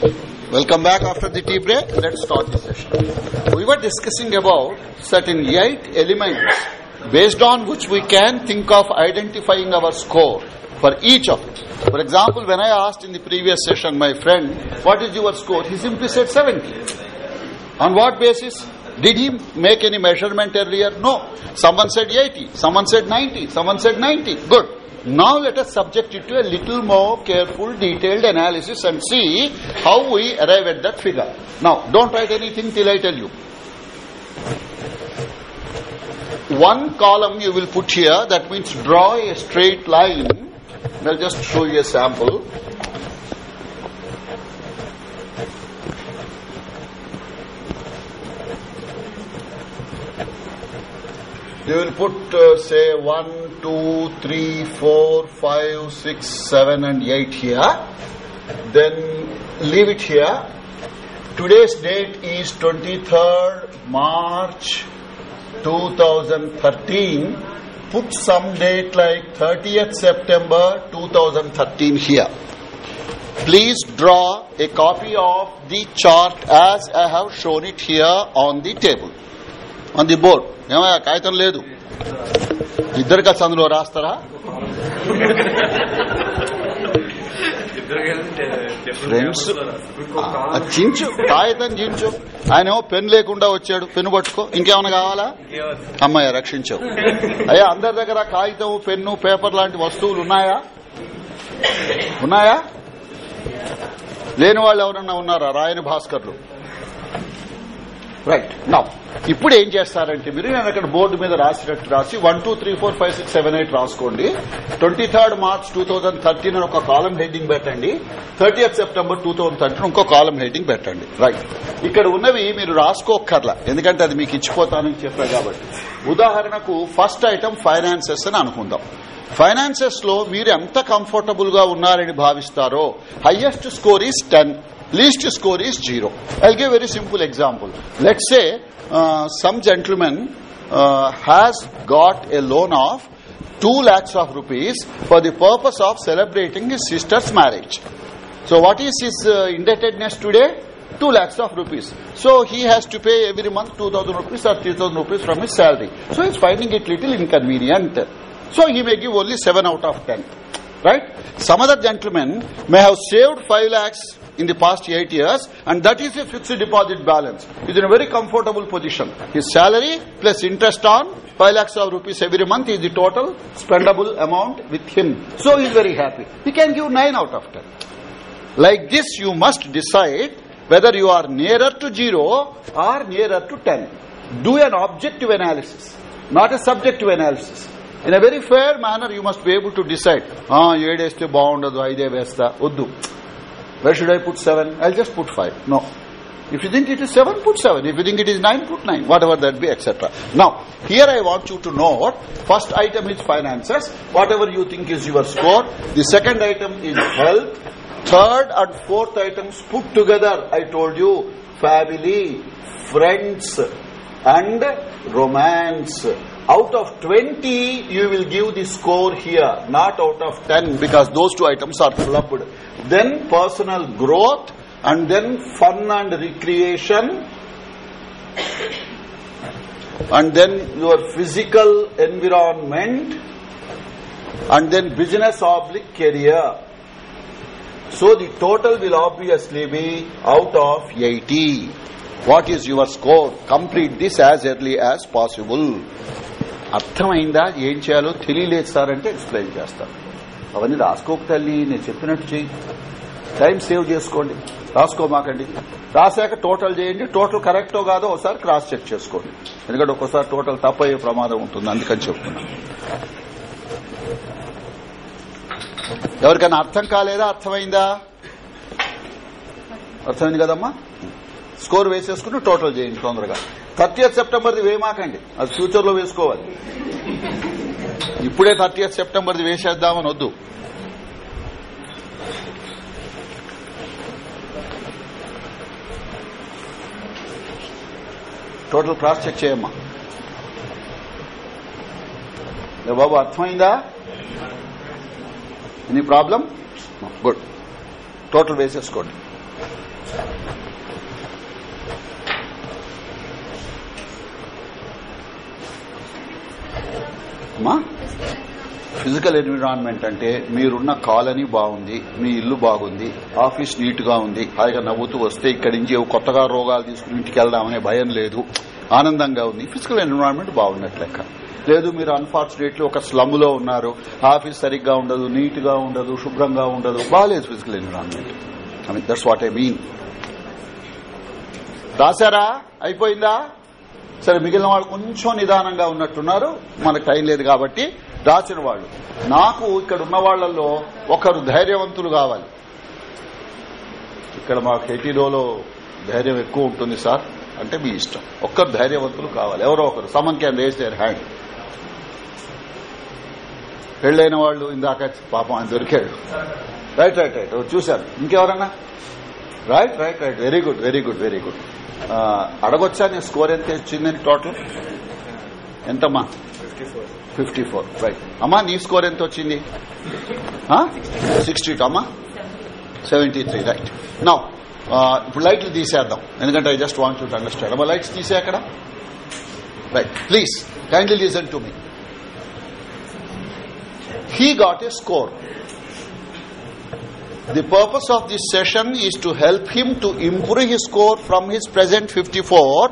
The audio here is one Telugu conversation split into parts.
Welcome back after the tea break. Let's start the session. We were discussing about certain eight elements based on which we can think of identifying our score for each of it. For example, when I asked in the previous session my friend, what is your score? He simply said 70. On what basis? Did he make any measurement earlier? No. Someone said 80, someone said 90, someone said 90. Good. Now let us subject it to a little more careful, detailed analysis and see how we arrive at that figure. Now, don't write anything till I tell you. One column you will put here, that means draw a straight line. I'll just show you a sample. You will put, uh, say, 1, 2, 3, 4, 5, 6, 7 and 8 here. Then leave it here. Today's date is 23rd March 2013. Put some date like 30th September 2013 here. Please draw a copy of the chart as I have shown it here on the table, on the board. ఏమయ్యా కాగితం లేదు. ఇద్దరు కలిసి అందులో రాస్తారా? ఫ్రెండ్స్ చించు. కాగితం చించు. ఆయన ఏమో పెన్ లేకుండా వచ్చాడు. పెన్ను పట్టుకో. ఇంకేమైనా కావాలా? అమ్మాయి రక్షించావు. అయ్యా అందరి దగ్గర కాగితం పెన్ను పేపర్ లాంటి వస్తువులు ఉన్నాయా? ఉన్నాయా? లేని వాళ్ళు ఎవరన్నా ఉన్నారా? రాయని భాస్కర్లు. రైట్ నౌ ఇప్పుడు ఏం చేస్తారంటే మీరు నేను అక్కడ బోర్డు మీద రాసినట్టు రాసి one two three four five six seven eight రాసుకోండి. Twenty third March two thousand thirteen అని ఒక కాలం హెడ్డింగ్ పెట్టండి. Thirtieth September two thousand thirteen ఇంకో కాలం హెడ్డింగ్ పెట్టండి. రైట్ ఇక్కడ ఉన్నవి మీరు రాసుకోక్కర్లా. ఎందుకంటే అది మీకు ఇచ్చిపోతానని చెప్పా కాబట్టి. ఉదాహరణకు ఫస్ట్ ఐటమ్ ఫైనాన్సెస్ అని అనుకుందాం. ఫైనాన్సెస్లో మీరు ఎంత కంఫర్టబుల్గా ఉన్నారని భావిస్తారో highest score is ten least score is zero I give very simple example let's say some gentlemen has got a loan of two lakhs of rupees for the purpose of celebrating his sister's marriage so what is his indebtedness today two lakhs of rupees. So he has to pay every month 2000 rupees or 3000 rupees from his salary. So he's finding it little inconvenient. So he may give only 7 out of 10. Right? Some other gentleman may have saved 5 lakhs in the past eight years and that is a fixed deposit balance. Is in a very comfortable position. His salary plus interest on 5 lakhs of rupees every month is the total spendable amount with him. So he is very happy. He can give 9 out of 10. Like this you must decide whether you are nearer to 0 or nearer to 10. Do an objective analysis, not a subjective analysis In a very fair manner you must be able to decide. Ah, ఏడేస్తే బాగుండదు ఐదే వేస్తా వద్దు Where should I put 7? I'll just put 5. No. If you think it is 7, put 7. If you think it is 9, put 9. Whatever that be, etc. Now, here I want you to note, first item is finances. Whatever you think is your score. The second item is health. Third and fourth items put together, I told you, family, friends, and romance. Out of 20, you will give the score here, not out of 10, because those two items are clubbed. Then personal growth, and then fun and recreation, and then your physical environment, and then business oblique career. So the total will obviously be out of 80. What is your score? Complete this as early as possible. అర్థమైందా? ఏం చేయాలో తెలియలేదు సార్ అంటే ఎక్స్ప్లెయిన్ చేస్తాను. అవన్నీ రాసుకోక తల్లి నేను చెప్పినట్టు చెయ్యి. టైం సేవ్ చేసుకోండి. రాసుకోమాకండి. రాశాక టోటల్ చేయండి. టోటల్ కరెక్టో కాదో ఒకసారి క్రాస్ చెక్ చేసుకోండి. ఎందుకంటే ఒక్కోసారి టోటల్ తప్పయ్యే ప్రమాదం ఉంటుంది. అందుకని చెప్తున్నాను ఎవరికైనా అర్థం కాలేదా? అర్థమైందా? అర్థమైంది కదమ్మా? స్కోర్ వేసేసుకుని టోటల్ చేయండి తొందరగా. థర్టీఎత్ సెప్టెంబర్ది వేయమాకండి. అది ఫ్యూచర్లో వేసుకోవాలి. ఇప్పుడే థర్టీఎత్ సెప్టెంబర్ది వేసేద్దామని వద్దు. టోటల్ క్రాస్ చెక్ చేయమ్మా. బాబు అర్థమైందా? Any problem? గుడ్. టోటల్ వేసేసుకోండి. మా ఫిజికల్ ఎన్విరాన్మెంట్ అంటే మీరున్న కాలనీ బాగుంది మీ ఇల్లు బాగుంది ఆఫీస్ నీట్గా ఉంది హాయిగా నవ్వుతూ వస్తే ఇక్కడి నుంచి కొత్తగా రోగాలు తీసుకుని ఇంటికి వెళ్దామనే భయం లేదు ఆనందంగా ఉంది ఫిజికల్ ఎన్విరాన్మెంట్ బాగున్నట్లు లెక్క. లేదు మీరు అన్ఫార్చునేట్లీ ఒక స్లమ్లో ఉన్నారు ఆఫీస్ సరిగ్గా ఉండదు నీట్గా ఉండదు శుభ్రంగా ఉండదు బాగాలేదు physical environment I mean that's what I mean రాశారా అయిపోయిందా? సరే మిగిలిన వాళ్ళు కొంచెం నిదానంగా ఉన్నట్టున్నారు. మనకు టైం లేదు కాబట్టి రాసిన వాళ్ళు. నాకు ఇక్కడ ఉన్న వాళ్ళలో ఒకరు ధైర్యవంతులు కావాలి. ఇక్కడ మాకు హెటీడోలో ధైర్యం ఎక్కువ ఉంటుంది సార్. అంటే మీ ఇష్టం. ఒక్కరు ధైర్యవంతులు కావాలి. ఎవరో ఒకరు. Someone can raise their hand పెళ్ళైన వాళ్ళు ఇందాక పాపం ఆయన దొరికాడు. రైట్ రైట్ రైట్ చూశాను. ఇంకెవరన్నా? Right right right very good very good very good అడగొచ్చా నీ స్కోర్ ఎంత వచ్చిందని టోటల్ ఎంతమ్మా? Fifty four. రైట్. అమ్మా నీ స్కోర్ ఎంత వచ్చింది? సిక్స్టీ టూ అమ్మా? Seventy three right. నా ఇప్పుడు లైట్లు తీసేద్దాం. ఎందుకంటే I just want to understand అమ్మా లైట్స్ తీసే అక్కడ right please kindly listen to me he got a score. The purpose of this session is to help him to improve his score from his present 54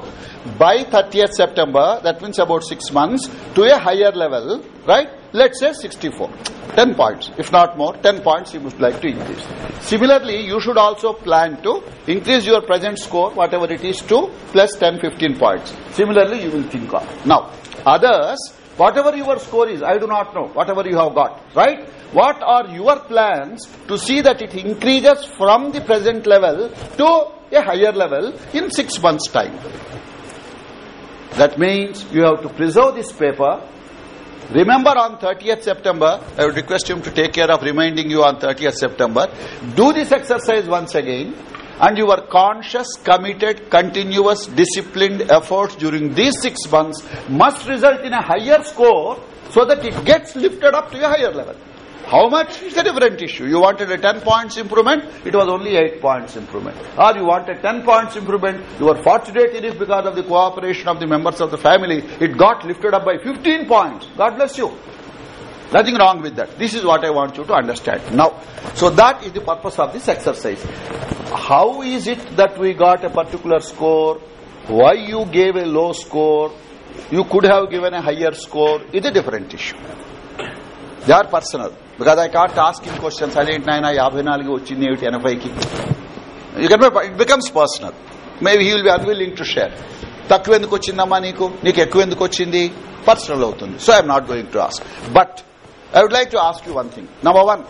by 30th September, that means about 6 months, to a higher level, right? Let's say 64. 10 points, if not more, 10 points he would like to increase. Similarly, you should also plan to increase your present score, whatever it is, to plus 10, 15 points. Similarly, you will think of. Now, others, whatever your score is, I do not know, whatever you have got, right? What are your plans to see that it increases from the present level to a higher level in six months' time? That means you have to preserve this paper. Remember on 30th September, I would request him to take care of reminding you on 30th September. Do this exercise once again and your conscious, committed, continuous, disciplined efforts during these six months must result in a higher score so that it gets lifted up to a higher level. How much is a different issue. You wanted a 10 points improvement, it was only 8 points improvement. Or you wanted 10 points improvement, you were fortunate it because of the cooperation of the members of the family, it got lifted up by 15 points. God bless you. Nothing wrong with that. This is what I want you to understand. Now, so that is the purpose of this exercise. How is it that we got a particular score? Why you gave a low score? You could have given a higher score. It's a different issue. They are personal. Because I can't ask him questions. అదేంటి Naina, యాభై నాలుగు వచ్చింది ఏమిటి ఎనభైకి you can it becomes personal maybe he will be unwilling to share తక్కువ ఎందుకు వచ్చిందమ్మా నీకు నీకు ఎక్కువ ఎందుకు వచ్చింది పర్సనల్ అవుతుంది so I'm not going to ask but I would like to ask you one thing number one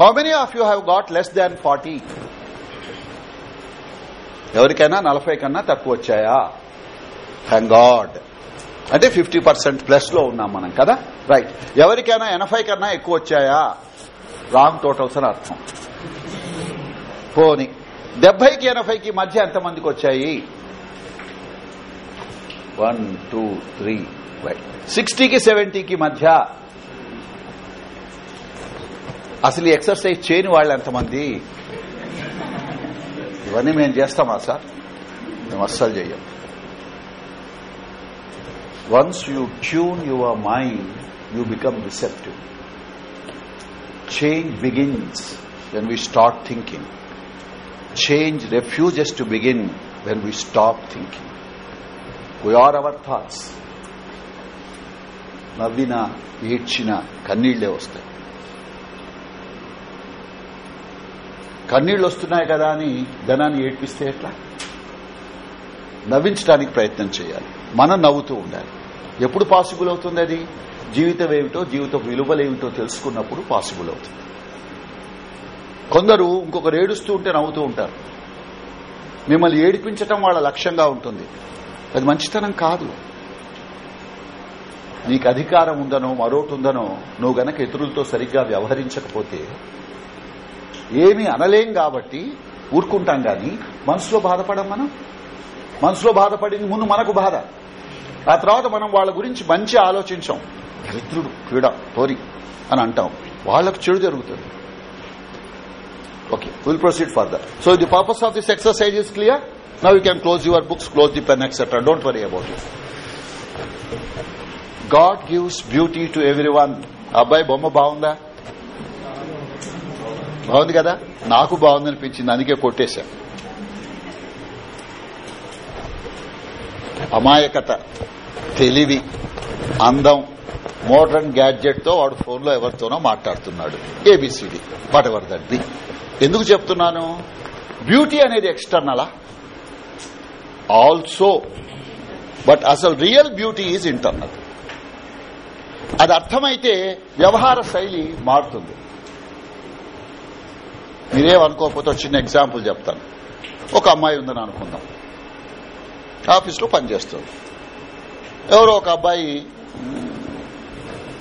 how many of you have got less than forty ఎవరికైనా నలభై కన్నా తక్కువ వచ్చాయా? థ్యాంక్ గాడ్ అంటే ఫిఫ్టీ పర్సెంట్ ప్లస్లో ఉన్నాం మనం కదా? రైట్ ఎవరికైనా ఎనభై కన్నా ఎక్కువ వచ్చాయా? రాంగ్ టోటల్స్ అని అర్థం. పోని. డెబ్బైకి ఎనభైకి మధ్య ఎంతమందికి వచ్చాయి? వన్ టూ త్రీ రైట్ సిక్స్టీకి సెవెంటీకి మధ్య అసలు ఈ ఎక్సర్సైజ్ చేయని వాళ్ళు ఎంతమంది ఇవన్నీ మేము చేస్తామా సార్ మేము అస్సలు చెయ్యం Once you tune your mind, you become receptive. Change begins when we start thinking. Change refuses to begin when we stop thinking. We are our thoughts. నవ్విన ఏడ్చిన కన్నీళ్ళే వస్తాయి కన్నీళ్ళు వస్తున్నాయి కదా అని ధనాన్ని ఏడ్పిస్తే ఎట్లా? నవ్వించడానికి ప్రయత్నం చేయాలి. మనం నవ్వుతూ ఉండాలి. ఎప్పుడు పాసిబుల్ అవుతుంది అది? జీవితం ఏమిటో జీవిత విలువలేమిటో తెలుసుకున్నప్పుడు పాసిబుల్ అవుతుంది. కొందరు ఇంకొకరు ఏడుస్తూ ఉంటే నవ్వుతూ ఉంటారు. మిమ్మల్ని ఏడిపించటం వాళ్ళ లక్ష్యంగా ఉంటుంది. అది మంచితనం కాదు. నీకు అధికారం ఉందనో మరోటి ఉందనో నువ్వు గనక ఇతరులతో సరిగ్గా వ్యవహరించకపోతే ఏమి అనలేం కాబట్టి ఊరుకుంటాం గాని మనసులో బాధపడం మనం? మనసులో బాధపడింది ముందు మనకు బాధ. ఆ తర్వాత మనం వాళ్ళ గురించి మంచి ఆలోచించాం. దరిద్రుడు క్రీడ తోరి అని అంటాం. వాళ్ళకు చెడు జరుగుతుంది. Okay will proceed further so the purpose of this exercise is clear now you can close your books close the pen etcetera don't worry about it God gives beauty to every one అబ్బాయి బొమ్మ బాగుందా బాగుంది కదా? నాకు బాగుంది అనిపించింది. అందుకే కొట్టేశా. అమాయకత తెలివి అందం మోడర్న్ గ్యాడ్జెట్తో వాడు ఫోన్లో ఎవరితోనో మాట్లాడుతున్నాడు. A B C D whatever that be ఎందుకు చెప్తున్నాను? బ్యూటీ అనేది ఎక్స్టర్నలా ఆల్సో బట్ అసలు రియల్ బ్యూటీ ఈజ్ ఇంటర్నల్ అది అర్థమైతే వ్యవహార శైలి మారుతుంది. మీరేమనుకోకపోతే చిన్న ఎగ్జాంపుల్ చెప్తాను. ఒక అమ్మాయి ఉందని అనుకుందాం. ఆఫీస్లో పనిచేస్తుంది. ఎవరో ఒక అబ్బాయి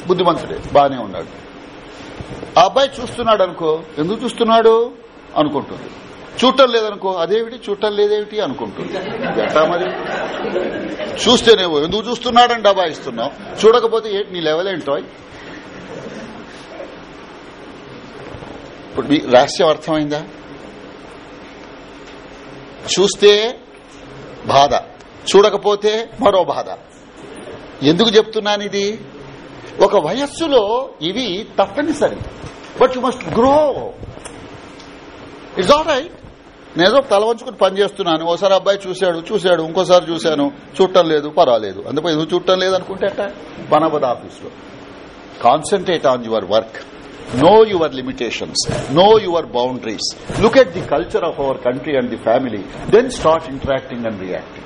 బుద్ధిమంతుడే బాగానే ఉన్నాడు. ఆ అబ్బాయి చూస్తున్నాడు అనుకో ఎందుకు చూస్తున్నాడు? అనుకుంటుంది. చూడటం లేదనుకో అదేమిటి? చూడటం లేదేమిటి? అనుకుంటుంది. ఎట్టా మరి? చూస్తేనేవో ఎందుకు చూస్తున్నాడని డబ్బా ఇస్తున్నావు చూడకపోతే ఏంటి నీ లెవెల్ ఏంటో ఇప్పుడు మీ రహస్యం అర్థమైందా? చూస్తే బాధ చూడకపోతే మరో బాధ. ఎందుకు చెప్తున్నాను ఇది? ఒక వయస్సులో ఇవి తప్పనిసరి but you must grow. It's all right నేనేదో తల వంచుకుని పని చేస్తున్నాను. ఓసారి అబ్బాయి చూశాడు చూశాడు ఇంకోసారి చూశాను. చూడటం లేదు పర్వాలేదు. అందుకే నువ్వు చూడటం లేదు అనుకుంటే అట్ట పనబద ఆఫీస్లో. Concentrate on your work know your limitations. Know your boundaries. Look at the culture of our country and the family. Then start interacting and reacting.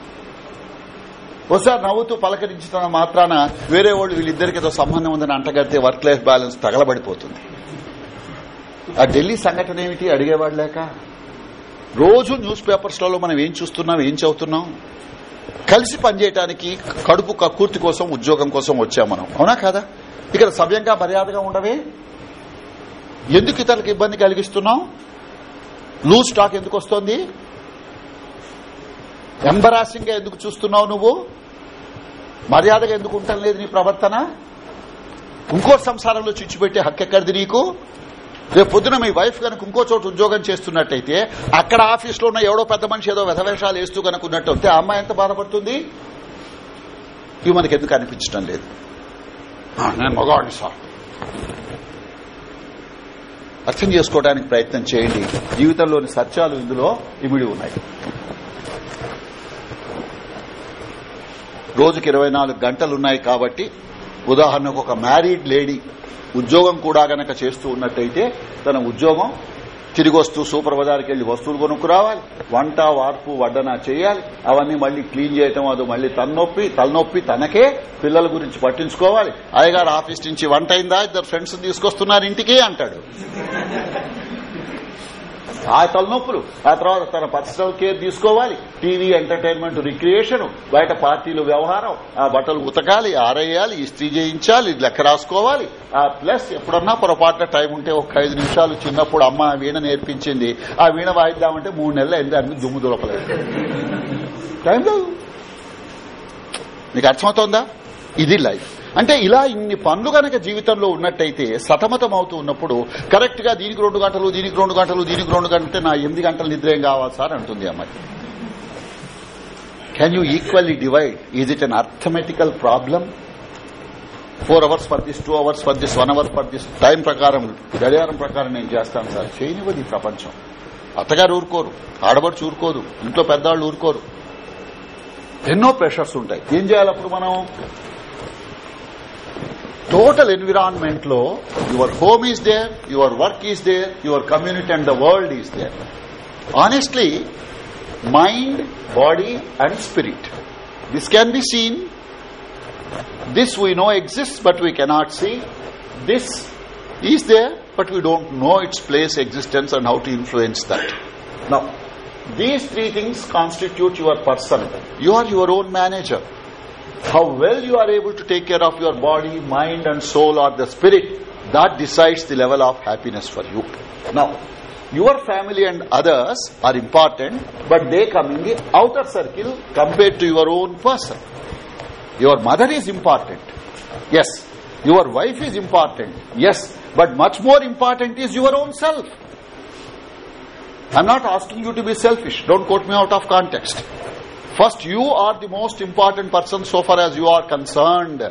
ఒకసారి నవ్వుతూ పలకరించిన మాత్రాన వేరే వాళ్ళు వీళ్ళిద్దరికి ఏదో సంబంధం ఉందని అంటగడితే వర్క్ లైఫ్ బ్యాలెన్స్ తగలబడిపోతుంది. ఆ ఢిల్లీ సంఘటన ఏమిటి అడిగేవాడు లేక? రోజు న్యూస్ పేపర్స్లలో మనం ఏం చూస్తున్నాం ఏం చదువుతున్నాం? కలిసి పనిచేయటానికి కడుపు కక్కుర్తి కోసం ఉద్యోగం కోసం వచ్చాం మనం. అవునా కాదా? ఇక్కడ సవ్యంగా మర్యాదగా ఉండవే? ఎందుకు ఇతరులకు ఇబ్బంది కలిగిస్తున్నావు? లూజ్ స్టాక్ ఎందుకు వస్తోంది? ఎంబరాసింగ్గా ఎందుకు చూస్తున్నావు నువ్వు? మర్యాదగా ఎందుకు ఉండటం లేదు నీ ప్రవర్తన? ఇంకో సంసారంలో చిచ్చిపెట్టే హక్కు ఎక్కడిది నీకు? రేపు పొద్దున మీ వైఫ్ కనుక ఇంకో చోట ఉద్యోగం చేస్తున్నట్టయితే అక్కడ ఆఫీస్లో ఉన్న ఎవడో పెద్ద మనిషి ఏదో వెధవేషాలు వేస్తూ కనుక ఉన్నట్టు ఆ అమ్మాయి ఎంత బాధపడుతుంది? ఇవి మనకి ఎందుకు అనిపించడం లేదు? నేను మగవాడిని సార్. అర్థం చేసుకోవడానికి ప్రయత్నం చేయండి. జీవితంలోని సత్యాలు ఇందులో ఇమిడి ఉన్నాయి. రోజుకి ఇరవై నాలుగు గంటలున్నాయి కాబట్టి ఉదాహరణకు ఒక మ్యారీడ్ లేడీ ఉద్యోగం కూడా గనక చేస్తూ ఉన్నట్టయితే తన ఉద్యోగం తిరిగి వస్తూ సూపర్ బజార్కి వెళ్ళి వస్తువులు కొనుక్కు రావాలి. వంట వార్పు వడ్డన చేయాలి. అవన్నీ మళ్ళీ క్లీన్ చేయటం అది మళ్ళీ తలనొప్పి తలనొప్పి తనకే పిల్లల గురించి పట్టించుకోవాలి. అయ్యగారు ఆఫీస్ నుంచి వంట అయిందా? ఇద్దరు ఫ్రెండ్స్ తీసుకొస్తున్నారు ఇంటికి అంటాడు. ఆ తలనొప్పులు. ఆ తర్వాత తన పర్సనల్ కేర్ తీసుకోవాలి. TV entertainment recreation. బయట పార్టీలు వ్యవహారం. ఆ బట్టలు ఉతకాలి ఆరేయాలి ఇస్త్రీ చేయించాలి లెక్క రాసుకోవాలి. ఆ ప్లస్ ఎప్పుడన్నా పొరపాటున టైం ఉంటే ఒక ఐదు నిమిషాలు చిన్నప్పుడు అమ్మ వీణ నేర్పించింది. ఆ వీణ వాయిద్దామంటే మూడు నెలలు అయింది. అందుకు దుమ్ము దులపలేదు. టైం లేదు నీకు అర్థమవుతోందా? ఇది లైఫ్. అంటే ఇలా ఇన్ని పనులు గనక జీవితంలో ఉన్నట్టయితే సతమతం అవుతూ ఉన్నప్పుడు కరెక్ట్గా దీనికి రెండు గంటలు దీనికి రెండు గంటలు దీనికి రెండు గంటలు నా ఎనిమిది గంటలు నిద్రయం కావాలి సార్ అంటుంది అమ్మాయి. Can you equally divide is it an arithmetical problem four hours for this two hours for this one hour for this time ప్రకారం గడియారం ప్రకారం నేను చేస్తాను సార్. చేయనివ్వదు ఈ ప్రపంచం. అత్తగారు ఊరుకోరు ఆడబడుచు ఊరుకోరు ఇంట్లో పెద్దవాళ్ళు ఊరుకోరు. ఎన్నో ప్రెషర్స్ ఉంటాయి. ఏం చేయాలి అప్పుడు మనం? total environment lo your home is there your work is there your community and the world is there. Honestly mind body and spirit. This can be seen. This we know exists but we cannot see. This is there but we don't know its place existence and how to influence that. Now these three things constitute your personality. you are your own manager how well you are able to take care of your body mind and soul or the spirit that decides the level of happiness for you. Now your family and others are important but they come in the outer circle compared to your own person. Your mother is important. Yes. Your wife is important. Yes. But much more important is your own self. I'm not asking you to be selfish. Don't quote me out of context First, you are the most important person so far as you are concerned.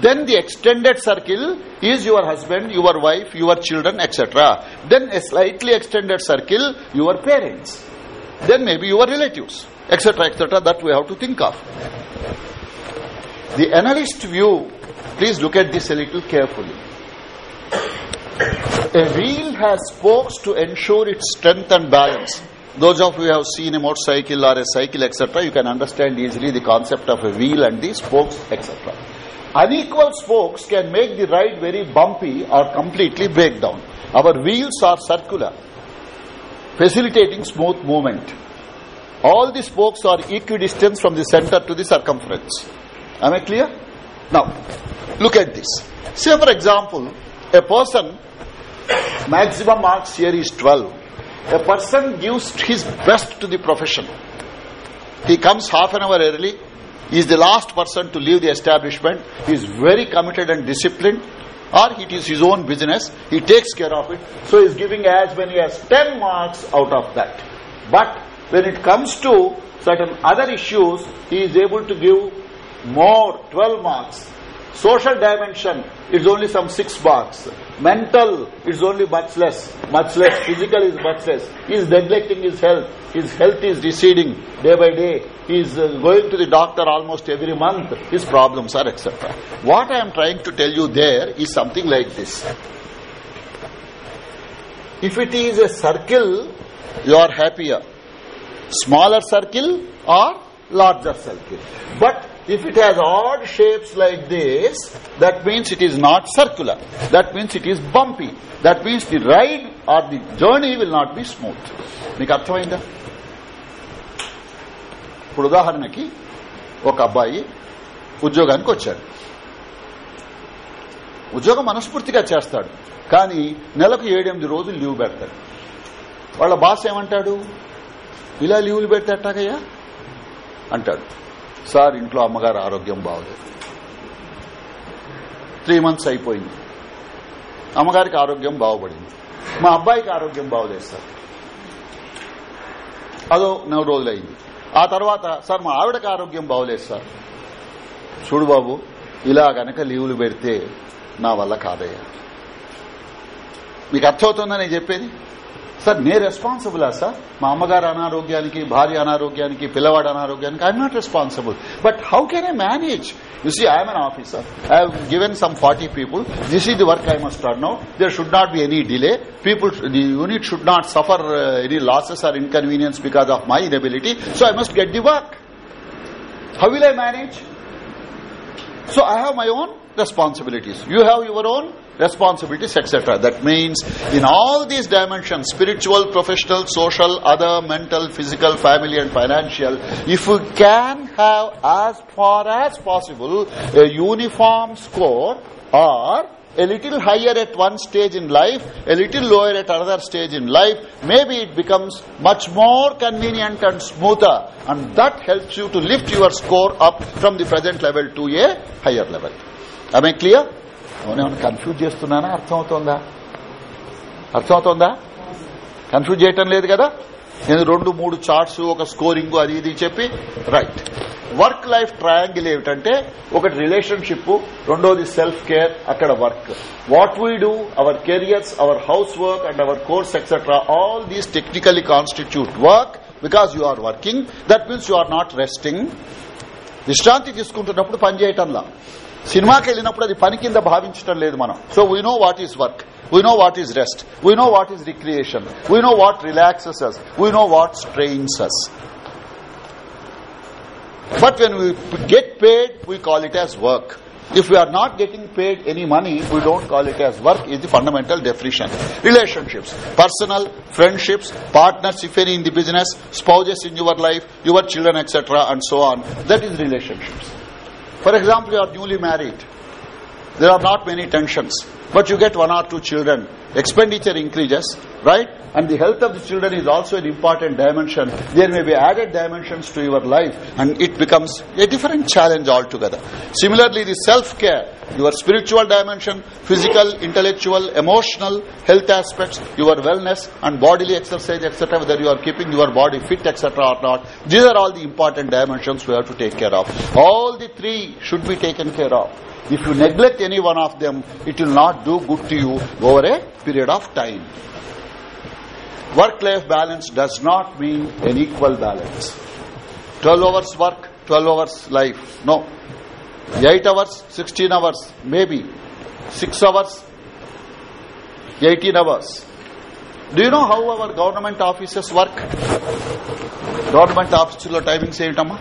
Then the extended circle is your husband, your wife, your children, etc. Then a slightly extended circle, your parents. Then maybe your relatives, etc., etc. That we have to think of. The analyst view, please look at this a little carefully. A wheel has spokes to ensure its strength and balance. Those of you who have seen a motorcycle or a cycle, etc., you can understand easily the concept of a wheel and the spokes, etc. Unequal spokes can make the ride very bumpy or completely break down. Our wheels are circular, facilitating smooth movement. All the spokes are equidistant from the center to the circumference. Am I clear? Now, look at this. Say, for example, a person, maximum marks here is 12 a person gives his best to the profession. He comes half an hour early. He is the last person to leave the establishment. He is very committed and disciplined. Or it is his own business. He takes care of it. So he is giving as many as 10 marks out of that. But when it comes to certain other issues, he is able to give more, 12 marks. Social dimension is only some 6 bucks mental is only much less. Much less. Physical is much less. He is neglecting his health. His health is receding. Day by day he is uh, going to the doctor almost every month. His problems are etc what i am trying to tell you there is something like this. If it is a circle you are happier. Smaller circle or larger circle. But if it has odd shapes like this, that means it is not circular. That means it is bumpy. That means the ride or the journey will not be smooth. మీకు అర్థమైందా ఇప్పుడు ఉదాహరణకి ఒక అబ్బాయి ఉద్యోగానికి వచ్చాడు ఉద్యోగం మనస్ఫూర్తిగా చేస్తాడు కానీ నెలకు ఏడెనిమిది రోజులు లీవ్ పెడతాడు వాళ్ళ బాస్ ఏమంటాడు ఇలా లీవులు పెడతాటగయ్యా అంటాడు సార్ ఇంట్లో అమ్మగారు ఆరోగ్యం బాగోలేదు. త్రీ మంత్స్ అయిపోయింది. అమ్మగారికి ఆరోగ్యం బాగుపడింది. మా అబ్బాయికి ఆరోగ్యం బాగోలేదు సార్. అదో నెల రోజులైంది. ఆ తర్వాత సార్ మా ఆవిడకి ఆరోగ్యం బాగోలేదు సార్. చూడు బాబు ఇలా గనక లీవులు పెడితే నా వల్ల కాదయ్యా. మీకు అర్థమవుతుందా నేను చెప్పేది? సార్ నే రెస్పాన్సిబులా సార్ మా అమ్మగారు అనారోగ్యానికి భార్య అనారోగ్యానికి పిల్లవాడు అనారోగ్యానికి I'm not responsible but how can I manage you see I'm an officer I have given some forty people this is the work I must turn out there should not be any delay people the unit should not suffer any losses or inconvenience because of my inability so I must get the work how will I manage so I have my own responsibilities. You have your own responsibilities, etc. That means in all these dimensions, spiritual, professional, social, other, mental, physical, family and financial, if we can have as far as possible a uniform score or a little higher at one stage in life, a little lower at another stage in life, maybe it becomes much more convenient and smoother and that helps you to lift your score up from the present level to a higher level. Am I clear? అవునేమన్నా కన్ఫ్యూజ్ చేస్తున్నానా? అర్థమవుతోందా? అర్థమవుతోందా? కన్ఫ్యూజ్ చేయటం లేదు కదా? నేను రెండు మూడు చార్ట్స్ ఒక స్కోరింగ్ అది ఇది చెప్పి రైట్ వర్క్ లైఫ్ ట్రయాంగిల్ ఏమిటంటే ఒకటి రిలేషన్షిప్ రెండోది సెల్ఫ్ కేర్ అక్కడ work what we do our careers our house work and our course etcetera all these technically constitute work because you are working that means you are not resting విశ్రాంతి తీసుకుంటున్నప్పుడు పనిచేయటంలా సినిమాకి వెళ్ళినప్పుడు అది పని కింద భావించడం లేదు మనం so we know what is work we know what is rest we know what is recreation we know what relaxes us we know what strains us But when we get paid, we call it as work. If we are not getting paid any money, we don't call it as work is the fundamental definition. Relationships, personal, friendships, partners if any in the business, spouses in your life, your children etc. and so on. That is relationships. For example, you are newly married. There are not many tensions. but you get one or two children. Expenditure increases right? And the health of the children is also an important dimension. There may be added dimensions to your life and it becomes a different challenge altogether. Similarly the self care your spiritual dimension physical intellectual emotional health aspects your wellness and bodily exercise etc whether you are keeping your body fit etc or not these are all the important dimensions we have to take care of. All the three should be taken care of if you neglect any one of them it will not do good to you over a period of time work life balance does not mean an equal balance 12 hours work 12 hours life no 8 hours 16 hours maybe 6 hours 18 hours do you know how our government offices work government ఆఫీసులో టైమింగ్స్ ఏమిటమ్మా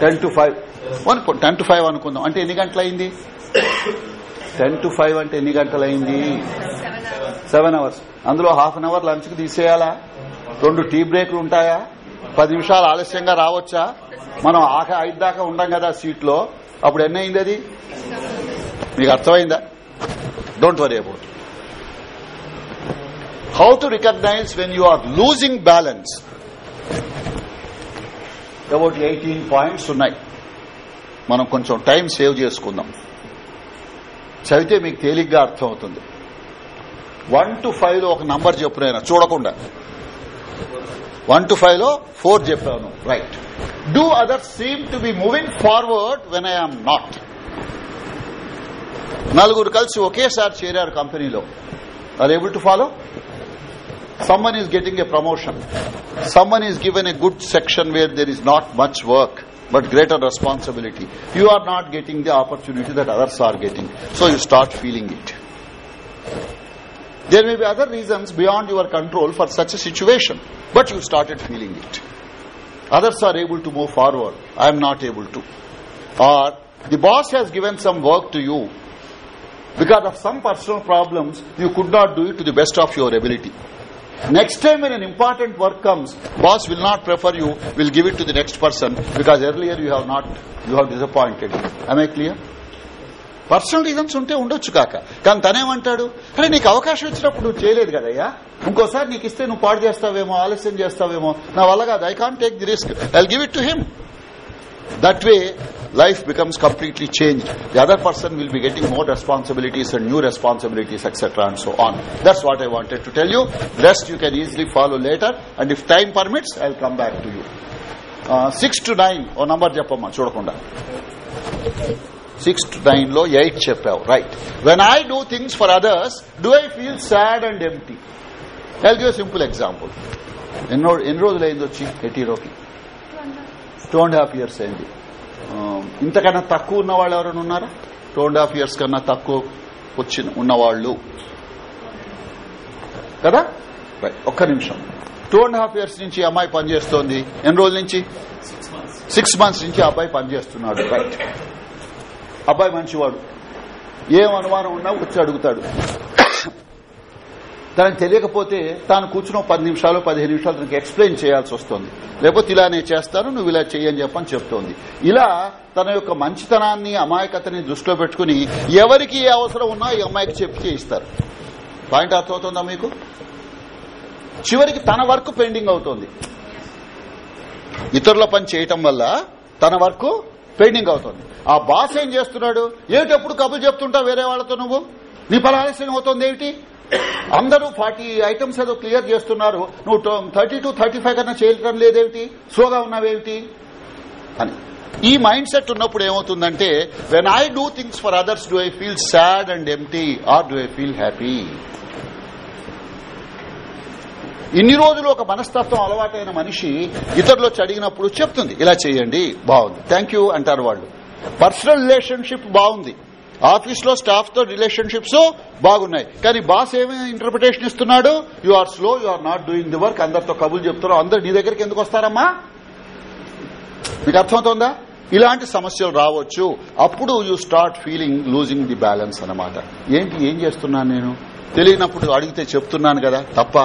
ten to five One ten to five అనుకుందాం. అంటే ఎన్ని గంటలైంది టెన్ టు ఫైవ్ అంటే ఎన్ని గంటలైంది సెవెన్ అవర్స్ అందులో హాఫ్ అన్ అవర్ లంచ్కి తీసేయాలా? రెండు టీ బ్రేక్లు ఉంటాయా? పది నిమిషాలు ఆలస్యంగా రావచ్చా? మనం ఆఖ ఐదు దాకా ఉండం కదా సీట్లో అప్పుడు ఎన్ని అయింది అది? మీకు అర్థమైందా? Don't worry about how to recognise when you are losing balance about eighteen points ఉన్నాయి. మనం కొంచెం టైం సేవ్ చేసుకుందాం. చదివితే మీకు తేలిగ్గా అర్థమవుతుంది. వన్ టు ఫైవ్లో ఒక నంబర్ చెప్పునైనా చూడకుండా. వన్ టు ఫైవ్లో ఫోర్ చెప్పాను. Right. Do other seem to be moving forward when I'm not నలుగురు కలిసి ఒకేసారి చేరారు కంపెనీలో. Are able to follow someone is getting a promotion someone is given a good section where there is not much work but greater responsibility. You are not getting the opportunity that others are getting. So you start feeling it. There may be other reasons beyond your control for such a situation but you started feeling it. Others are able to move forward. I am not able to. Or the boss has given some work to you. Because of some personal problems you could not do it to the best of your ability next time when an important work comes boss will not prefer you will give it to the next person because earlier you have not you have disappointed him. am i clear personal reasons ఉంటే ఉండొచ్చు కాక కానీ తనేమంటాడు అరే నీకు అవకాశం ఇచ్చినప్పుడు నువ్వు చేయలేదు కదయ్యా ఇంకోసారి నీకు ఇస్తే నువ్వు పాడు చేస్తావేమో ఆలస్యం చేస్తావేమో నా వల్ల కాదు I can't take the risk I give it to him that way life becomes completely changed the other person will be getting more responsibilities and new responsibilities etc and so on that's what i wanted to tell you rest you can easily follow later and if time permits i'll come back to you uh, 6 to 9 oh number చెప్పమ్మా చూడకుండా సిక్స్ టు నైన్ లో ఎయిట్ చెప్పావు right when I do things for others do I feel sad and empty I give simple example ఎన్నో ఎన్ని రోజులు అయింది వచ్చి ఎటీరోకి టూ అండ్ హాఫ్ ఇయర్స్ అయింది ఆ, ఇంతకన్నా తక్కువ ఉన్న వాళ్ళు ఎవరైనా ఉన్నారా? టూ అండ్ హాఫ్ ఇయర్స్ కన్నా తక్కువ వచ్చిన ఉన్నవాళ్ళు. కదా? ఒక్క నిమిషం. టూ అండ్ హాఫ్ ఇయర్స్ నుంచి అమ్మాయి పనిచేస్తోంది. ఎన్ని రోజుల నుంచి? సిక్స్ మంత్స్ నుంచి అబ్బాయి పనిచేస్తున్నాడు. రైట్ అబ్బాయి మంచివాడు. ఏం అనుమానం ఉన్నా వచ్చి అడుగుతాడు. దానికి తెలియకపోతే తాను కూర్చున్న పది నిమిషాలు పదిహేను నిమిషాలు తనకి ఎక్స్ప్లెయిన్ చేయాల్సి వస్తుంది. లేకపోతే ఇలా నేను చేస్తాను నువ్వు ఇలా చెయ్యని చెప్పని చెప్తోంది. ఇలా తన యొక్క మంచితనాన్ని అమాయకతని దృష్టిలో పెట్టుకుని ఎవరికి ఏ అవసరం ఉన్నా ఈ అమ్మాయికి చెప్పి చేయిస్తారు. పాయింట్ అర్థమవుతుందా మీకు? చివరికి తన వర్క్ పెండింగ్ అవుతోంది. ఇతరుల పని చేయటం వల్ల తన వర్క్ పెండింగ్ అవుతుంది. ఆ బాస్ ఏం చేస్తున్నాడు? ఏమిటప్పుడు కబులు చెప్తుంటా వేరే వాళ్ళతో నువ్వు? నీ పని ఆలస్యం అవుతుంది ఏమిటి? అందరూ ఫార్టీ ఐటమ్స్ ఏదో క్లియర్ చేస్తున్నారు. నువ్వు థర్టీ టు థర్టీ ఫైవ్ కన్నా చేయటం లేదేమిటి? స్లోగా ఉన్నావేమిటి? అని. ఈ మైండ్ సెట్ ఉన్నప్పుడు ఏమవుతుందంటే when I do things for others do I feel sad and empty or do I feel happy ఇన్ని రోజులు ఒక మనస్తత్వం అలవాటైన మనిషి ఇతరులు అడిగినప్పుడు చెప్తుంది ఇలా చేయండి బాగుంది థ్యాంక్ యూ అంటారు వాళ్ళు. పర్సనల్ రిలేషన్షిప్ బాగుంది. ఆఫీస్లో స్టాఫ్తో స్టాఫ్తో రిలేషన్షిప్స్ బాగున్నాయి. కానీ బాస్ ఏమి ఇంటర్ప్రిటేషన్ ఇస్తున్నాడు? You are slow you are not doing the work అందరితో కబులు చెప్తున్నావు. అందరు నీ దగ్గరికి ఎందుకు వస్తారమ్మా? మీకు అర్థమవుతోందా? ఇలాంటి సమస్యలు రావచ్చు. అప్పుడు you start feeling losing the balance అన్నమాట. ఏంటి? ఏం చేస్తున్నాను నేను? తెలియనప్పుడు అడిగితే చెప్తున్నాను కదా తప్ప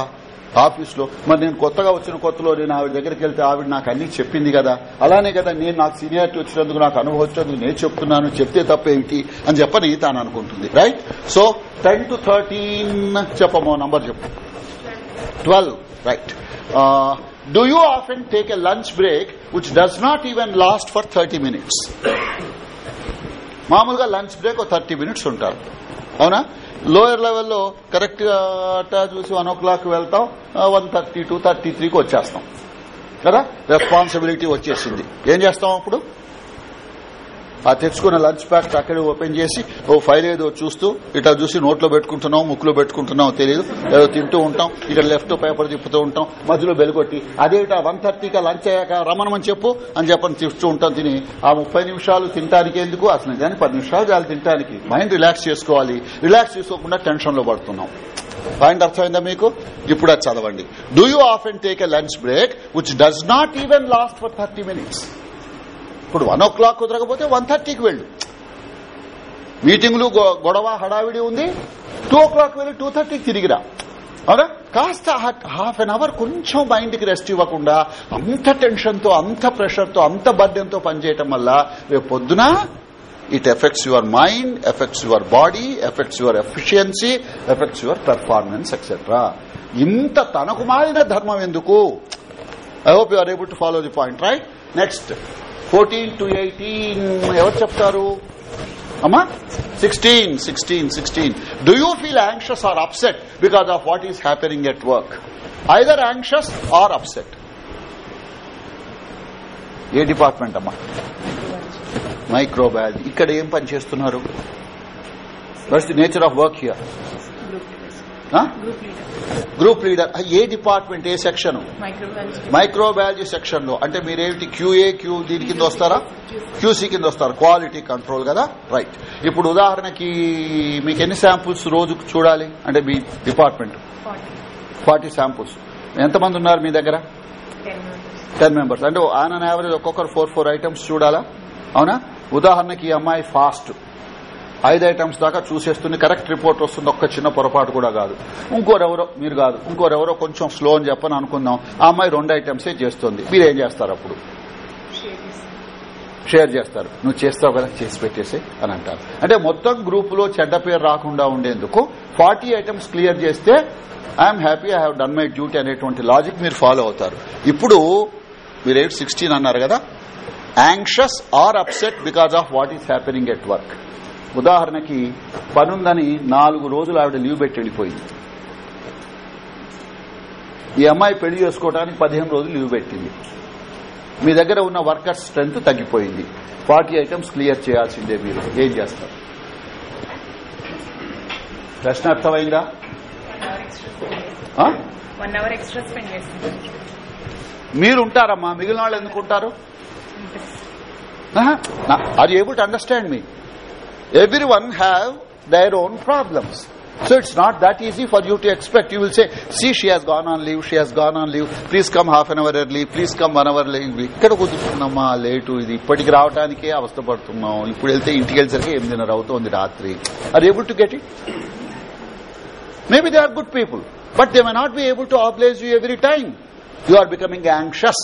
ఆఫీస్లో. మరి నేను కొత్తగా వచ్చిన కొత్తలో నేను ఆవిడ దగ్గరికి వెళ్తే ఆవిడ నాకు అన్ని చెప్పింది కదా. అలానే కదా నేను నాకు సీనియారిటీ వచ్చినందుకు నాకు అనుభవం వచ్చినందుకు నేను చెప్తున్నాను చెప్తే తప్పేమిటి అని చెప్పని తాను అనుకుంటుంది. Right so ten to thirteen చెప్పమో number చెప్పు. Twelve right do you often take a lunch break which does not even last for thirty minutes మామూలుగా లంచ్ బ్రేక్ ఒక థర్టీ మినిట్స్ ఉంటారు. అవునా? లోయర్ లెవెల్లో కరెక్ట్గా చూసి వన్ ఓ క్లాక్ వెళ్తాం వన్ థర్టీ టూ థర్టీ త్రీకి వచ్చేస్తాం. కదా? రెస్పాన్సిబిలిటీ వచ్చేసింది. ఏం చేస్తాం అప్పుడు? ఆ తెచ్చుకున్న లంచ్ ప్యాక్ అక్కడే ఓపెన్ చేసి ఓ ఫైల్ ఏదో చూస్తూ ఇట్లా చూసి నోట్లో పెట్టుకుంటున్నాం ముక్కులో పెట్టుకుంటున్నాం తెలియదు ఏదో తింటూ ఉంటాం ఇక లెఫ్ట్ పేపర్ తిప్పుతూ ఉంటాం మధ్యలో బెలుగొట్టి అదేమిటా వన్ థర్టీకి లంచ్ అయ్యాక రమణమని చెప్పు అని చెప్పని తిప్పుతూ ఉంటాం తిని ఆ ముప్పై నిమిషాలు తినడానికి ఎందుకు? అసలు కానీ పది నిమిషాలు చాలు తినడానికి మైండ్ రిలాక్స్ చేసుకోవాలి. రిలాక్స్ చేసుకోకుండా టెన్షన్లో పడుతున్నాం. పాయింట్ అర్థమైందా మీకు? ఇప్పుడు అది చదవండి. డూ యూ ఆఫ్ and take a lunch break which does not even last for thirty minutes ఇప్పుడు వన్ ఓ క్లాక్ కుదరకపోతే వన్ థర్టీకి వెళ్ళు. మీటింగ్లు గొ- గొడవ హడావిడి ఉంది. టూ ఓ క్లాక్ వెళ్ళి టూ థర్టీకి తిరిగిరా అవునా? కాస్త హాఫ్ అన్ అవర్ కొంచెం మైండ్కి రెస్ట్ ఇవ్వకుండా అంత టెన్షన్తో అంత ప్రెషర్తో అంత బర్డెన్తో పనిచేయటం వల్ల రేపు పొద్దున it affects your mind affects your body affects your efficiency affects your performance etcetera ఇంత తనకు మారిన ధర్మం ఎందుకు? I hope you are able to follow the point right next fourteen to eighteen ఎవరు చెప్తారు? అమ్మా? Sixteen sixteen sixteen do you feel anxious or upset because of what is happening at work either anxious or upset A department అమ్మా? మైక్రోబయాలజీ ఇక్కడ ఏం పని చేస్తున్నారు? What's the nature of work here group leader A department ఏ సెక్షన్ మైక్రోబయాలజీ సెక్షన్లో అంటే మీరేమిటి క్యూఏ క్యూ దీని కింద వస్తారా? క్యూసీ కింద వస్తారు. క్వాలిటీ కంట్రోల్ కదా? రైట్ ఇప్పుడు ఉదాహరణకి మీకు ఎన్ని శాంపుల్స్ రోజుకు చూడాలి? అంటే మీ డిపార్ట్మెంట్ ఫార్టీ శాంపుల్స్ ఎంతమంది ఉన్నారు మీ దగ్గర? టెన్ మెంబర్స్ అంటే ఆన్ అన్ యావరేజ్ ఒక్కొక్కరు ఫోర్ ఫోర్ ఐటమ్స్ చూడాలా? అవునా? ఉదాహరణకి ఈ అమ్మాయి ఫాస్ట్ ఐదు ఐటమ్స్ దాకా చూసేస్తుంది. కరెక్ట్ రిపోర్ట్ వస్తుంది. ఒక్క చిన్న పొరపాటు కూడా కాదు. ఇంకోరెవరో మీరు కాదు ఇంకోరెవరో కొంచెం స్లో అని చెప్పని అనుకుందాం. ఆ అమ్మాయి రెండు ఐటమ్సే చేస్తుంది. మీరు ఏం చేస్తారు అప్పుడు? షేర్ చేస్తారు. నువ్వు చేస్తావు కదా చేసి పెట్టేసి అని అంటారు. అంటే మొత్తం గ్రూప్లో చెడ్డ పేరు రాకుండా ఉండేందుకు ఫార్టీ ఐటమ్స్ క్లియర్ చేస్తే I'm happy I have done my duty అనేటువంటి లాజిక్ మీరు ఫాలో అవుతారు. ఇప్పుడు మీరు ఎయిట్ సిక్స్టీన్ అన్నారు కదా anxious or upset because of what is happening at work ఉదాహరణకి పనుందని నాలుగు రోజులు ఆవిడ లీవ్ పెట్టి వెళ్ళిపోయింది ఈ అమ్మాయి పెళ్ళి చేసుకోవడానికి పదిహేను రోజులు లీవ్ పెట్టింది. మీ దగ్గర ఉన్న వర్కర్స్ స్ట్రెంత్ తగ్గిపోయింది. ఫార్టీ ఐటమ్స్ క్లియర్ చేయాల్సిందే మీరు. ఏం చేస్తారు? ప్రశ్న అర్థమైందా? ఆ? వన్ అవర్ ఎక్స్ట్రా స్పెండ్ చేస్తాం మీరు ఉంటారమ్మా. మిగిలిన వాళ్ళు ఎందుకు ఉంటారు? Are able to understand me. Everyone have their own problems so it's not that easy for you to expect you will say see she has gone on leave she has gone on leave please come half an hour early please come one hour leave ఇక్కడ కుదురుతున్నామా లేటు ఇది ఇప్పటికి రావడానికే అవస్థ పడుతున్నాం ఇప్పుడు వెళ్తే ఇంటికి వెళ్ళేసరికి ఎనిమిదిన్నర అవుతోంది రాత్రి are able to get it Maybe they are good people, but they may not be able to oblige you every time. You are becoming anxious.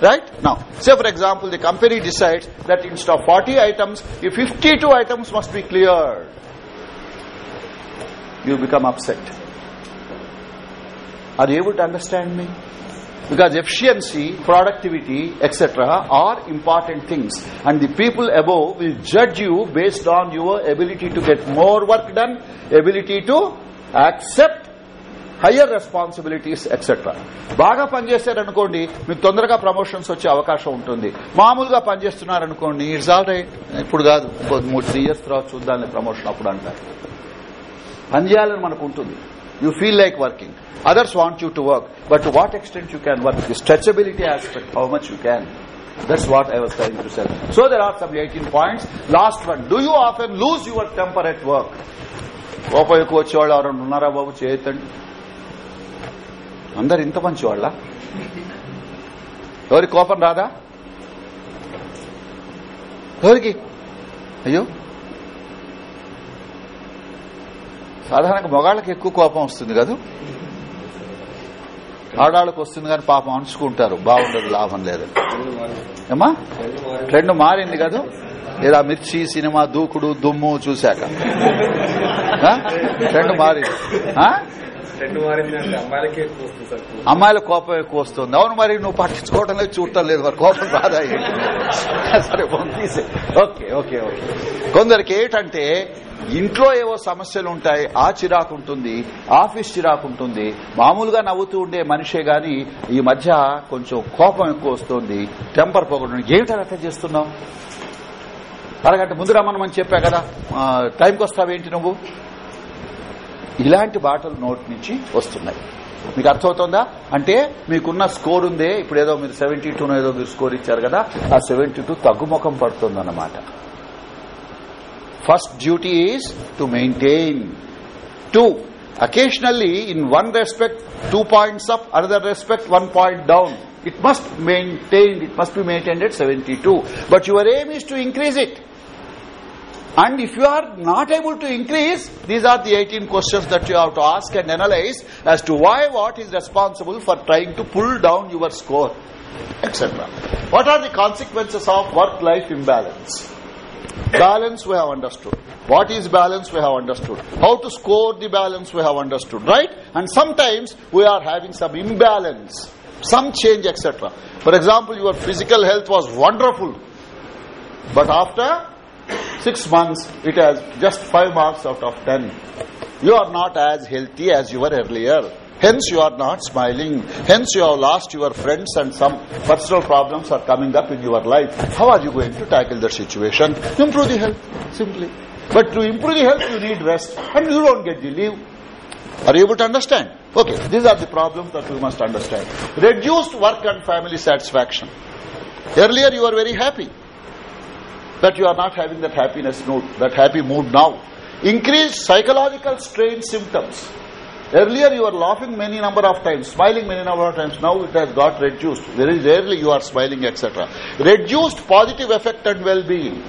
Right? Now, say for example, the company decides that instead of 40 items, if 52 items must be cleared. You become upset. Are you able to understand me? Because efficiency, productivity, etc. are important things. And the people above will judge you based on your ability to get more work done, ability to accept higher responsibilities etcetera బాగా పనిచేశారనుకోండి మీకు తొందరగా ప్రమోషన్స్ వచ్చే అవకాశం ఉంటుంది. మామూలుగా పనిచేస్తున్నారనుకోండి ఇట్స్ ఆల్ రైట్ ఇప్పుడు కాదు మూడు త్రీ ఇయర్స్ తర్వాత చూద్దాం ప్రమోషన్ అప్పుడు అంటారు. పనిచేయాలని మనకు ఉంటుంది. You feel like working others want you to work but to what extent you can work the stretchability aspect how much you can That's what I was trying to say. So there are some 18 points. Last one. Do you often lose your temper at work? కోపం ఎక్కువ వచ్చేవాళ్ళు ఎవరైనా ఉన్నారా బాబు? చేయొద్దండి అందరు ఇంత మంచి వాళ్ళ ఎవరికి కోపం రాదా? ఎవరికి? అయ్యో. సాధారణంగా మగాళ్ళకి ఎక్కువ కోపం వస్తుంది కదా? ఆడాళ్ళకి వస్తుంది కానీ పాపం అనుచుకుంటారు బాగుండదు లాభం లేదు. ఏమా ట్రెండ్ మారింది కదా? లేదా మిర్చి సినిమా దూకుడు దుమ్ము చూశాక. ట్రెండ్ మారింది. మారిందంటే ఎక్కువ వస్తుంది సార్ అమ్మాయిల కోపం ఎక్కువ వస్తుంది. అవును మరి నువ్వు పట్టించుకోవటం లేదు చూడటం లేదు మరి కోపం రాదా సరే పంపిసే ఓకే ఓకే ఓకే. కొందరికి ఏంటంటే ఇంట్లో ఏవో సమస్యలు ఉంటాయి ఆ చిరాకు ఉంటుంది ఆఫీస్ చిరాకు ఉంటుంది మామూలుగా నవ్వుతూ ఉండే మనిషే గాని ఈ మధ్య కొంచెం కోపం ఎక్కువ వస్తుంది టెంపర్ పోగొట్టడం. ఏమిటో అట్లా చేస్తున్నావు? అరగంట ముందు రమ్మని చెప్పా కదా. టైంకి వస్తావేంటి నువ్వు? ఇలాంటి బాటలు నోట్ నుంచి వస్తున్నాయి. మీకు అర్థమవుతుందా? అంటే మీకున్న స్కోర్ ఉందే ఇప్పుడు ఏదో మీరు సెవెంటీ టూ ఏదో మీరు స్కోర్ ఇచ్చారు కదా ఆ సెవెంటీ టూ తగ్గుముఖం పడుతుందన్నమాట. First duty is to maintain to occasionally in one respect two points up other respect one point down it must maintain it must be maintain at seventy two but your aim is to increase it and if you are not able to increase, these are the 18 questions that you have to ask and analyze as to why what is responsible for trying to pull down your score, etc. What are the consequences of work-life imbalance? Balance we have understood. What is balance we have understood. How to score the balance we have understood, right? And sometimes we are having some imbalance, some change, etc. For example, your physical health was wonderful, but after six months it has just five marks out of ten. You are not as healthy as you were earlier. Hence you are not smiling. Hence you have lost your friends and some personal problems are coming up in your life. How are you going to tackle that situation? Improve the health, simply. But to improve the health you need rest and you don't get the leave. Are you able to understand? Okay, these are the problems that we must understand. Reduced work and family satisfaction. Earlier you were very happy that you are not having that happiness mood, that happy mood now. Increased psychological strain symptoms. Earlier you were laughing many number of times, smiling many number of times. Now it has got reduced. Very rarely you are smiling, etc. Reduced positive effect and well-being.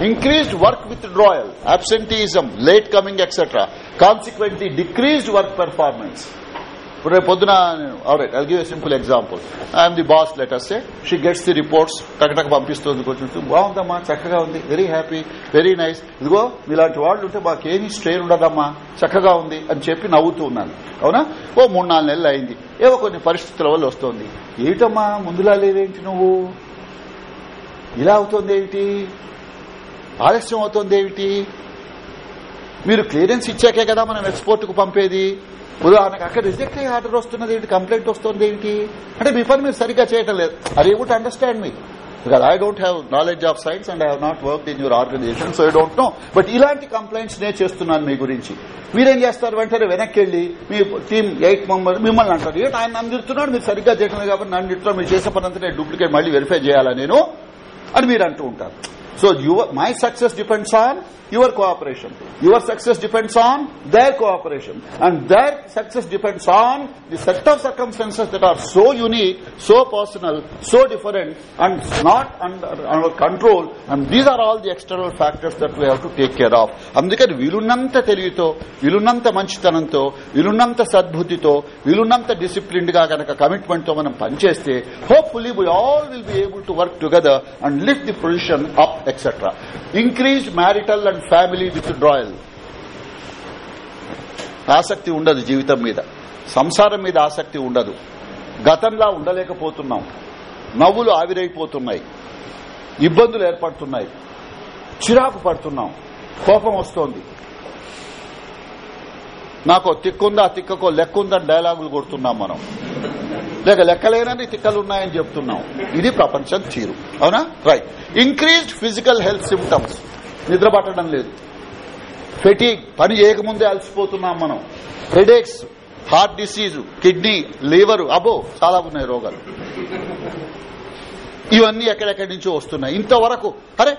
Increased work withdrawal, absenteeism, late coming, etc. Consequently, decreased work performance. ఇప్పుడు రేపు పొద్దున alright I'll give a simple example I'm the boss letters she gets the reports టకటక పంపిస్తుంది కొంచెం. బాగుందమ్మా చక్కగా ఉంది. వెరీ హ్యాపీ వెరీ నైస్ ఇదిగో మీలాంటి వాళ్ళు ఉంటే మాకేమీ స్ట్రెయిన్ ఉండదమ్మా. చక్కగా ఉంది అని చెప్పి నవ్వుతూ ఉన్నాను. అవునా? ఓ మూడు నాలుగు నెలలు అయింది. ఏవో కొన్ని పరిస్థితుల వల్ల వస్తోంది. ఏమిటమ్మా ముందులా లేదేంటి నువ్వు? ఇలా అవుతోంది ఏమిటి? ఆలస్యం అవుతోంది ఏమిటి? మీరు క్లియరెన్స్ ఇచ్చాకే కదా మనం ఎక్స్పోర్ట్కు పంపేది. ఉదాహరణకు అక్కడ రిజెక్ట్ అయ్యే ఆర్డర్ వస్తున్నది ఏంటి? కంప్లైంట్ వస్తుంది ఏంటి? అంటే మీ పని మీరు సరిగ్గా చేయటం లేదు. అది ఏమిటి understand me because I don't have knowledge of science and I have not work in your organization so I don't know but ఇలాంటి కంప్లైంట్స్ నేను చేస్తున్నాను మీ గురించి. మీరేం చేస్తారు? వెంటనే వెనక్కి వెళ్ళి మీ టీమ్ ఎయిట్ మెంబర్ మిమ్మల్ని అంటారు. ఏంటి ఆయన నన్ను తిడుతున్నాడు మీరు సరిగ్గా చేయడం కాబట్టి నన్ను తిడుతున్నాడు మీరు చేసే పని అంతా డూప్లికేట్ మళ్ళీ వెరిఫై చేయాలా నేను? అని మీరు అంటూ ఉంటారు. So your my success depends on your cooperation your success depends on their cooperation and their success depends on the set of circumstances that are so unique so personal so different and not under our control and these are all the external factors that we have to take care of అందుకని వీలున్నంత తెలివితో వీలున్నంత మంచితనంతో వీలున్నంత సద్బుద్ధితో వీలున్నంత డిసిప్లిన్డ్గా గనక కమిట్మెంట్తో మనం పనిచేస్తే hopefully we all will be able to work together and lift the position up etcetera increase marital and family withdrawal ఆసక్తి ఉండదు జీవితం మీద. సంసారం మీద ఆసక్తి ఉండదు. గతంలా ఉండలేకపోతున్నాం. నవ్వులు ఆవిరైపోతున్నాయి. ఇబ్బందులు ఏర్పడుతున్నాయి. చిరాకు పడుతున్నాం. కోపం వస్తోంది. నాకు తిక్కుందా తిక్కకో లెక్కుందని డైలాగులు కొడుతున్నాం మనం. లేక లెక్కలేనని తిక్కలున్నాయని చెప్తున్నాం. ఇది ప్రపంచం తీరు. అవునా? Right increased physical health symptoms నిద్ర పట్టడం లేదు. ఫెటీగ్ పని చేయకముందే అలసిపోతున్నాం మనం. Headaches heart disease kidney liver అబో చాలా ఉన్నాయి రోగాలు. ఇవన్నీ ఎక్కడెక్కడి నుంచో వస్తున్నాయి. ఇంతవరకు అరే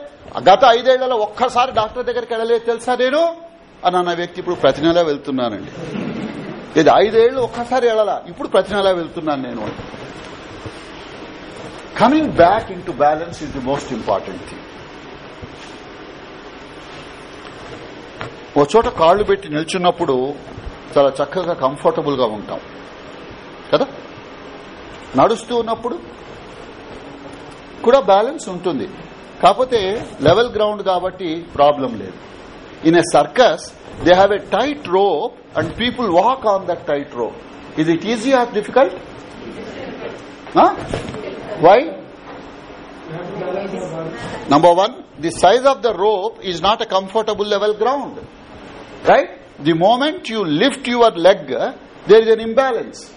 గత ఐదేళ్ళలో ఒక్కసారి డాక్టర్ దగ్గరికి వెళ్ళలేదు తెలుసా నేను? అని అన్న వ్యక్తి ఇప్పుడు ప్రతి నెల వెళ్తున్నానండి. ఇది ఐదేళ్ళు ఒక్కసారి వెళ్ళాలా? ఇప్పుడు ప్రతి నెల వెళ్తున్నాను నేను. Coming back into balance is the most important thing ఓ చోట కాళ్ళు పెట్టి నిల్చున్నప్పుడు చాలా చక్కగా కంఫర్టబుల్గా ఉంటాం. కదా? నడుస్తూ ఉన్నప్పుడు కూడా బ్యాలెన్స్ ఉంటుంది. కాకపోతే లెవెల్ గ్రౌండ్ కాబట్టి ప్రాబ్లం లేదు. in a circus, they have a tight rope and people walk on that tight rope. Is it easy or difficult? Huh? Why? Number one, the size of the rope is not a comfortable level ground. Right? The moment you lift your leg, there is an imbalance.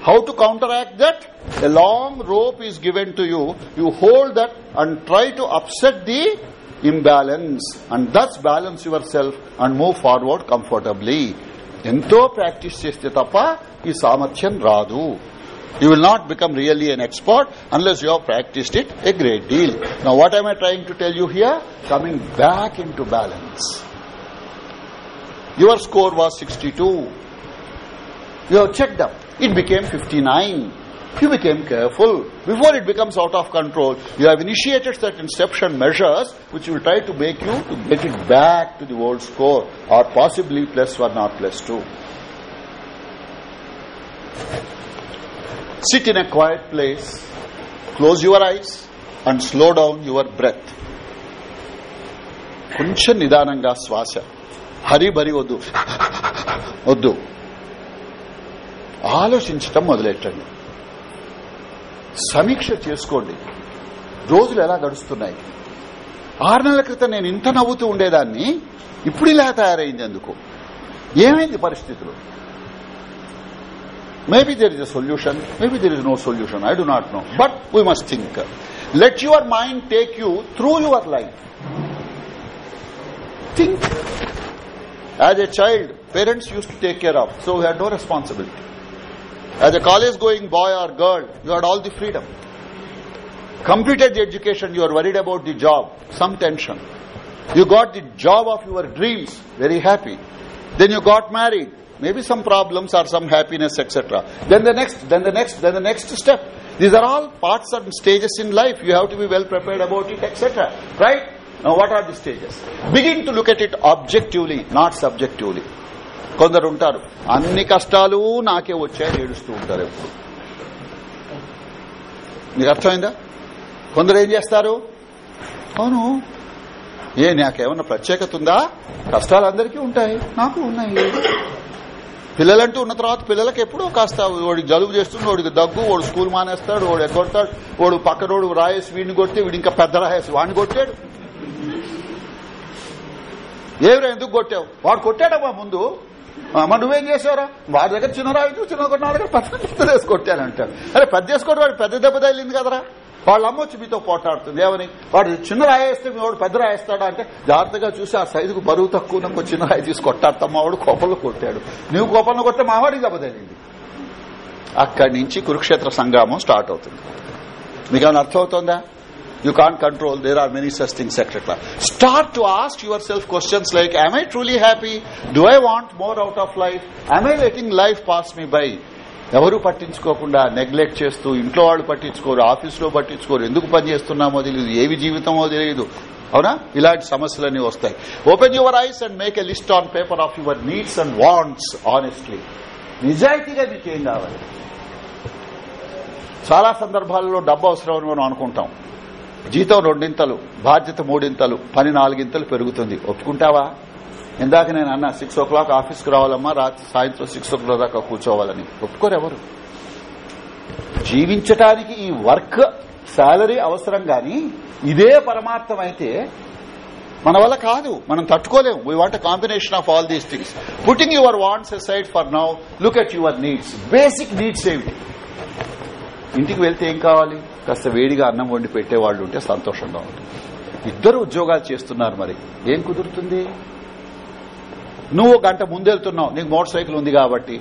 How to counteract that? A long rope is given to you. You hold that and try to upset the imbalance and thus balance yourself and move forward comfortably. ఎంతో ప్రాక్టీస్ చేస్తే తప్ప ఈ సామర్థ్యం రాదు you will not become really an expert unless you have practiced it a great deal. Now what am I trying to tell you here? Coming back into balance. Your score was 62. You have checked up. It became 59. You became careful. Before it becomes out of control, you have initiated certain steps and measures which will try to make you to get it back to the old score or possibly plus one or plus two. Sit in a quiet place, close your eyes and slow down your breath. కొంచెం నిదానంగా శ్వాస హరిబరి వద్దు వద్దు ఆలోచించటం మొదలెట్టండి సమీక్ష చేసుకోండి. రోజులు ఎలా గడుస్తున్నాయి? ఆరు నెలల క్రితం నేను ఇంత నవ్వుతూ ఉండేదాన్ని ఇప్పుడు ఇలా తయారైంది ఎందుకు ఏమైంది పరిస్థితులు? Maybe there is a solution maybe there is no solution I do not know but we must think let your mind take you through your life think as a child parents used to take care of so we had no responsibility As a college going boy or girl, you had all the freedom. Completed the education, you are worried about the job, some tension. You got the job of your dreams, very happy. Then you got married, maybe some problems or some happiness etc then the next then the next then the next step. These are all parts and stages in life. You have to be well prepared about it etc right? Now what are the stages? Begin to look at it objectively not subjectively కొందరు ఉంటారు అన్ని కష్టాలు నాకే వచ్చాయని ఏడుస్తూ ఉంటారు ఎప్పుడు. మీకు అర్థమైందా? కొందరు ఏం చేస్తారు? అవును. ఏ నాకేమన్నా ప్రత్యేకత ఉందా? కష్టాలు అందరికీ ఉంటాయి. నాకు ఉన్నాయి. పిల్లలంటూ ఉన్న తర్వాత పిల్లలకి ఎప్పుడో కాస్త వాడికి జలుబు చేస్తుంది వాడికి దగ్గు వాడు స్కూల్ మానేస్తాడు వాడు ఎగ్గొడతాడు వాడు పక్కనోడు రాయేసి వీడిని కొడితే వీడు ఇంకా పెద్ద రాయేసి వాడిని కొట్టాడు. ఏమిరా ఎందుకు కొట్టావు? వాడు కొట్టాడమ్మా ముందు? అమ్మ నువ్వేం చేసావురా వాడి దగ్గర చిన్న రాయి చిన్న కొట్టిన దగ్గర పెద్ద పెద్ద వేసి కొట్టానంటాడు అరే పెద్ద వేసుకోవడం వాడు పెద్ద దెబ్బ తగిలింది కదరా? వాళ్ళ అమ్మ వచ్చి మీతో పోటాడుతుంది ఏమని? వాడు చిన్న రాయేస్తే మీ వాడు పెద్ద రాయేస్తాడా అంటే జాగ్రత్తగా చూసి ఆ సైజుకు బరువు తక్కువ నాకు చిన్న రాయి తీసి కొట్టాడతమ్మ వాడు కోపంలో కొట్టాడు. నువ్వు కోపంలో కొట్టే మావాడికి దెబ్బ తగిలింది. అక్కడి నుంచి కురుక్షేత్ర సంగ్రామం స్టార్ట్ అవుతుంది. మీకు ఏమైనా అర్థమవుతుందా? You can't control. There are many such things, etc. Start to ask yourself questions like, am I truly happy? Do I want more out of life? Am I letting life pass me by? ఎవరు పట్టించుకోకుండా నెగ్లెక్ట్ చేస్తూ ఇంట్లో వాళ్ళు పట్టించుకోరు ఆఫీసులో పట్టించుకోరు ఎందుకు పని చేస్తున్నామో తెలియదు ఏవి జీవితమో తెలియదు అవునా ఇలాంటి సమస్యలన్నీ వస్తాయి open your eyes and make a list on paper of your needs and wants honestly నిజాయితీగా మీకేం కావాలి చాలా సందర్భాల్లో డబ్బు అవసరమని మనం అనుకుంటాం జీతం రెండింతలు బాధ్యత మూడింతలు పని నాలుగింతలు పెరుగుతుంది. ఒప్పుకుంటావా? ఇందాక నేను అన్నా సిక్స్ ఓ క్లాక్ ఆఫీస్కి రావాలమ్మా రాత్రి సాయంత్రం సిక్స్ ఓ క్లాక్ దాకా కూర్చోవాలని. ఒప్పుకోరు ఎవరు? జీవించటానికి ఈ వర్క్ శాలరీ అవసరం గాని ఇదే పరమార్థం అయితే మన వల్ల కాదు. మనం తట్టుకోలేము we want combination of all these things putting your wants side for now look at your needs basic needs ఏమిటి? ఇంటికి వెళ్తే ఏం కావాలి? కాస్త వేడిగా అన్నం వండి పెట్టేవాళ్ళు ఉంటే సంతోషంగా ఉంటుంది. ఇద్దరు ఉద్యోగాలు చేస్తున్నారు మరి. ఏం కుదురుతుంది? నువ్వు గంట ముందెళ్తున్నావు నీకు మోటార్ సైకిల్ ఉంది కాబట్టి.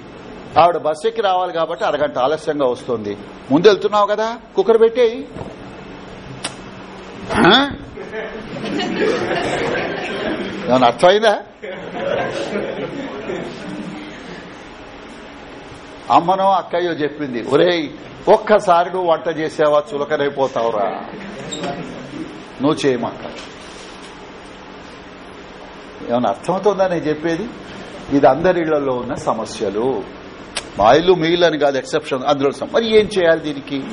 ఆవిడ బస్ ఎక్కి రావాలి కాబట్టి అరగంట ఆలస్యంగా వస్తుంది. ముందెళ్తున్నావు కదా? కుక్కర్ పెట్టేయి. ఏమన్నా అర్థమైందా? అమ్మనో అక్కయ్యో చెప్పింది ఒరేయ్ ఒక్కసారి నువ్వు వంట చేసావా? చులకనైపోతావురా. నువ్వు చేయమక్క ఏమన్నా అర్థమవుతుందా నేను చెప్పేది? ఇది అందరి ఇళ్ళలో ఉన్న సమస్యలు. మా ఇల్లు మీ కాదు ఎక్సెప్షన్. అందులో మరి ఏం చేయాలి దీనికి?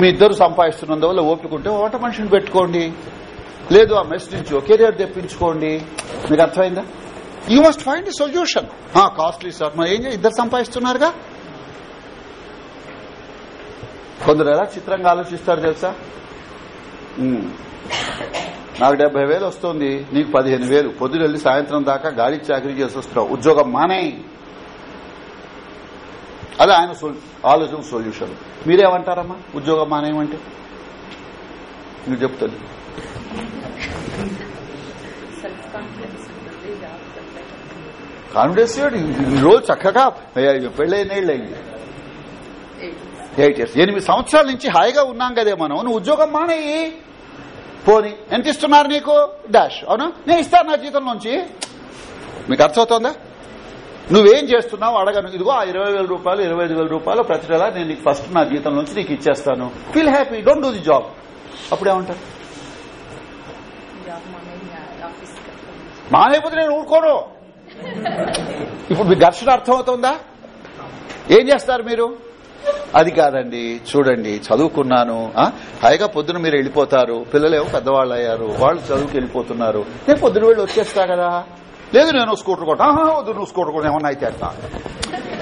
మీ ఇద్దరు సంపాదిస్తున్నందువల్ల ఓపికంటే ఓట మనిషిని పెట్టుకోండి. లేదు ఆ మెస్ నుంచి కెరియర్ తెప్పించుకోండి. మీకు అర్థమైందా? You must find solution costly sir మరి ఏం ఇద్దరు సంపాదిస్తున్నారుగా? కొందరు ఎలా చిత్రంగా ఆలోచిస్తారు తెలుసా? నాకు డెబ్బై వేలు వస్తుంది నీకు పదిహేను వేలు. పొద్దున వెళ్ళి సాయంత్రం దాకా గాడి చాకరీ చేసి వస్తున్నావు. ఉద్యోగం మానే. అదే ఆయన ఆలోచన సొల్యూషన్. మీరేమంటారమ్మా? ఉద్యోగం మానేయమంటే? మీరు చెప్తాను. కాన్ఫిడెన్స్ ఈ రోజు చక్కగా పెళ్ళైన అయింది ఎయిట్ ఇయర్స్ ఎనిమిది సంవత్సరాల నుంచి హాయిగా ఉన్నాం కదే మనం. నువ్వు ఉద్యోగం మానేయి. పోని. ఎంత ఇస్తున్నారు నీకు? డాష్ అవునా? నేను ఇస్తాను నా జీతం నుంచి. మీకు అర్థమవుతోందా? నువ్వేం చేస్తున్నావు? అడగను. ఇదిగో ఆ ఇరవై వేల రూపాయలు ఇరవై ఐదు వేల రూపాయలు ప్రతి నెల నేను నీకు ఫస్ట్ నా జీతం నుంచి నీకు ఇచ్చేస్తాను. Feel happy don't do the job అప్పుడేమంటారు మానేపోతే నేను ఊరుకోను. ఇప్పుడు మీ ఘర్షణ అర్థమవుతుందా? ఏం చేస్తారు మీరు? అది కాదండి చూడండి చదువుకున్నాను హాయిగా పొద్దున మీరు వెళ్ళిపోతారు పిల్లలేమో పెద్దవాళ్ళు అయ్యారు వాళ్ళు చదువుకి వెళ్ళిపోతున్నారు. నేను పొద్దున వెళ్ళి వచ్చేస్తా కదా? లేదు నేను స్కూటర్ కొట్టా వద్దు నువ్వు స్కూటర్ కొట్ట ఏమన్నా అయితే అట్లా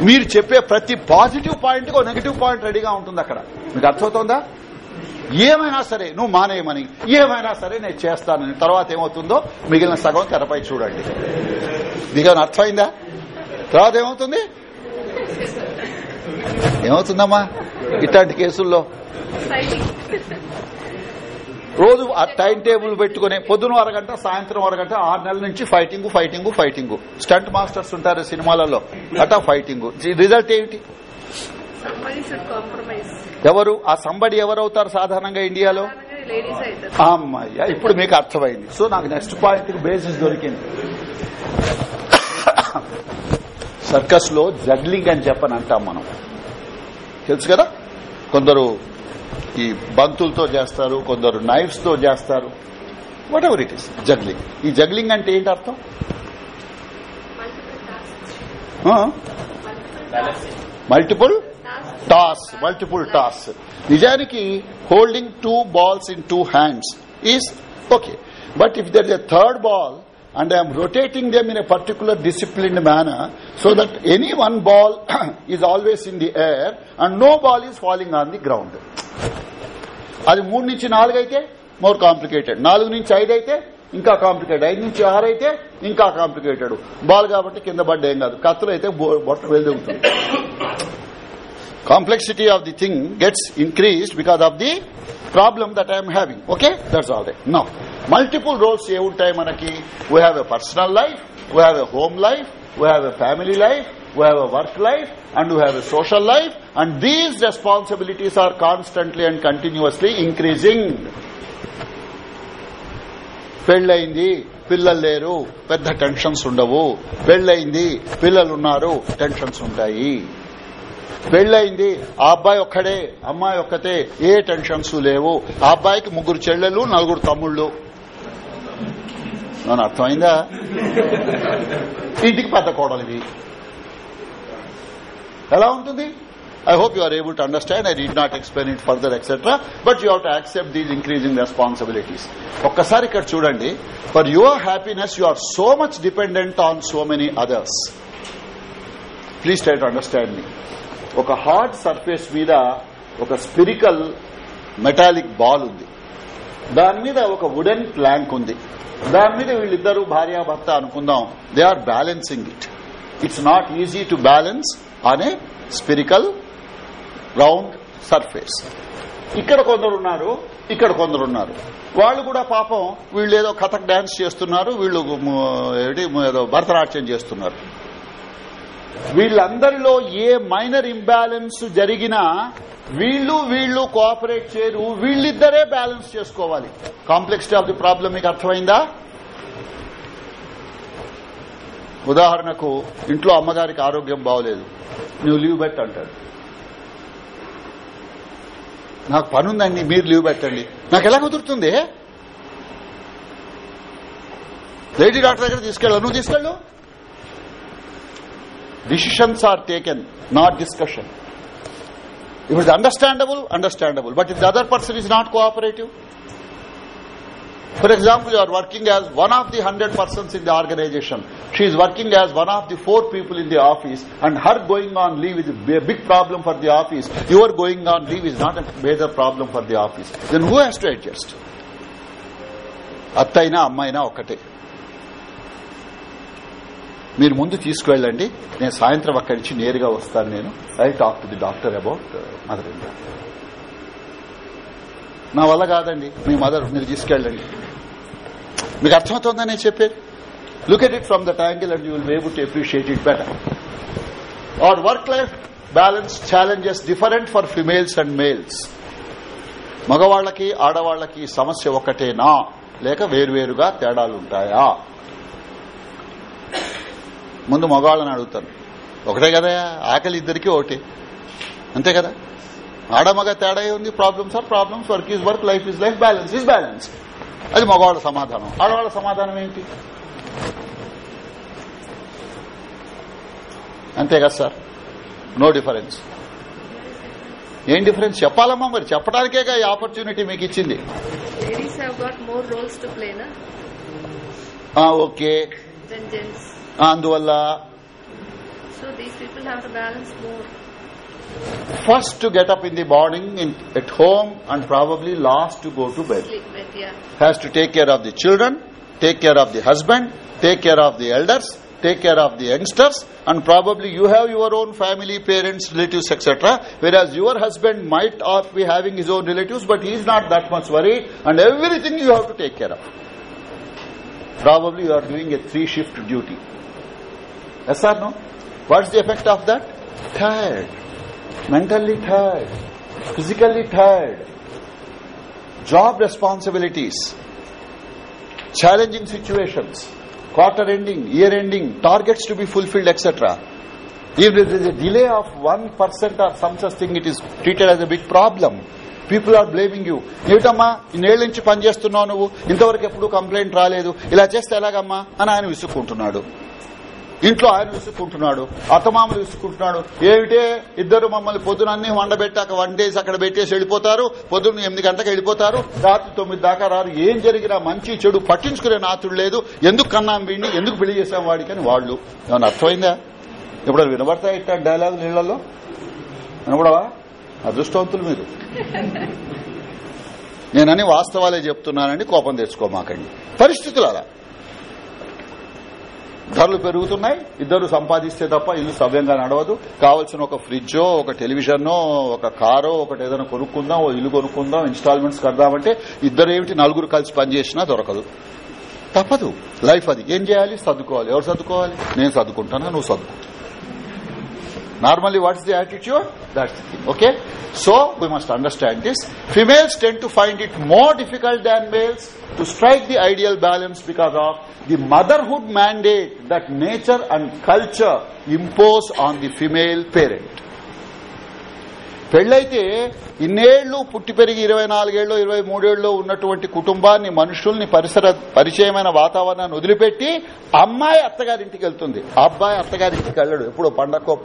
మీరు చెప్పే ప్రతి పాజిటివ్ పాయింట్ ఒక నెగిటివ్ పాయింట్ రెడీగా ఉంటుంది అక్కడ. మీకు అర్థమవుతుందా? ఏమైనా సరే నువ్వు మానేయమని ఏమైనా సరే నేను చేస్తానని. తర్వాత ఏమవుతుందో మిగిలిన సగం తెరపై చూడండి. మీకు అర్థమైందా? తర్వాత ఏమవుతుంది? ఏమవుతుందమ్మా? ఇట్లాంటి కేసుల్లో? రోజు ఆ టైం టేబుల్ పెట్టుకుని పొద్దున అరగంట సాయంత్రం అరగంట ఆరు నెలల నుంచి fighting fighting fighting. Stunt masters ఉంటారు సినిమాలలో. అటా ఫైటింగ్. రిజల్ట్ ఏమిటి? ఎవరు? ఆ సంబడి ఎవరవుతారు సాధారణంగా ఇండియాలో? లేడీస్ అమ్మయ్యా ఇప్పుడు మీకు అర్థమైంది. సో నాకు నెక్స్ట్ పాయింట్ బేసిస్ దొరికింది. సర్కస్లో జగ్లింగ్ అని చెప్పని అంటాం మనం. తెలుసు కదా? కొందరు ఈ బంతులతో చేస్తారు కొందరు నైఫ్స్తో చేస్తారు. Whatever it is juggling ఈ జగ్లింగ్ అంటే ఏంటి అర్థం? మల్టిపుల్ టాస్ మల్టిపుల్ టాస్ నిజానికి holding two balls in two hands is okay but if there is a third ball and I'm rotating them in a particular discipline manner so that any one ball is always in the air and no ball is falling on the ground అది మూడు నుంచి నాలుగు అయితే మోర్ కాంప్లికేటెడ్ నాలుగు నుంచి ఐదు అయితే ఇంకా కాంప్లికేటెడ్ ఐదు నుంచి ఆరు అయితే ఇంకా కాంప్లికేటెడ్ బాల్ కాబట్టి కింద పడ్డ ఏం కాదు. కత్తులు అయితే బొట్ట వెళ్తుంది complexity of the thing gets increased because of the problem that I'm having okay that's all right no multiple roles ఏముంటాయి మనకి. We have a personal life we have a home life we have a family life we have a work life and we have a social life and these responsibilities are constantly and continuously increasing పెళ్ళయింది పిల్లలు లేరు పెద్ద టెన్షన్స్ ఉండవు. పెళ్ళయింది పిల్లలున్నారు టెన్షన్స్ ఉంటాయి. పెళ్ళైంది ఆ అబ్బాయి ఒక్కడే అమ్మాయి ఒక్కతే ఏ టెన్షన్స్ లేవు. ఆ అబ్బాయికి ముగ్గురు చెల్లెలు నలుగురు తమ్ముళ్ళు. నన్ను అర్థమైందా? ఇంటికి పెద్ద కోడలిది ఎలా ఉంటుంది? I hope you are able to understand I did not explain it further etcetera but you have to accept these increasing responsibilities ఒక్కసారి ఇక్కడ చూడండి. For your happiness you are so much dependent on so many others please try to understand me ఒక హార్డ్ సర్ఫేస్ మీద ఒక స్పిరికల్ మెటాలిక్ బాల్ ఉంది. దాని మీద ఒక వుడెన్ ప్లాంక్ ఉంది. దాని మీద వీళ్ళిద్దరూ భార్యాభర్త అనుకుందాం. They are balancing it it's not easy to balance on a spherical round surface ఇక్కడ కొందరు ఉన్నారు ఇక్కడ కొందరు ఉన్నారు వాళ్ళు కూడా పాపం వీళ్ళు ఏదో కథక్ డాన్స్ చేస్తున్నారు వీళ్ళు ఏదో భరతనాట్యం చేస్తున్నారు. వీళ్ళందరిలో ఏ మైనర్ ఇంబ్యాలెన్స్ జరిగినా వీళ్ళు వీళ్ళు కోఆపరేట్ చేయరు వీళ్ళిద్దరే బ్యాలెన్స్ చేసుకోవాలి. కాంప్లెక్సిటీ ఆఫ్ ది ప్రాబ్లం మీకు అర్థమైందా? ఉదాహరణకు ఇంట్లో అమ్మగారికి ఆరోగ్యం బాగోలేదు. నువ్వు లీవ్ బెట్ అంటాడు. నాకు పనుందండి మీరు లీవ్ పెట్టండి. నాకు ఎలా కుదురుతుంది? లేడీ డాక్టర్ దగ్గర తీసుకెళ్ళు. నువ్వు తీసుకెళ్ళు. decisions are taken not discussion if it's understandable understandable but if the other person is not cooperative for example you are working as one of the 100 persons in the organization she is working as one of the four people in the office and her going on leave is a big problem for the office your going on leave is not a major problem for the office then who has to adjust అత్తైనా అమ్మాయినా ఒక్కటే మీరు ముందు తీసుకువెళ్ళండి. నేను సాయంత్రం అక్కడి నుంచి నేరుగా వస్తాను నేను. I talk to the doctor about uh, mother in నా వల్ల కాదండి. మీ మదర్ మీరు తీసుకెళ్ళండి. మీకు అర్థమవుతుందని నేను చెప్పేది? Look at it from that angle and you will be able to appreciate it better are work life balance challenges different for females and males మగవాళ్ళకి ఆడవాళ్ళకి సమస్య ఒకటేనా? లేక వేరువేరుగా తేడాలుంటాయా? ముందు మగవాళ్ళని అడుగుతాను. ఒకటే కదా ఆకలి ఇద్దరికి ఒకటి. అంతే కదా? ఆడమగ తేడా ఉంది problems are problems work is work life is life balance is balance అది మగవాళ్ళ సమాధానం. ఆడవాళ్ళ సమాధానం ఏంటి? అంతే కదా సార్? నో డిఫరెన్స్ ఏం డిఫరెన్స్ చెప్పాలమ్మా మరి. చెప్పడానికే ఈ ఆపర్చునిటీ మీకు ఇచ్చింది. ఓకే. అందువల్ల So these people have to balance more. First to get up in the morning in at home and probably last to go to bed Sleep with, yeah. has to take care of the children, take care of the husband, take care of the elders, take care of the youngsters, and probably you have your own family, parents, relatives, etc. Whereas your husband might not be having his own relatives, but he is not that much worried, and everything you have to take care of. Probably you are doing a three shift duty. Yes or no? What's the effect of that? Tired. Mentally tired. Physically tired. Job responsibilities challenging situations, quarter ending, year ending, targets to be fulfilled, etc. If there is a delay of 1% or some such thing, it is treated as a big problem. People are blaming you ఏమిటమ్మా ఇన్నేళ్ళ నుంచి పనిచేస్తున్నావు నువ్వు ఇంతవరకు ఎప్పుడు కంప్లైంట్ రాలేదు ఇలా చేస్తే ఎలాగమ్మా అని ఆయన విసుక్కుంటున్నాడు ఇంట్లో ఆయన విసుక్కుంటున్నాడు అత్తమామలు విసుక్కుంటున్నాడు ఏమిటే? ఇద్దరు మమ్మల్ని పొద్దున అన్ని వండబెట్టాక వండేసి అక్కడ పెట్టేసి వెళ్ళిపోతారు. పొద్దున్న ఎనిమిది గంటలకు వెళ్ళిపోతారు. రాత్రి తొమ్మిది దాకా రారు. ఏం జరిగినా మంచి చెడు పట్టించుకునే నాతుడు లేదు. ఎందుకు కన్నాం వీడిని? ఎందుకు పెళ్ళి చేశాం వాడికి అని వాళ్ళు. ఏమన్నా అర్థమైందా? ఇప్పుడు వినబడతాయి ఇట్లా డైలాగ్ నీళ్ళలో వినబడవా? అదృష్టవంతులు మీరు. నేనని వాస్తవాలే చెప్తున్నానండి కోపం తెచ్చుకోమాకండి. పరిస్థితులు అలా. ధరలు పెరుగుతున్నాయి ఇద్దరు సంపాదిస్తే తప్ప ఇల్లు సవ్యంగా నడవదు. కావలసిన ఒక ఫ్రిడ్జో ఒక టెలివిజనో ఒక కారో ఒకటి ఏదైనా కొనుక్కుందాం ఓ ఇల్లు కొనుక్కుందాం ఇన్స్టాల్మెంట్స్ కడదామంటే ఇద్దరు ఏమిటి నలుగురు కలిసి పనిచేసినా దొరకదు. తప్పదు. లైఫ్ అది. ఏం చేయాలి? సర్దుకోవాలి. ఎవరు సర్దుకోవాలి? నేను సర్దుకుంటానా? నువ్వు సర్దుకో. Normally what's the attitude that's the thing okay so we must understand this females tend to find it more difficult than males to strike the ideal balance because of the motherhood mandate that nature and culture impose on the female parent పెళ్ళైతే ఇన్నేళ్ళు పుట్టి పెరిగి ఇరవై నాలుగేళ్ళు ఇరవై మూడేళ్ళు ఉన్నటువంటి కుటుంబాన్ని మనుషుల్ని పరిసర పరిచయమైన వాతావరణాన్ని వదిలిపెట్టి అమ్మాయి అత్తగారింటికి వెళ్తుంది అబ్బాయి అత్తగారింటికి వెళ్ళడు ఎప్పుడో పండక్కో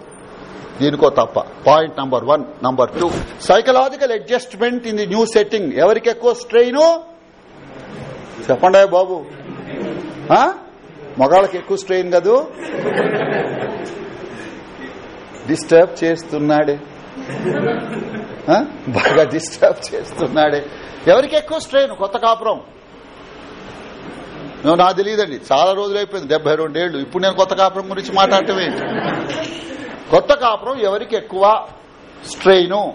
దీనికో తప్ప. Point number one number two psychological adjustment in the new setting ఎవరికి ఎక్కువ స్ట్రెయిన్ చెప్పండి బాబు. మగాళ్ళకి ఎక్కువ స్ట్రెయిన్ కదూ? డిస్టర్బ్ చేస్తున్నాడే. బాగా డిస్టర్బ్ చేస్తున్నాడే. ఎవరికి ఎక్కువ స్ట్రెయిన్ కొత్త కాపురం. నువ్వు నాకు తెలియదండి. చాలా రోజులు అయిపోయింది. డెబ్బై రెండేళ్ళు ఇప్పుడు నేను కొత్త కాపురం గురించి మాట్లాడటం ఏంటి? కొత్త కాపురం ఎవరికి ఎక్కువ? స్ట్రెయిన్.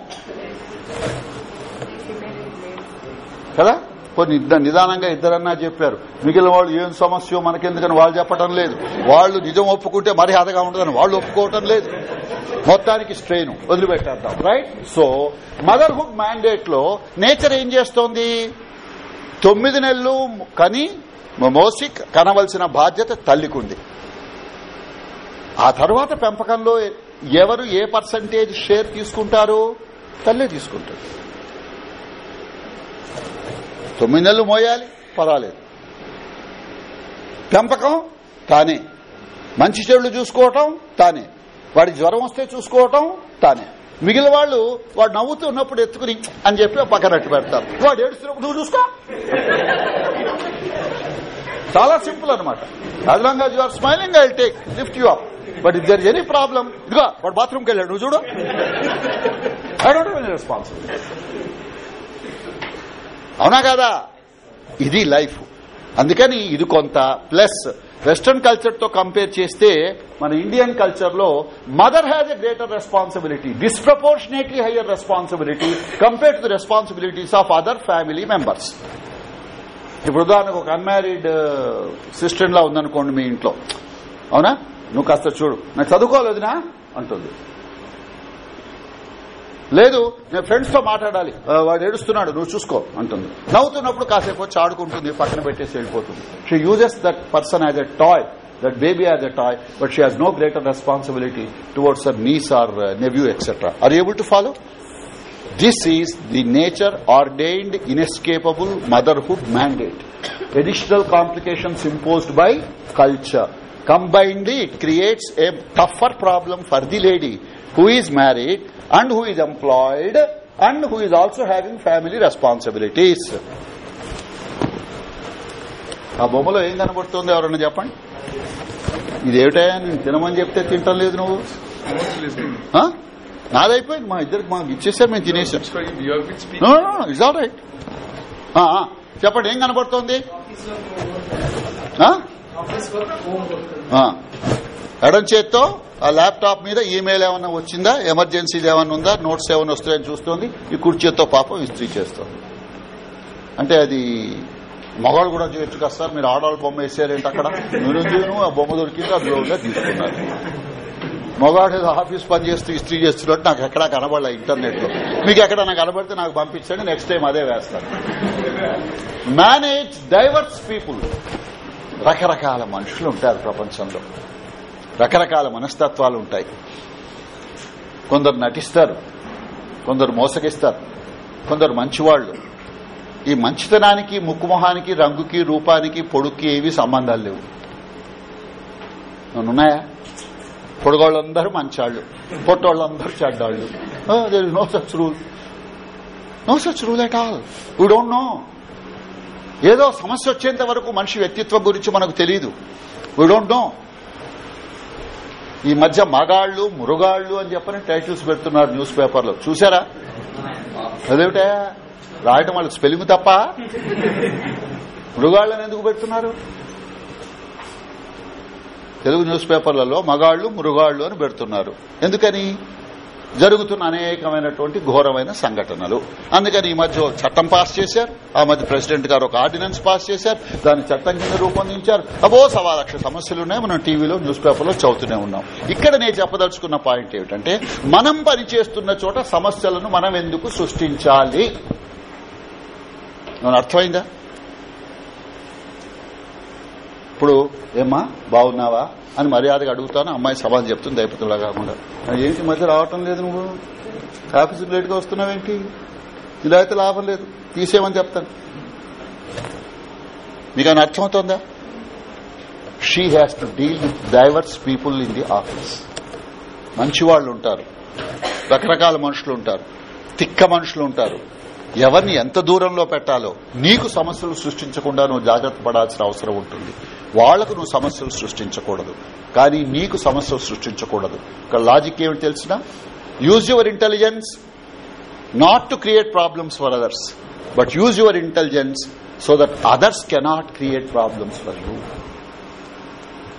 కదా? కొన్ని నిదానంగా ఇద్దరన్నా చెప్పారు. మిగిలిన వాళ్ళు ఏం సమస్య మనకెందుకని వాళ్ళు చెప్పడం లేదు. వాళ్ళు నిజం ఒప్పుకుంటే మర్యాదగా ఉండదని వాళ్ళు ఒప్పుకోవటం లేదు. మొత్తానికి స్ట్రెయిన్. వదిలిపెట్టేద్దాం. రైట్ సో మదర్హుడ్ మ్యాండేట్లో నేచర్ ఏం చేస్తోంది? తొమ్మిది నెలలు కని మోసి కనవలసిన బాధ్యత తల్లికుంది. ఆ తర్వాత పెంపకంలో ఎవరు ఏ పర్సంటేజ్ షేర్ తీసుకుంటారు తల్లే తీసుకుంటారు. తొమ్మిది నెలలు మోయాలి పర్వాలేదు. పెంపకం తానే. మంచి చెడులు చూసుకోవటం తానే. వాడి జ్వరం వస్తే చూసుకోవటం తానే. మిగిలిన వాళ్ళు వాడు నవ్వుతూ ఉన్నప్పుడు ఎత్తుకుని అని చెప్పి పక్కనట్టు పెడతారు. వాడు ఏడుస్తున్నప్పుడు నువ్వు చూసుకో. చాలా సింపుల్ అనమాట as long as smiling I take lift you up. But if there any problem ఇదిగో వాడు బాత్రూమ్కి వెళ్ళాడు. నువ్వు చూడు. ఐ డోంట్ రెస్పాన్సిబిలిటీ అవునా కదా? ఇది లైఫ్. అందుకని ఇది కొంత. ప్లస్ వెస్టర్న్ కల్చర్తో కంపేర్ చేస్తే మన ఇండియన్ కల్చర్లో mother has a greater responsibility disproportionately higher responsibility compare to the responsibilities of other family members ఇప్పుడు ఉదాహరణకు ఒక అన్మ్యారీడ్ సిస్టర్ లా ఉందనుకోండి మీ ఇంట్లో. అవునా? నువ్వు కాస్త చూడు. నాకు చదువుకోలేదునా అంటుంది. లేదు నేను ఫ్రెండ్స్తో మాట్లాడాలి. వాడు ఏడుస్తున్నాడు నువ్వు చూసుకో అంటుంది. నవ్వుతున్నప్పుడు కాసేపు వచ్చి ఆడుకుంటుంది పక్కన పెట్టేసి వెళ్ళిపోతుంది. She uses that person as a toy that baby as a toy but she has no greater responsibility towards her nieces or nephew etcetera are able to follow is is nature nature ordained inescapable motherhood mandate Additional complications imposed by culture. Combinedly it creates a tougher problem for the lady who is married and who is employed and who is also having family responsibilities ఆ బొమ్మలో ఏం కనబడుతుంది ఎవరన్నా చెప్పండి? ఇది ఇదేమిటా తినమని చెప్తే తింటాం లేదు నువ్వు. నాదైపోయింది. మా ఇద్దరికి మాకు ఇచ్చేసారు మేము తినేసాం. రైట్ చెప్పండి ఏం కనబడుతోంది? ఎడం చేత్తో ఆ ల్యాప్టాప్ మీద ఈమెయిల్ ఏమన్నా వచ్చిందా? ఎమర్జెన్సీలు ఏమన్నా ఉందా? నోట్స్ ఏమైనా వస్తాయని చూస్తోంది. ఈ కుడి చేత్తో పాపం ఇస్త్రీ చేస్తోంది. అంటే అది మగవాళ్ళు కూడా చేయొచ్చు కదా సార్. మీరు ఆడవాళ్ళ బొమ్మ వేసారేంటి అక్కడ? నేను ఆ బొమ్మ దొరికింది ఆ లోగా తీసుకున్నారు. మగవాడు ఏదో ఆఫీస్ పని చేస్తూ ఇస్త్రీ చేస్తున్నట్టు నాకు ఎక్కడా కనబడలే ఇంటర్నెట్లో మీకు ఎక్కడన్నా కనబడితే నాకు పంపించండి నెక్స్ట్ టైం అదే వేస్తాను. మేనేజ్ డైవర్స్ పీపుల్ రకరకాల మనుషులు ఉంటారు ప్రపంచంలో. రకరకాల మనస్తత్వాలు ఉంటాయి. కొందరు నటిస్తారు కొందరు మోసగిస్తారు కొందరు మంచివాళ్ళు ఈ మంచితనానికి ముక్కుమొహానికి రంగుకి రూపానికి పొడుక్కి ఏవి సంబంధాలు లేవు. ఉన్నాయా పొడగోళ్ళందరూ మంచాళ్ళు పొట్టోళ్ళందరూ చెడ్డాళ్ళు. There is no such rule no such rule at all we don't know ఏదో సమస్య వచ్చేంత వరకు మనిషి వ్యక్తిత్వం గురించి మనకు తెలియదు వీ డోంట్ నో ఈ మధ్య మగాళ్ళు మురుగాళ్ళు అని చెప్పని టైటిల్స్ పెడుతున్నారు న్యూస్ పేపర్లో చూసారా అదేమిటా? రాయటం వాళ్ళకి స్పెలింగ్ తప్ప? మృగాళ్ళని ఎందుకు పెడుతున్నారు? తెలుగు న్యూస్ పేపర్లలో మగాళ్ళు మృగాళ్ళు అని పెడుతున్నారు. ఎందుకని? జరుగుతున్న అనేకమైనటువంటి ఘోరమైన సంఘటనలు. అందుకని ఈ మధ్య చట్టం పాస్ చేశారు. ఆ మధ్య ప్రెసిడెంట్ గారు ఒక ఆర్డినెన్స్ పాస్ చేశారు. దాన్ని చట్టం కింద రూపొందించారు. అబో సవా లక్ష సమస్యలు ఉన్నాయి మనం టీవీలో న్యూస్ పేపర్లో చదువుతూనే ఉన్నాం. ఇక్కడ నేను చెప్పదలుచుకున్న పాయింట్ ఏమిటంటే మనం పనిచేస్తున్న చోట సమస్యలను మనం ఎందుకు సృష్టించాలి? అర్థమైందా? ఇప్పుడు ఏమ్మా బాగున్నావా? అని మర్యాదగా అడుగుతాను అమ్మాయి సమాధానం చెప్తుంది దయపతిలా కాకుండా. ఏంటి మధ్య రావటం లేదు నువ్వు? ఆఫీసుకు లేట్గా వస్తున్నావేంటి? ఇలా అయితే లాభం లేదు తీసేయమని చెప్తాను. మీకు ఆయన అర్థమవుతోందా? She has to deal with diverse people in the office మంచి వాళ్ళు ఉంటారు రకరకాల మనుషులు ఉంటారు తిక్క మనుషులు ఉంటారు. ఎవరిని ఎంత దూరంలో పెట్టాలో నీకు సమస్యలు సృష్టించకుండా నువ్వు జాగ్రత్త పడాల్సిన అవసరం ఉంటుంది. వాళ్ళకు నువ్వు సమస్యలు సృష్టించకూడదు. కానీ నీకు సమస్యలు సృష్టించకూడదు. ఇక్కడ లాజిక్ ఏమిటి తెలిసిన? Use your intelligence not to create problems for others but use your intelligence so that others cannot create problems for you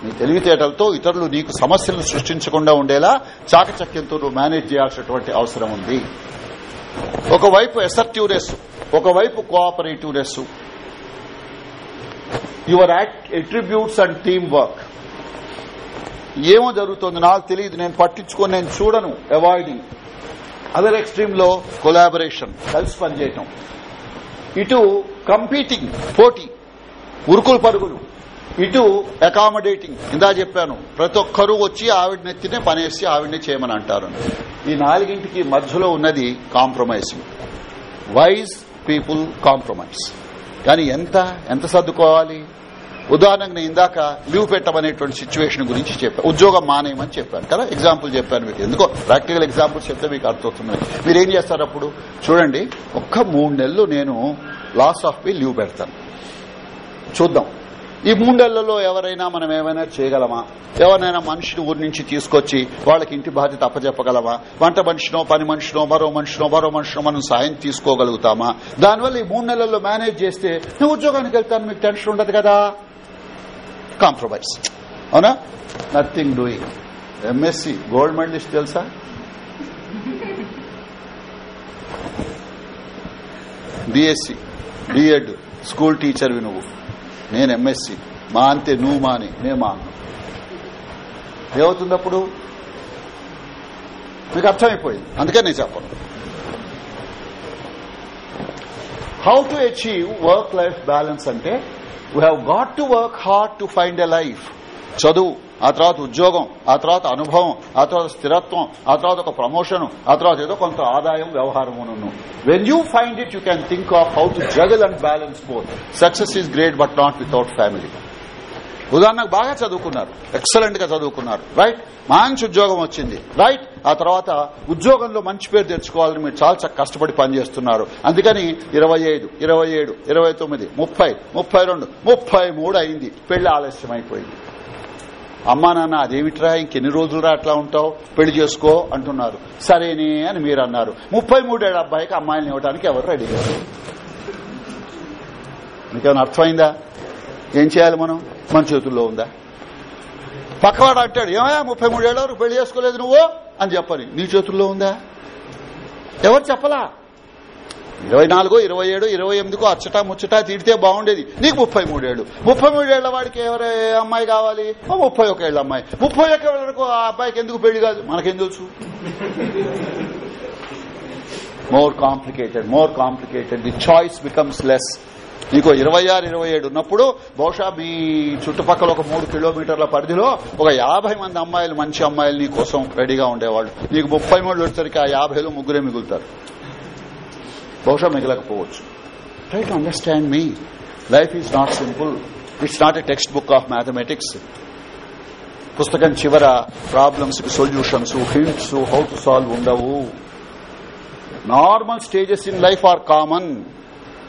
నీ తెలివితేటలతో ఇతరులు నీకు సమస్యలను సృష్టించకుండా ఉండేలా చాకచక్యంతో నువ్వు మేనేజ్ చేయాల్సినటువంటి అవసరం ఉంది. ఒకవైపు ఎసర్టివ్నెస్ ఒకవైపు cooperativeness your attributes and team work. ఏమో జరుగుతుంది? నాకు తెలియదు నేను పట్టించుకొని నేను చూడను. అవాయిడింగ్ అదర్ ఎక్స్ట్రీమ్లో కొలాబరేషన్ కలిసి పనిచేయటం. ఇటు కంపీటింగ్ పోటీ. ఉరుకులు పరుగులు. ఇటు అకామడేటింగ్ ఇందా చెప్పాను. ప్రతి ఒక్కరూ వచ్చి ఆవిడ నెత్తినే పనేసి ఆవిడని చేయమని అంటారు. ఈ నాలుగింటికి మధ్యలో ఉన్నది కాంప్రమైజింగ్ వైజ్ పీపుల్ కాంప్రమైజ్ కానీ ఎంత ఎంత సర్దుకోవాలి? ఉదాహరణకు నేను ఇందాక లీవ్ పెట్టమనేటువంటి సిచ్యువేషన్ గురించి చెప్పాను ఉద్యోగం మానేయమని చెప్పాను కదా. ఎగ్జాంపుల్ చెప్పాను మీకు. ఎందుకో ప్రాక్టికల్ ఎగ్జాంపుల్స్ చెప్తే మీకు అర్థమవుతుంది. మీరు ఏం చేస్తారు అప్పుడు? చూడండి ఒక్క మూడు నెలలు నేను లాస్ ఆఫ్ పే లీవ్ పెడతాను. చూద్దాం. ఈ మూడేళ్ళలో ఎవరైనా మనం ఏమైనా చేయగలమా? ఎవరైనా మనిషిని ఊరి నుంచి తీసుకొచ్చి వాళ్ళకి ఇంటి బాధ్యత అప్పజెప్పగలమా? వంట మనిషినో పని మనిషినో మరో మనిషినో మరో మనిషినో మనం సాయం తీసుకోగలుగుతామా? దానివల్ల ఈ మూడు నెలల్లో మేనేజ్ చేస్తే నేను ఉద్యోగానికి వెళ్తాను మీకు టెన్షన్ ఉండదు కదా. కాంప్రమైజ్. అవునా? Nothing doing MSc gold medalist తెలుసా? బిఎస్సి బిఎడ్ స్కూల్ టీచర్వి నువ్వు. నేను ఎంఎస్సి మా అంతే నువ్వు మాని నేను మా అన్న. ఏమవుతుంది అప్పుడు మీకు అర్థమైపోయింది. అందుకే నేను చెప్పను. How to achieve work life balance అంటే we have got to work hard to find a life చదువు ఆ తర్వాత ఉద్యోగం ఆ తర్వాత అనుభవం ఆ తర్వాత స్థిరత్వం ఆ తర్వాత ఒక ప్రమోషన్ ఆ తర్వాత ఏదో కొంత ఆదాయం వ్యవహారమును when you find it you can think of how to juggle and balance both success is great but not without family ఉదాహరణకు బాగా చదువుకున్నారు. ఎక్సలెంట్గా చదువుకున్నారు. రైట్ మంచి ఉద్యోగం వచ్చింది. రైట్ ఆ తర్వాత ఉద్యోగంలో మంచి పేరు తెచ్చుకోవాలని మీరు చాలా కష్టపడి పనిచేస్తున్నారు. అందుకని ఇరవై ఐదు ఇరవై ఏడు ఇరవై తొమ్మిది ముప్పై ముప్పై రెండు ముప్పై మూడు అయింది. పెళ్ళి ఆలస్యం అయిపోయింది అమ్మా నాన్న అదేమిట్రా? ఇంకెన్ని రోజులురా అట్లా ఉంటావు? పెళ్ళి చేసుకో అంటున్నారు. సరేనే అని మీరు అన్నారు. ముప్పై మూడేళ్ళ అబ్బాయికి అమ్మాయిని ఇవ్వడానికి ఎవరు రెడీ లేరు మీకేమైనా అర్థమైందా? ఏం చేయాలి మనం? మన చేతుల్లో ఉందా? పక్కవాడు అంటాడు ఏమయ్యా ముప్పై మూడేళ్ళ వరకు పెళ్ళి చేసుకోలేదు నువ్వు? అని చెప్పని నీ చేతుల్లో ఉందా? ఎవరు చెప్పలా? ఇరవై నాలుగో ఇరవై ఏడు ఇరవై ఎనిమిదికో అచ్చట ముచ్చట తీడితే బాగుండేది. నీకు ముప్పై మూడేళ్ళు ముప్పై మూడేళ్ళ వాడికి ఎవరే అమ్మాయి కావాలి? ముప్పై ఒక ఏళ్ళ అమ్మాయి. ముప్పై ఒక్క వరకు ఆ అబ్బాయికి ఎందుకు పెళ్ళి కాదు? మనకేం తెలుసు? More complicated more complicated the choice becomes less నీకు ఇరవై ఆరు ఇరవై ఏడు ఉన్నప్పుడు బహుశా మీ చుట్టుపక్కల ఒక మూడు కిలోమీటర్ల పరిధిలో ఒక యాభై మంది అమ్మాయిలు మంచి అమ్మాయిలు నీ కోసం రెడీగా ఉండేవాళ్ళు. నీకు ముప్పై మూడు వచ్చేసరికి ఆ యాభైలో ముగ్గురే మిగులుతారు. బహుశా మిగలకపోవచ్చు. Try to understand me life is not simple it's not a textbook of mathematics పుస్తకం చివర ప్రాబ్లమ్స్కి solutions hints how to solve ఉండవు. Normal stages in life are common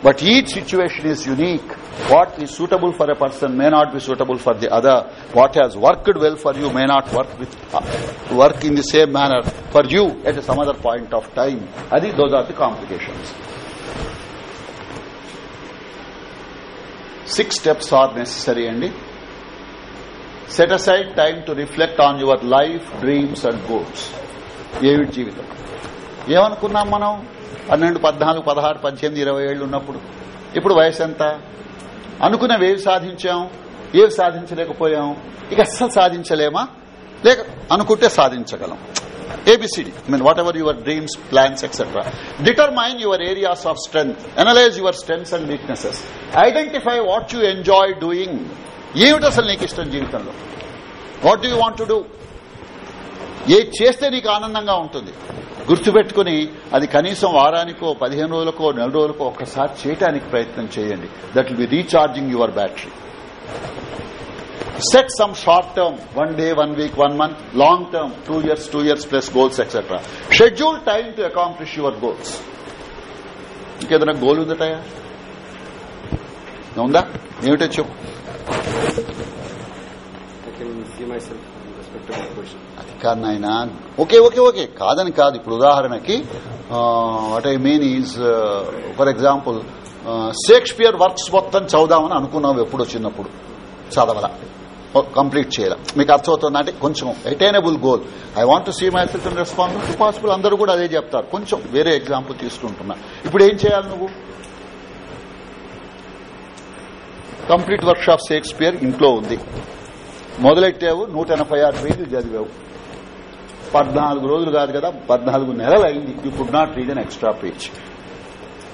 but each situation is unique. What is suitable for a person may not be suitable for the other. What has worked well for you may not work with uh, work in the same manner for you at some other point of time. Adi, those are the complications. Six steps are necessary, Andy. Set aside time to reflect on your life, dreams and goals. ఏమిటి జీవితం ఏమనుకున్నాం మనం పన్నెండు పద్నాలుగు పదహారు పద్దెనిమిది ఇరవై ఏళ్ళు ఉన్నప్పుడు. ఇప్పుడు వయసు ఎంత? అనుకున్నవి ఏవి సాధించాం? ఏవి సాధించలేకపోయాం? ఇక అస్సలు సాధించలేమా? లేక అనుకుంటే సాధించగలం. A B C D mean whatever your dreams plans etcetera determine your areas of strength analyse your strengths and weaknesses identify what you enjoy doing ఏమిటి అసలు నీకు ఇష్టం జీవితంలో? What do you want to do ఏది చేస్తే నీకు ఆనందంగా ఉంటుంది? గుర్తుపెట్టుకుని అది కనీసం వారానికో పదిహేను రోజులకో నెల రోజులకో ఒక్కసారి చేయడానికి ప్రయత్నం చేయండి. That will be recharging your battery set some short term one day one week one month long term two years two years plus goals etcetera schedule time to accomplish your goals ఇంకేదైనా గోల్ ఉందటయా ఉందా? ఏమిటో చెప్పు. కానీ can కాదు నాయన ఓకే ఓకే ఓకే. కాదని కాదు. ఇప్పుడు ఉదాహరణకి what I mean is for example Shakespeare works మొత్తం చదుదామని అనుకున్నావు ఎప్పుడు చిన్నప్పుడు. చదవల. కంప్లీట్ చేయాలి. మీకు అర్థమవుతుంది? అంటే కొంచెం attainable goal I want to see myself and responsible possible అందరూ కూడా అదే చెప్తారు. కొంచెం వేరే ఎగ్జాంపుల్ తీసుకుంటున్నా. ఇప్పుడు ఏం చేయాలి నువ్వు? కంప్లీట్ వర్క్ షాప్ షేక్స్పియర్ ఇంట్లో ఉంది. మొదలెట్టావు? నూట ఎనభై ఆరు పేజీలు చదివావు. పద్నాలుగు రోజులు కాదు కదా పద్నాలుగు నెలలు అయింది. You could not read an extra page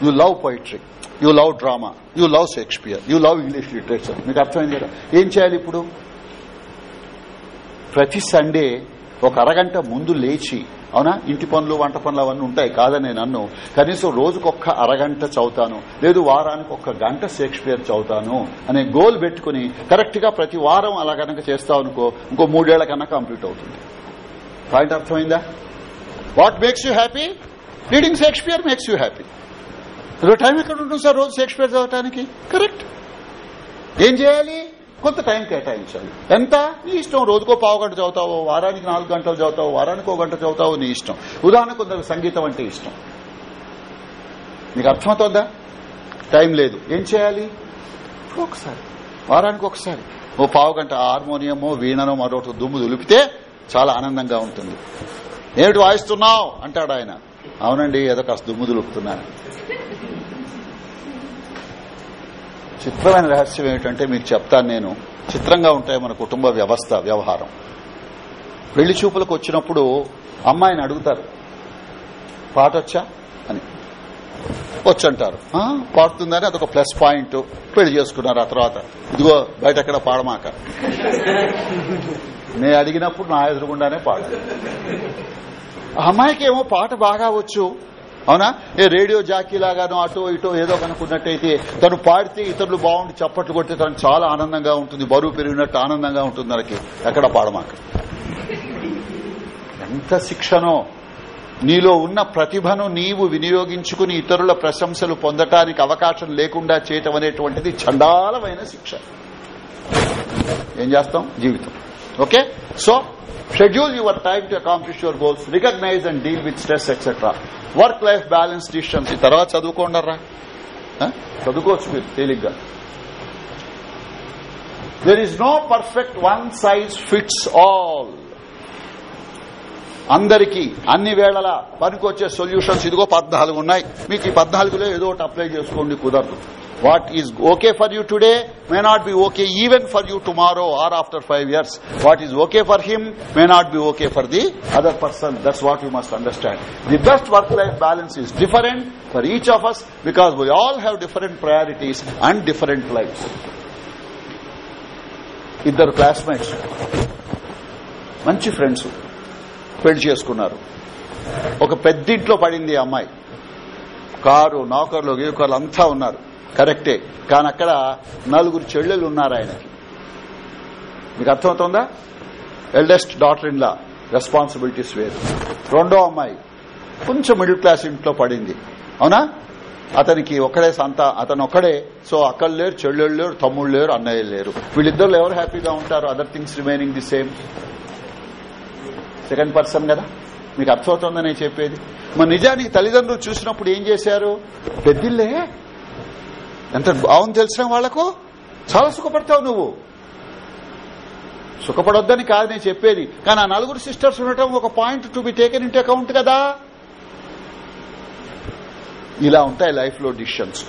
you love poetry you love drama you love Shakespeare you love English literature మీకు అర్థమైంది కదా? ఏం చేయాలి ఇప్పుడు? ప్రతి సండే ఒక అరగంట ముందు లేచి అవునా? ఇంటి పనులు వంట పనులు అవన్నీ ఉంటాయి కాదని నేను అన్ను కనీసం రోజుకొక్క అరగంట చదువుతాను. లేదు వారానికి ఒక్క గంట షేక్స్పియర్ చదువుతాను అనే గోల్ పెట్టుకుని కరెక్ట్గా ప్రతి వారం అలా కనుక చేస్తావు అనుకో ఇంకో మూడేళ్ళ కన్నా కంప్లీట్ అవుతుంది. పాయింట్ అర్థమైందా what makes you happy reading Shakespeare makes you happy time ఎక్కడ ఉంటుంది సార్ రోజు షేక్స్పియర్ చదవటానికి కరెక్ట్ ఏం చేయాలి? కొంత టైం కేటాయించాలి. ఎంత? నీ ఇష్టం. రోజుకో పావు గంట చదువుతావో వారానికి నాలుగు గంటలు చదువుతావు వారానికి ఒక గంట చదువుతావు నీ ఇష్టం. ఉదాహరణ కొందరు సంగీతం అంటే ఇష్టం. నీకు అర్థమవుతుందా? టైం లేదు. ఏం చేయాలి? ఒకసారి. వారానికి ఒకసారి. ఓ పావు గంట. హార్మోనియమో వీణనో మరొకటి దుమ్ము దులిపితే చాలా ఆనందంగా ఉంటుంది. ఏమిటి వాయిస్తున్నావు? అంటాడు ఆయన. అవునండి ఏదో కాస్త దుమ్ము దులుపుతున్నాను. చిత్రమైన రహస్యం ఏమిటంటే మీకు చెప్తాను నేను. చిత్రంగా ఉంటాయి మన కుటుంబ వ్యవస్థ వ్యవహారం. పెళ్ళి చూపులకు వచ్చినప్పుడు అమ్మాయిని అడుగుతారు. పాటొచ్చా? అని. వచ్చంటారు. పాడుతుందని అదొక ప్లస్ పాయింట్. పెళ్ళి చేసుకున్నారు ఆ తర్వాత. ఇదిగో బయట ఎక్కడ పాడమాక. నేను అడిగినప్పుడు నా ఎదురుగుండానే పాట అమ్మాయికి ఏమో పాట బాగా వచ్చు. అవునా? ఏ రేడియో జాకీ లాగానో అటో ఇటో ఏదో కనుక్కున్నట్టయితే తను పాడితే ఇతరులు బాగుండి చప్పట్లు కొడితే తనకు చాలా ఆనందంగా ఉంటుంది. బరువు పెరిగినట్టు ఆనందంగా ఉంటుంది తనకి. ఎక్కడ పాడమాక? ఎంత శిక్షనో. నీలో ఉన్న ప్రతిభను నీవు వినియోగించుకుని ఇతరుల ప్రశంసలు పొందటానికి అవకాశం లేకుండా చేయటం అనేటువంటిది చండాలమైన శిక్ష. ఏం చేస్తాం? జీవితం. Okay so schedule your time to accomplish your goals recognise and deal with stress etcetera work life balance distance ఈ తర్వాత చదువుకోండరా చదువుకోవచ్చు మీరు తేలిగ్గా. There is no perfect one size fits all అందరికీ అన్ని వేళలా పనికొచ్చే సొల్యూషన్స్ ఇదిగో పద్నాలుగు ఉన్నాయి. మీకు ఈ పద్నాలుగులో ఏదో ఒకటి అప్లై చేసుకోండి కుదరదు. What is okay for you today may not be okay even for you tomorrow or after five years What is okay for him may not be ఓకే for the other person That's what you must understand The best work life balance is different for each of us because we all have different priorities and different lives ఇద్దరు క్లాస్మేట్స్ మంచి ఫ్రెండ్స్ పెళ్ళి చేసుకున్నారు. ఒక పెద్దింట్లో పడింది అమ్మాయి. కారు నౌకర్లు గీకర్లు అంతా ఉన్నారు. కరెక్టే. కానీ అక్కడ నలుగురు చెల్లెలు ఉన్నారు ఆయనకి. మీకు అర్థమవుతుందా? Eldest daughter in law responsibilities వేరు. రెండో అమ్మాయి కొంచెం మిడిల్ క్లాస్ ఇంట్లో పడింది. అవునా? అతనికి ఒక్కడే సంత అతను ఒక్కడే. సో అక్కలు లేరు చెల్లెళ్ళు లేరు తమ్ముళ్ళు లేరు అన్నయ్యలు లేరు. వీళ్ళిద్దరు ఎవరు హ్యాపీగా ఉంటారు? Other things remaining the same second person కదా? మీకు అర్థమవుతుందని చెప్పేది. మరి నిజానికి తల్లిదండ్రులు చూసినప్పుడు ఏం చేశారు? పెద్దిల్లే ఎంత బాగుంది తెలిసిన వాళ్ళకు? చాలా సుఖపడతావు నువ్వు. సుఖపడొద్దని కాదు నేను చెప్పేది. కానీ ఆ నలుగురు సిస్టర్స్ ఉండటం ఒక point to be taken into account కదా. ఇలా ఉంటాయి లైఫ్లో decisions.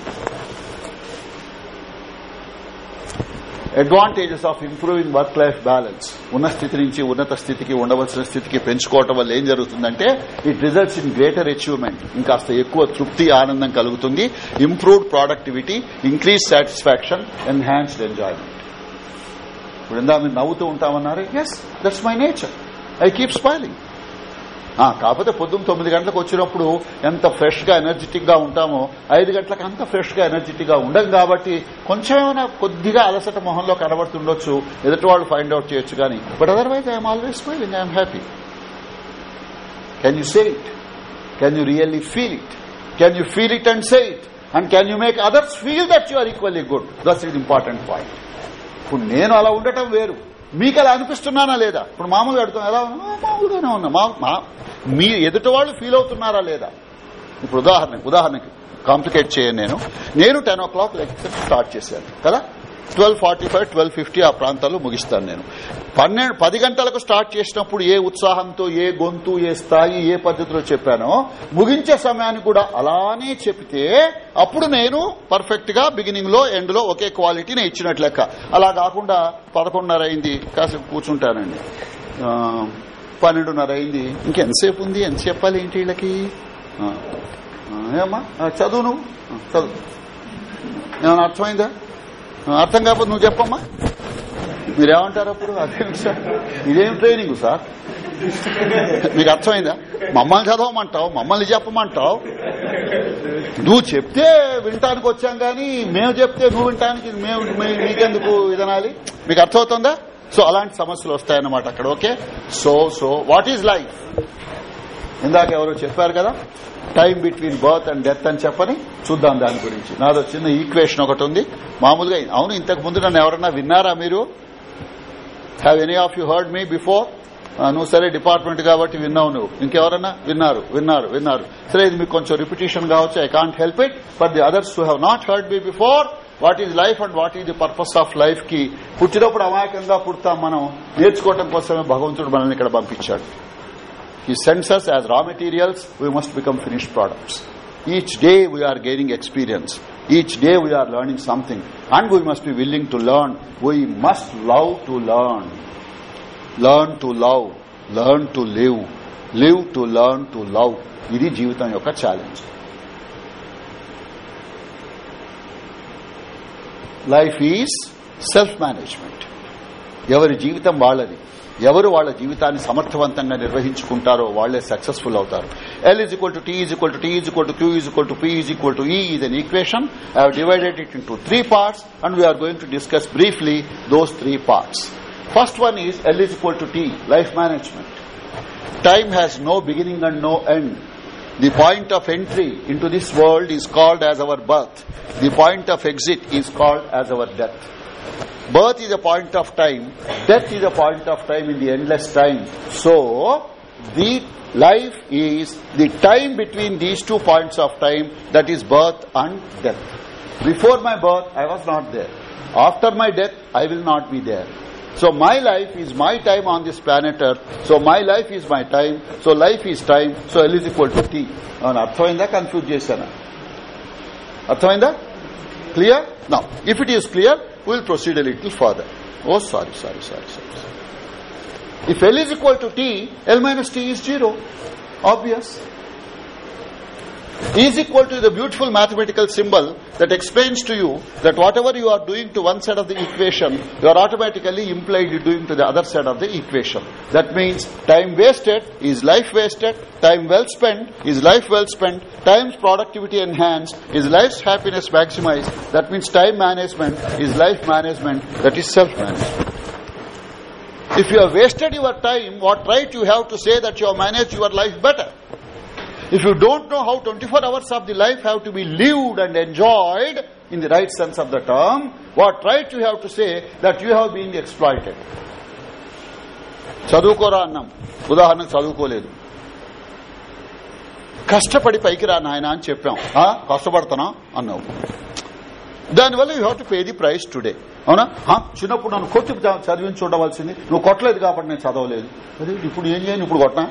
Advantages of improving work life balance ఉన్న స్థితి నుంచి ఉన్నత స్థితికి ఉండవలసిన స్థితికి పెంచుకోవటం వల్ల ఏం జరుగుతుందంటే it results in greater achievement ఇంకాస్త ఎక్కువ తృప్తి ఆనందం కలుగుతుంది. Improved productivity increase satisfaction enhanced enjoyment ఇప్పుడు ఇందా మీరు నవ్వుతూ ఉంటామన్నారు yes that's my nature I keep smiling కాకపోతే పొద్దున్న తొమ్మిది గంటలకు వచ్చినప్పుడు ఎంత ఫ్రెష్గా ఎనర్జెటిక్గా ఉంటామో ఐదు గంటలకు అంత ఫ్రెష్గా ఎనర్జెటిక్గా ఉండం కాబట్టి కొంచెమైనా కొద్దిగా అలసట మొహంలో కనబడుతుండొచ్చు ఎదుటి వాళ్ళు ఫైండ్ అవుట్ చేయొచ్చు కానీ but otherwise I'm always smiling I'm happy. Can you say it can you really feel it can you feel it and say it and can you make others feel that you are equally good that's it important point ఇప్పుడు నేను అలా ఉండటం వేరు. మీకు అలా అనిపిస్తున్నానా లేదా? ఇప్పుడు మామూలుగా అడుగుతాం ఎలా ఉన్నా? మామూలుగానే ఉన్నా. మా- మీ ఎదుటి వాళ్ళు ఫీల్ అవుతున్నారా లేదా? ఇప్పుడు ఉదాహరణ ఉదాహరణకి కాంప్లికేట్ చేయను నేను. నేను ten o'clock lecture start చేశాను కదా? Twelve forty five twelve fifty ఆ ప్రాంతాల్లో ముగిస్తాను నేను. పన్నెండు పది గంటలకు స్టార్ట్ చేసినప్పుడు ఏ ఉత్సాహంతో ఏ గొంతు ఏ స్థాయి ఏ పద్ధతిలో చెప్పానో ముగించే సమయాన్ని కూడా అలానే చెప్తే అప్పుడు నేను పర్ఫెక్ట్గా బిగినింగ్లో ఎండ్లో ఒకే క్వాలిటీని ఇచ్చినట్లు లెక్క. అలా కాకుండా పదకొండున్నర అయింది కాసేపు కూర్చుంటానండి. పన్నెండున్నర అయింది ఇంకెంతసేపు ఉంది ఎంత చెప్పాలి ఏంటి వీళ్ళకి? ఏమా చదువు నువ్వు? చదువు. ఏమైనా అర్థమైందా? అర్థం కాకపోతే నువ్వు చెప్పమ్మా. మీరేమంటారు అప్పుడు? అదేమిటి సార్ ఇదేం ట్రైనింగ్ సార్? మీకు అర్థమైందా? మమ్మల్ని చదవమంటావు మమ్మల్ని చెప్పమంటావు. నువ్వు చెప్తే వినటానికి వచ్చాం కానీ మేము చెప్తే నువ్వు వినటానికి మేము మే- నీకెందుకు ఇదనాలి? మీకు అర్థమవుతుందా? సో అలాంటి సమస్యలు వస్తాయన్నమాట అక్కడ okay? So so what is life ఇందాక ఎవరో చెప్పారు కదా time between birth and death అని చెప్పని చూద్దాం దాని గురించి. నాదో చిన్న ఈక్వేషన్ ఒకటి ఉంది. మామూలుగా అవును ఇంతకు ముందు నన్ను ఎవరన్నా విన్నారా మీరు? Have any of you heard me before నువ్వు సరే డిపార్ట్మెంట్ కాబట్టి విన్నావు నువ్వు. ఇంకెవరన్నా? విన్నారు విన్నారు విన్నారు. సరే ఇది మీకు కొంచెం రిపిటేషన్ కావచ్చు. I can't help it but the others who have not heard me before what is life and what is the purpose of లైఫ్కి? పుట్టినప్పుడు అమాయకంగా పుడతాం మనం. నేర్చుకోవడం కోసమే భగవంతుడు మనల్ని ఇక్కడ పంపించాడు. He sends us as raw materials, we must become finished products. Each day we are gaining experience. Each day we are learning something. And we must be willing to learn. We must love to learn. Learn to love. Learn to live. Live to learn to love. ఇది జీవితం యొక్క challenge life is self management ఎవరి జీవితం వాళ్ళది ఎవరు వాళ్ళ జీవితాన్ని సమర్థవంతంగా నిర్వహించుకుంటారో వాళ్ళే సక్సెస్ఫుల్ అవుతారు. L is equal to T is equal to T is equal to Q is equal to P is equal to E is an equation I divided it in three parts and we're going to discuss briefly those three parts first one is L is equal to T life management time has no and and no end The point of entry into this world is called as our birth. The point of exit is called as our death. birth is a point of time. Death is a point of time in the endless time. So the life is the time between these two points of time that is birth and death. Before my birth i was not there. After my death i will not be there. So my life is my time on this planet earth. So my life is my time. So life is time. So l is equal to t. On arthavainda confuse chesana arthavainda clear? Now if it is clear We'll proceed a little further. Oh, sorry, sorry, sorry, sorry. If L is equal to T, L minus T is 0. Obvious is equal to the beautiful mathematical symbol that explains to you that whatever you are doing to one side of the equation, you are automatically implied doing to the other side of the equation. That means time wasted is life wasted, time well spent is life well spent, time's productivity enhanced is life's happiness maximized. That means time management is life management, that is self-management. If you have wasted your time, what right you have to say that you have managed your life better? If you don't know how 24 hours of the life have to be lived and enjoyed in the right sense of the term, what right you have to say that you have been exploited? చదువుకోరా అన్నాం ఉదాహరణకు చదువుకోలేదు కష్టపడి పైకి రా నాయన అని చెప్పాం ఆ, కష్టపడుతున్నా అన్నావు దానివల్ల you have to pay the price today అవునా? చిన్నప్పుడు నన్ను కొట్టి చదివించి ఉండవలసింది నువ్వు కొట్టలేదు కాబట్టి నేను చదవలేదు. అదే ఇప్పుడు ఏం చేయను ఇప్పుడు కొట్టనా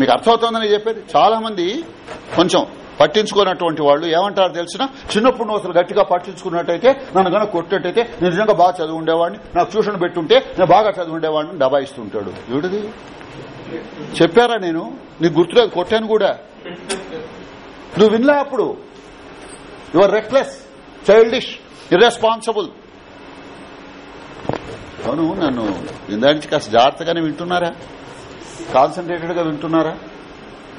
మీకు అర్థమవుతుందని చెప్పేది? చాలా మంది కొంచెం పట్టించుకున్నటువంటి వాళ్ళు ఏమంటారు తెలిసిన? చిన్నప్పుడు నువ్వు అసలు గట్టిగా పట్టించుకున్నట్టయితే నన్ను కనుక కొట్టేటైతే నేను నిజంగా బాగా చదివి ఉండేవాడిని నాకు ట్యూషన్ పెట్టుంటే నేను బాగా చదివి ఉండేవాడిని దబాయిస్తుంటాడు. ఏడుది చెప్పారా నేను? నీకు గుర్తులేదు కొట్టాను కూడా. నువ్వు వినలే అప్పుడు. యువర్ రెక్లెస్ చైల్డిష్ ఇర్రెస్పాన్సిబుల్ అవును నన్ను ఇందా నుంచి కాస్త జాగ్రత్తగానే వింటున్నారా? కాన్సన్ట్రేటెడ్గా వింటున్నారా?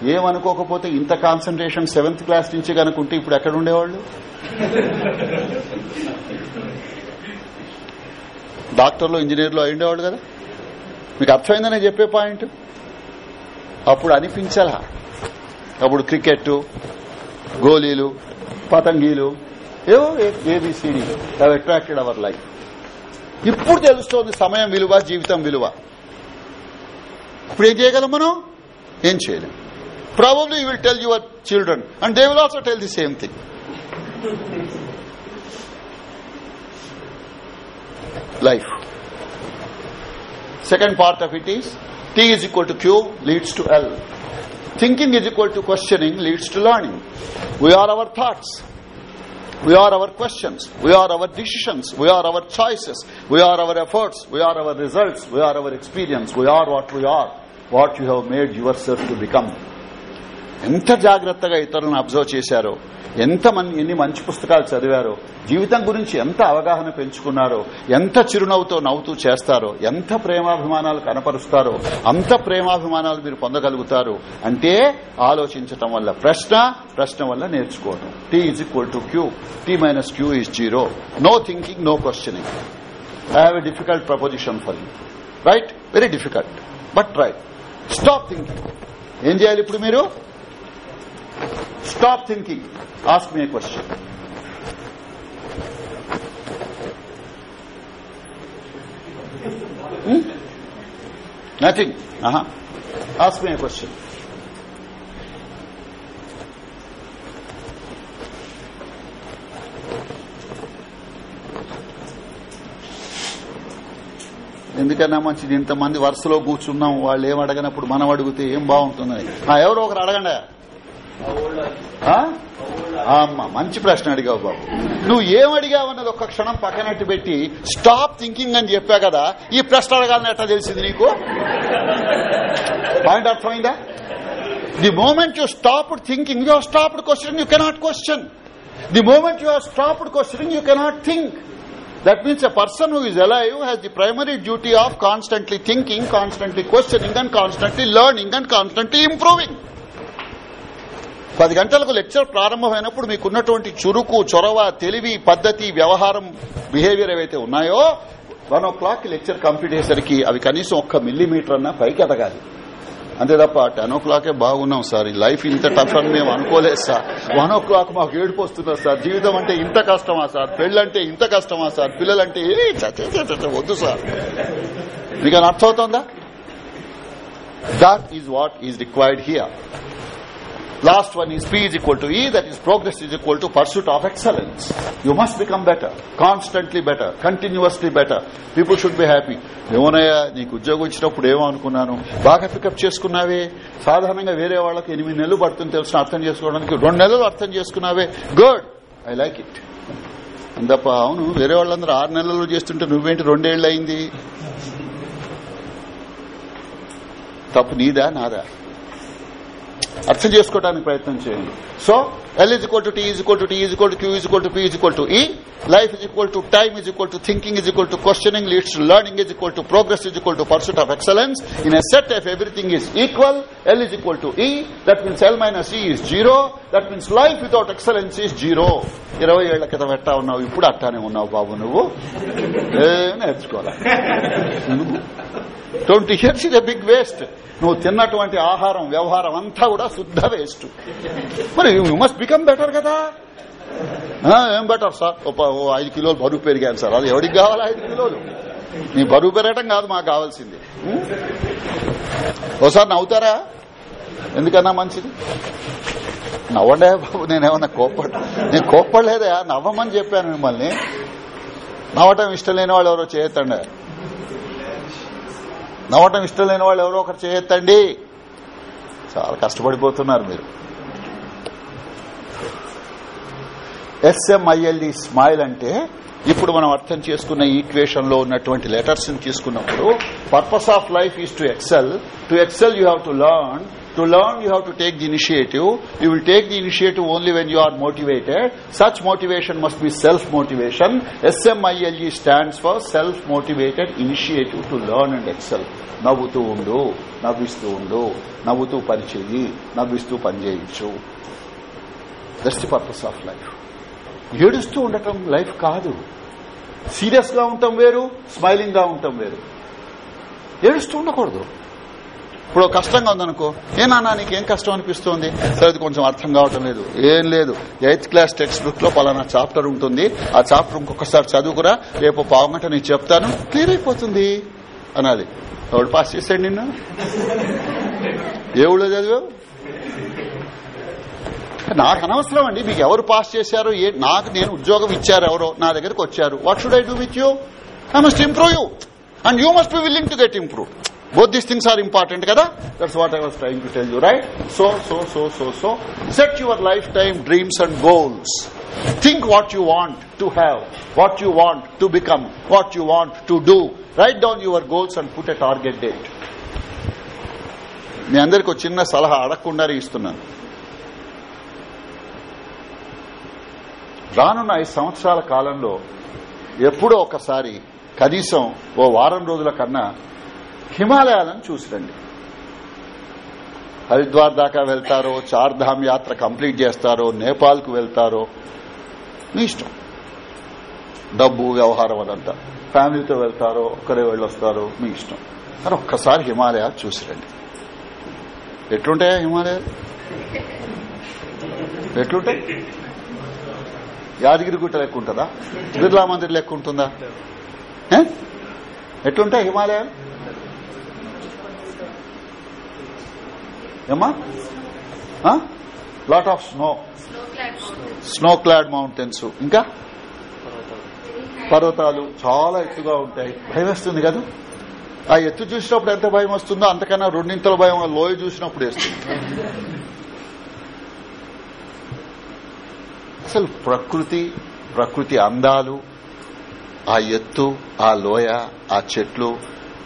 ఏమనుకోకపోతే ఇంత కాన్సన్ట్రేషన్ సెవెంత్ క్లాస్ నుంచి కనుకుంటే ఇప్పుడు ఎక్కడ ఉండేవాళ్ళు? డాక్టర్లు ఇంజనీర్లు అయి ఉండేవాళ్ళు కదా? మీకు అర్థమైందని చెప్పే పాయింట్? అప్పుడు అనిపించాలా? అప్పుడు క్రికెట్ గోళీలు పతంగీలు. ఏవో ABCD have attracted our life ఇప్పుడు తెలుస్తోంది సమయం విలువ జీవితం విలువ. ఇప్పుడు ఏం చేయగలం మనం? ఏం చేయలేం. Probably you will tell your children and they will also tell the same thing life second part of it is T is equal to Q leads to Thinking is equal to questioning leads to learning. We are our thoughts. We are our questions. We are our decisions. We are our choices. We are our efforts. We are our results. We are our experience. We are what we are. What you have made yourself to become. ఎంత జాగ్రత్తగా ఇతరులను అబ్జర్వ్ చేశారో ఎంత ఎన్ని మంచి పుస్తకాలు చదివారో జీవితం గురించి ఎంత అవగాహన పెంచుకున్నారో ఎంత చిరునవ్వుతో నవ్వుతూ చేస్తారో ఎంత ప్రేమాభిమానాలు కనపరుస్తారో అంత ప్రేమాభిమానాలు మీరు పొందగలుగుతారు అంటే ఆలోచించటం వల్ల ప్రశ్న ప్రశ్న వల్ల నేర్చుకోవడం T is equal to Q T minus Q is zero no thinking no questioning I have a difficult proposition for you right very difficult but right stop thinking ఏం చేయాలి ఇప్పుడు మీరు? Stop thinking ask me question nothing ask me question ఎందుకన్నా మంచిది? ఇంతమంది వరుసలో కూర్చున్నాం. వాళ్ళు ఏం అడగనప్పుడు మనం అడిగితే ఏం బాగుంటుంది ఎవరో ఒకరు అడగండి. అమ్మ మంచి ప్రశ్న అడిగావు బాబు. నువ్వు ఏం అడిగావు అన్నది ఒక్క క్షణం పక్కనట్టు పెట్టి స్టాప్ థింకింగ్ అని చెప్పా కదా ఈ ప్రశ్న అడగాలని ఎట్లా తెలిసింది నీకు? పాయింట్ అర్థమైందా? The moment you stopped thinking you stopped question you cannot question the moment you stopped question you cannot think that means a person who is alive has the primary duty of constantly thinking constantly questioning and constantly learning and constantly improving పది గంటలకు లెక్చర్ ప్రారంభమైనప్పుడు మీకున్నటువంటి చురుకు చొరవ తెలివి పద్ధతి వ్యవహారం బిహేవియర్ ఏవైతే ఉన్నాయో one o'clock lecture complete అయ్యేసరికి అవి కనీసం ఒక్క మిల్లీమీటర్ అన్నా పైకి ఎదగాలి. అంతే తప్ప టెన్ ఓ క్లాకే బాగున్నాం సార్. ఈ లైఫ్ ఇంత టఫ్ అని మేము అనుకోలేదు సార్. వన్ ఓ క్లాక్ మాకు ఏడుపు వస్తున్నారు సార్? జీవితం అంటే ఇంత కష్టమా సార్? పెళ్ళంటే ఇంత కష్టమా సార్? పిల్లలంటే ఏ వద్దు సార్. మీకు అర్థమవుతోందా? That is what is required here Last one is P is equal to E, that is progress is equal to pursuit of excellence. You must become better, constantly better, continuously better. People should be happy. ఏమోనయ్యా నీకు ఉద్యోగం ఇచ్చినప్పుడు ఏమో అనుకున్నాను. బాగా పికప్ చేసుకున్నావే. సాధారణంగా వేరే వాళ్ళకి ఎనిమిది నెలలు పడుతుంది తెలుసు అర్థం చేసుకోవడానికి రెండు నెలలు అర్థం చేసుకున్నావే. గుడ్ ఐ లైక్ ఇట్ అందప్ప అవును. వేరే వాళ్ళందరూ ఆరు నెలలు చేస్తుంటే నువ్వేంటి రెండేళ్ళు అయింది? తప్పు నీదా నాదా? అర్థం చేసుకోవడానికి ప్రయత్నం చేయండి. So L is equal to T is equal to T is equal to Q is equal to P is equal to E life is equal to time is equal to thinking is equal to questioning leads to learning is equal to progress is equal to pursuit of excellence in a set of everything is equal L is equal to E that means L minus E is zero that means life without excellence is zero ఇరవై ఏళ్ల క్రితం ఎట్టా ఉన్నావు ఇప్పుడు అట్టానే ఉన్నావు బాబు నువ్వు ఏం నేర్చుకోవాలి ట్వంటీ ఇయర్స్ ఇది బిగ్ వేస్ట్ నువ్వు తిన్నటువంటి ఆహారం వ్యవహారం అంతా కూడా శుద్ధ వేస్ట్ మరి యూ మస్ట్ బికమ్ బెటర్ కదా? ఏం బెటర్ సార్ ఓ ఓ ఐదు కిలోలు బరువు పెరిగాను సార్ అది ఎవరికి కావాలి ఐదు కిలోలు? నీ బరువు పెరగటం కాదు మాకు కావాల్సింది. ఓసారి నవ్వుతారా? ఎందుకన్నా మంచిది? నవ్వండే బాబు నేనేమన్నా కోప్పడ నేను కోప్పడలేదా నవ్వమని చెప్పాను మిమ్మల్ని. నవ్వటం ఇష్టం లేని వాళ్ళు ఎవరో చేయొత్తండి నవ్వటం ఇష్టం లేని వాళ్ళు ఎవరో ఒకరు చేయొత్తండి చాలా కష్టపడిపోతున్నారు మీరు. ఎస్ఎంఐఎల్ఈ స్మైల్ అంటే ఇప్పుడు మనం అర్థం చేసుకున్న ఈక్వేషన్లో ఉన్నటువంటి లెటర్స్ని తీసుకున్నప్పుడు purpose of life is to excel to excel you have to learn to learn you have to take the initiative you will take the initiative only when you are motivated such motivation must be self motivation SMILE stands for self motivated initiative to learn and excel నవ్వుతూ ఉండు నవ్విస్తూ ఉండు నవ్వుతూ పనిచేయి నవ్విస్తూ పనిచేయచ్చు దస్ట్ పర్పస్ ఆఫ్ లైఫ్ ఏడుస్తూ ఉండటం లైఫ్ కాదు. సీరియస్గా ఉండటం వేరు స్మైలింగ్గా ఉండటం వేరు. ఏడుస్తూ ఉండకూడదు. ఇప్పుడు కష్టంగా ఉందనుకో ఏ నాన్న నీకేం కష్టం అనిపిస్తోంది? సరే అది కొంచెం అర్థం కావటం లేదు. ఏం లేదు. ఎయిత్ క్లాస్ టెక్స్ట్ బుక్లో పలానా చాప్టర్ ఉంటుంది. ఆ చాప్టర్ ఇంకొకసారి చదువుకురా. రేపు పావుగంట నీకు చెప్తాను. క్లియర్ అయిపోతుంది అనాలి. ఎవడు పాస్ చేశాడు నిన్ను? ఏ ఊళ్ళో చదివావు? నాకు అనవసరం అండి. మీకు ఎవరు పాస్ చేశారో? ఏ నాకు నేను ఉద్యోగం ఇచ్చారు ఎవరో? నా దగ్గరకు వచ్చారు. What should I do with you I must improve you and you must be willing to get improve both these things are important కదా? That's what I was trying to tell you right so so so so so set your lifetime dreams and goals think what you want to have what you want to become what you want to do write down your goals and put a target date మీ అందరికి ఒక చిన్న సలహా అడగకుండానే ఇస్తున్నాను. రానున్న ఐదు సంవత్సరాల కాలంలో ఎప్పుడో ఒకసారి కనీసం ఓ వారం రోజుల కన్నా హిమాలయాలను చూసిరండి. హరిద్వార్ దాకా వెళ్తారో చార్ధామ్ యాత్ర కంప్లీట్ చేస్తారో నేపాల్కు వెళ్తారో మీ ఇష్టం. డబ్బు వ్యవహారం అదంతా. ఫ్యామిలీతో వెళ్తారో ఒక్కరే వెళ్ళొస్తారో మీ ఇష్టం. కానీ ఒక్కసారి హిమాలయాలు చూసిరండి. ఎట్లుంటాయా హిమాలయాలు? ఎట్లుంటాయి? యాదగిరి గుట్ట లెక్క ఉంటుందా? బిర్లా మందిర్ లెక్క ఉంటుందా? ఎట్లుంటాయి హిమాలయాలు? ఏమ్మా? Lot of snow snow clad mountains ఇంకా? పర్వతాలు చాలా ఎత్తుగా ఉంటాయి. భయం వేస్తుంది కదా? ఆ ఎత్తు చూసినప్పుడు ఎంత భయం వస్తుందో అంతకన్నా రెండింతల భయం లోయ చూసినప్పుడు వేస్తుంది. అసలు ప్రకృతి ప్రకృతి అందాలు ఆ ఎత్తు ఆ లోయ ఆ చెట్లు